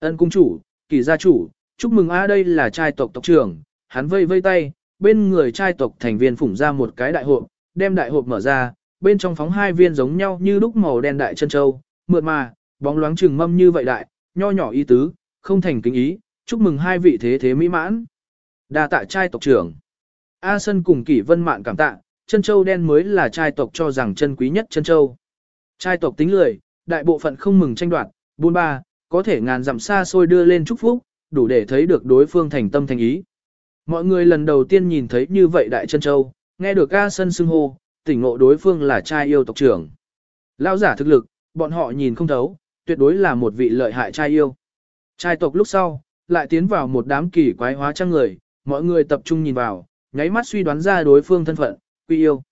Ân cung chủ, kỳ gia chủ, chúc mừng a đây là trai tộc tộc trưởng, hắn vây vây tay, bên người trai tộc thành viên phủng ra một cái đại hộp, đem đại hộp mở ra, bên trong phóng hai viên giống nhau như đúc màu đen đại chân châu, mượt mà, bóng loáng trừng mâm như vậy đại, nho nhỏ ý tứ, không thành kính ý, chúc mừng hai vị thế thế mỹ mãn. Đa tạ trai tộc trưởng. A Sân cùng Kỷ Vân Mạn cảm tạ, chân châu đen mới là trai tộc cho rằng chân quý nhất chân châu. Trai tộc tính lười, đại bộ phận không mừng tranh đoạt, buôn ba, có thể ngàn dặm xa xôi đưa lên chúc phúc, đủ để thấy được đối phương thành tâm thành ý. Mọi người lần đầu tiên nhìn thấy như vậy đại chân châu, nghe được ca Sân xưng hô, tỉnh ngộ đối phương là trai yêu tộc trưởng. lão giả thực lực, bọn họ nhìn không thấu, tuyệt đối là một vị lợi hại trai yêu. Trai tộc lúc sau, lại tiến vào một đám kỳ quái hóa trang người, mọi người tập trung nhìn vào, nháy mắt suy đoán ra đối phương thân phận, quy yêu.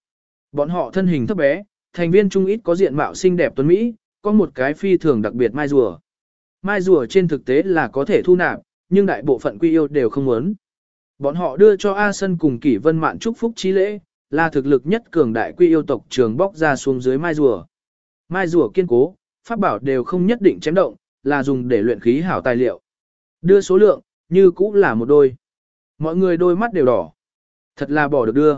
Bọn họ thân hình thấp bé, thành viên trung ít có diện mạo xinh đẹp tuấn Mỹ, có một cái phi thường đặc biệt mai rùa. Mai rùa trên thực tế là có thể thu nạp, nhưng đại bộ phận quy yêu đều không muốn. Bọn họ đưa cho A Sân cùng Kỷ Vân Mạn chúc phúc chi lễ, là thực lực nhất cường đại quy yêu tộc trường bóc ra xuống dưới mai rùa. Mai rùa kiên cố, pháp bảo đều không nhất định chém động, là dùng để luyện khí hảo tài liệu. Đưa số lượng, như cũ là một đôi. Mọi người đôi mắt đều đỏ. Thật là bỏ được đưa.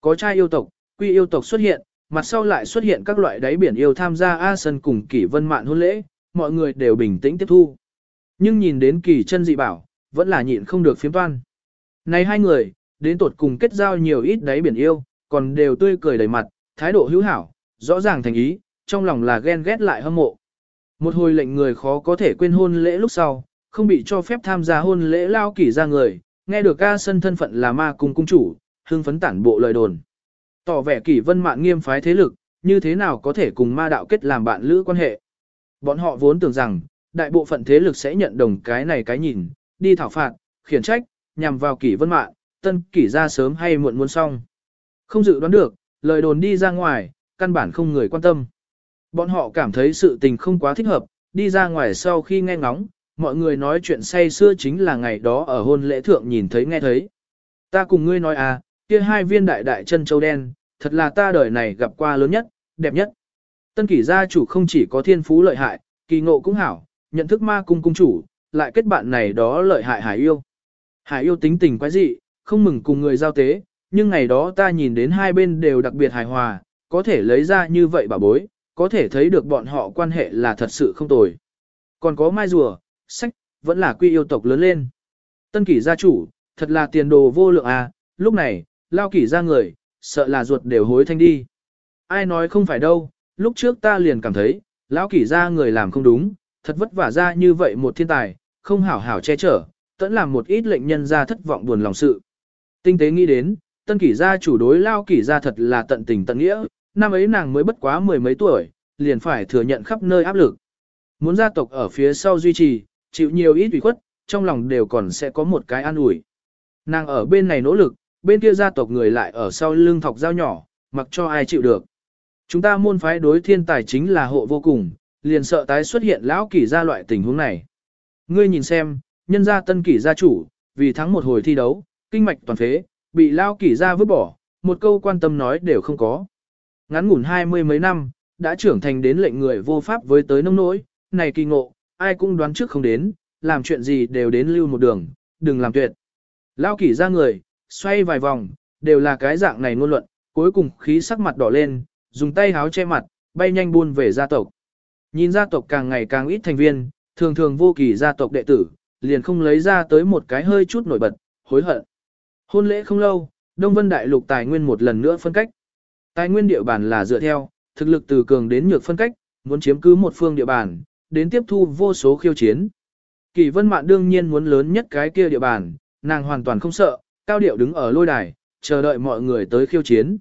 Có trai yêu tộc, quy yêu tộc xuất hiện, mặt sau lại xuất hiện các loại đáy biển yêu tham gia A Sân cùng Kỷ Vân Mạn hôn lễ, mọi người đều bình tĩnh tiếp thu. Nhưng nhìn đến Kỳ chân dị bảo, vẫn là nhịn không được phiếm toan. Này hai người, đến tột cùng kết giao nhiều ít đáy biển yêu, còn đều tươi cười đầy mặt, thái độ hữu hảo, rõ ràng thành ý, trong lòng là ghen ghét lại hâm mộ. Một hồi lệnh người khó có thể quên hôn lễ lúc sau, không bị cho phép tham gia hôn lễ lao kỷ ra người, nghe được ca Sân thân phận là ma cung cung chủ, hưng phấn tản bộ lời đồn. Tỏ vẻ kỷ vân mạng nghiêm phái thế lực, như thế nào có thể cùng ma đạo kết làm bạn lữ quan hệ. Bọn họ vốn tưởng rằng, đại bộ phận thế lực sẽ nhận đồng cái này cái nhìn, đi thảo phạt, khiển trách, nhằm vào kỷ vân mạng, tân kỷ ra sớm hay muộn muốn xong. Không dự đoán được, lời đồn đi ra ngoài, căn bản không người quan tâm. Bọn họ cảm thấy sự tình không quá thích hợp, đi ra ngoài sau khi nghe ngóng, mọi người nói chuyện say xưa chính là ngày đó ở hôn lễ thượng nhìn thấy nghe thấy. Ta cùng ngươi nói à, kia hai viên đại đại chân châu đen, thật là ta đời này gặp qua lớn nhất, đẹp nhất. Tân kỷ gia chủ không chỉ có thiên phú lợi hại, kỳ ngộ cũng hảo, nhận thức ma cung cung chủ, lại kết bạn này đó lợi hại hải yêu. Hải yêu tính tình quái dị, không mừng cùng người giao tế, nhưng ngày đó ta nhìn đến hai bên đều đặc biệt hài hòa, có thể lấy ra như vậy bà bối, có thể thấy được bọn họ quan hệ là thật sự không tồi. Còn có mai rùa, sách, vẫn là quy yêu tộc lớn lên. Tân kỷ gia chủ, thật là tiền đồ vô lượng à, lúc này, lao kỷ ra người, sợ là ruột đều hối thanh đi. Ai nói không phải đâu, lúc trước ta liền cảm thấy, lão kỷ ra người làm không đúng, thật vất vả ra như vậy một thiên tài, không hảo hảo che chở, tẫn làm một ít lệnh nhân ra thất vọng buồn lòng sự. Tinh tế nghĩ đến, tân kỷ gia chủ đối lao kỷ gia thật là tận tình tận nghĩa, năm ấy nàng mới bất quá mười mấy tuổi, liền phải thừa nhận khắp nơi áp lực. Muốn gia tộc ở phía sau duy trì, chịu nhiều ít ủy khuất, trong lòng đều còn sẽ có một cái an ủi. Nàng ở bên này nỗ lực, bên kia gia tộc người lại ở sau lưng thọc dao nhỏ, mặc cho ai chịu được. Chúng ta môn phái đối thiên tài chính là hộ vô cùng, liền sợ tái xuất hiện lão kỷ gia loại tình huống này. Ngươi nhìn xem, nhân gia tân kỷ gia chủ, vì thắng một hồi thi đấu, kinh mạch toàn phế, bị lao kỷ gia vứt bỏ, một câu quan tâm nói đều không có. Ngắn ngủn hai mươi mấy năm, đã trưởng thành đến lệnh người vô pháp với tới nông nỗi, này kỳ ngộ, ai cũng đoán trước không đến, làm chuyện gì đều đến lưu một đường, đừng làm tuyệt. Lao kỷ ra người, xoay vài vòng, đều là cái dạng này ngôn luận, cuối cùng khí sắc mặt đỏ lên, dùng tay háo che mặt, bay nhanh buôn về gia tộc. Nhìn gia tộc càng ngày càng ít thành viên, thường thường vô kỳ gia tộc đệ tử, liền không lấy ra tới một cái hơi chút nổi bật, hối hận. Hôn lễ không lâu, Đông Vân Đại Lục tài nguyên một lần nữa phân cách. Tài nguyên địa bàn là dựa theo, thực lực từ cường đến nhược phân cách, muốn chiếm cứ một phương địa bàn, đến tiếp thu vô số khiêu chiến. Kỳ vân mạn đương nhiên muốn lớn nhất cái kia địa bàn, nàng hoàn toàn không sợ, cao điệu đứng ở lôi đài, chờ đợi mọi người tới khiêu chiến.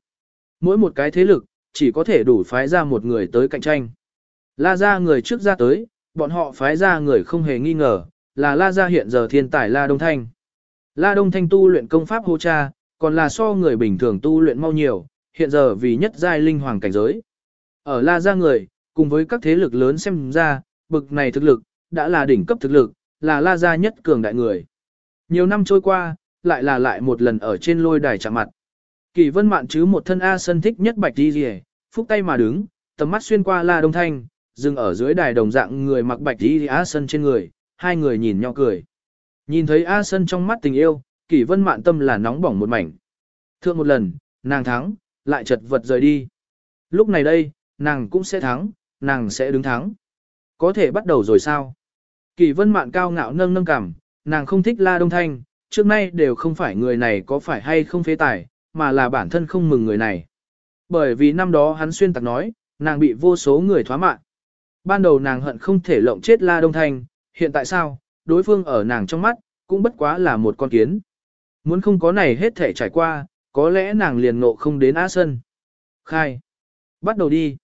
Mỗi một cái thế lực, chỉ có thể đủ phái ra một người tới cạnh tranh. La ra người trước ra tới, bọn họ phái ra người không hề nghi ngờ, là La gia hiện giờ thiên tài La Đông Thanh. La Đông Thanh tu luyện công pháp hô cha, còn là so người bình thường tu luyện mau nhiều, hiện giờ vì nhất giai linh hoàng cảnh giới. Ở La gia người, cùng với các thế lực lớn xem ra, bực này thực lực, đã là đỉnh cấp thực lực, là La gia nhất cường đại người. Nhiều năm trôi qua, lại là lại một lần ở trên lôi đài chạm mặt. Kỳ vân mạn chứ một thân A sân thích nhất bạch đi rìa, phúc tay mà đứng, tầm mắt xuyên qua La Đông Thanh, dừng ở dưới đài đồng dạng người mặc bạch đi A sân trên người, hai người nhìn nhau cười. Nhìn thấy A sân trong mắt tình yêu, kỳ vân mạn tâm là nóng bỏng một mảnh. Thượng một lần, nàng thắng, lại chật vật rời đi. Lúc này đây, nàng cũng sẽ thắng, nàng sẽ đứng thắng. Có thể bắt đầu rồi sao? Kỳ vân mạn cao ngạo nâng nâng cảm, nàng không thích la đông thanh, trước nay đều không phải người này có phải hay không phế tài, mà là bản thân không mừng người này. Bởi vì năm đó hắn xuyên tạc nói, nàng bị vô số người thoá mạn. Ban đầu nàng hận không thể lộng chết la đông thanh, hiện tại sao, đối phương ở nàng trong mắt, cũng bất quá là một con kiến. Muốn không có này hết thể trải qua, có lẽ nàng liền nộ không đến á sân. Khai. Bắt đầu đi.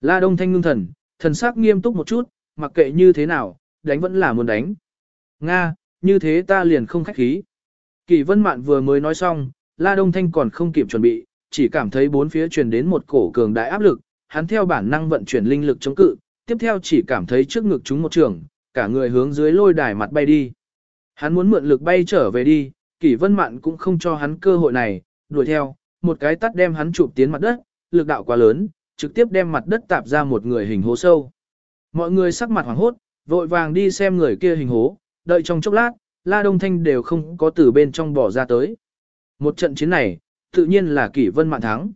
La Đông Thanh ngưng thần, thần sắc nghiêm túc một chút, mặc kệ như thế nào, đánh vẫn là muốn đánh. Nga, như thế ta liền không khách khí. Kỳ Vân Mạn vừa mới nói xong, La Đông Thanh còn không kịp chuẩn bị, chỉ cảm thấy bốn phía truyền đến một cổ cường đại áp lực, hắn theo bản năng vận chuyển linh lực chống cự, tiếp theo chỉ cảm thấy trước ngực chúng một trường, cả người hướng dưới lôi đài mặt bay đi. Hắn muốn mượn lực bay trở về đi, kỷ Vân Mạn cũng không cho hắn cơ hội này, đuổi theo, một cái tắt đem hắn chụp tiến mặt đất, lực đạo quá lớn, trực tiếp đem mặt đất tạp ra một người hình hố sâu. Mọi người sắc mặt hoảng hốt, vội vàng đi xem người kia hình hố, đợi trong chốc lát, La Đông Thanh đều không có từ bên trong bỏ ra tới. Một trận chiến này, tự nhiên là kỷ vân mạn thắng.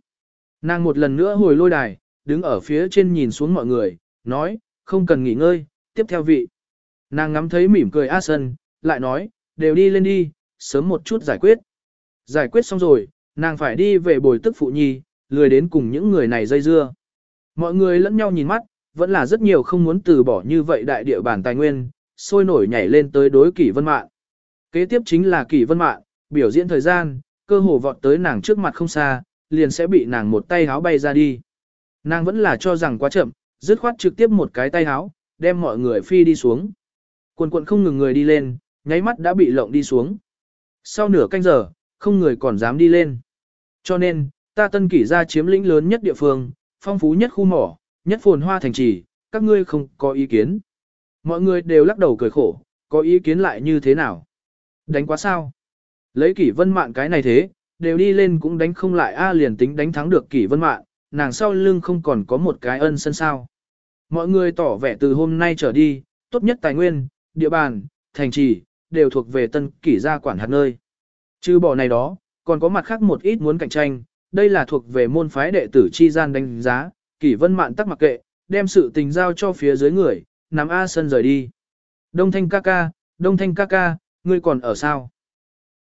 Nàng một lần nữa hồi lôi đài, đứng ở phía trên nhìn xuống mọi người, nói, không cần nghỉ ngơi, tiếp theo vị. Nàng ngắm thấy mỉm cười A Sân, lại nói, đều đi lên đi, sớm một chút giải quyết. Giải quyết xong rồi, nàng phải đi về bồi tức phụ nhi, lười đến cùng những người này dây dưa. Mọi người lẫn nhau nhìn mắt, vẫn là rất nhiều không muốn từ bỏ như vậy đại địa bản tài nguyên, sôi nổi nhảy lên tới đối kỷ vân mạn. Kế tiếp chính là kỷ vân mạn, biểu diễn thời gian, cơ hồ vọt tới nàng trước mặt không xa, liền sẽ bị nàng một tay háo bay ra đi. Nàng vẫn là cho rằng quá chậm, dứt khoát trực tiếp một cái tay háo, đem mọi người phi đi xuống. Quần quần không ngừng người đi lên, nháy mắt đã bị lộng đi xuống. Sau nửa canh giờ, không người còn dám đi lên. Cho nên, ta tân kỷ ra chiếm lĩnh lớn nhất địa phương, phong phú nhất khu mỏ, nhất phồn hoa thành trì, các ngươi không có ý kiến. Mọi người đều lắc đầu cười khổ, có ý kiến lại như thế nào? Đánh quá sao? Lấy kỷ vân mạn cái này thế, đều đi lên cũng đánh không lại A liền tính đánh thắng được kỷ vân mạn, nàng sau lưng không còn có một cái ân sân sao. Mọi người tỏ vẻ từ hôm nay trở đi, tốt nhất tài nguyên, địa bàn, thành trì, đều thuộc về tân kỷ gia quản hạt nơi. Chứ bỏ này đó, còn có mặt khác một ít muốn cạnh tranh, đây là thuộc về môn phái đệ tử chi gian đánh giá, kỷ vân mạn tắc mặc kệ, đem sự tình giao cho phía dưới người, nắm A sân rời đi. Đông thanh ca ca, đông thanh ca ca, ngươi còn ở sao?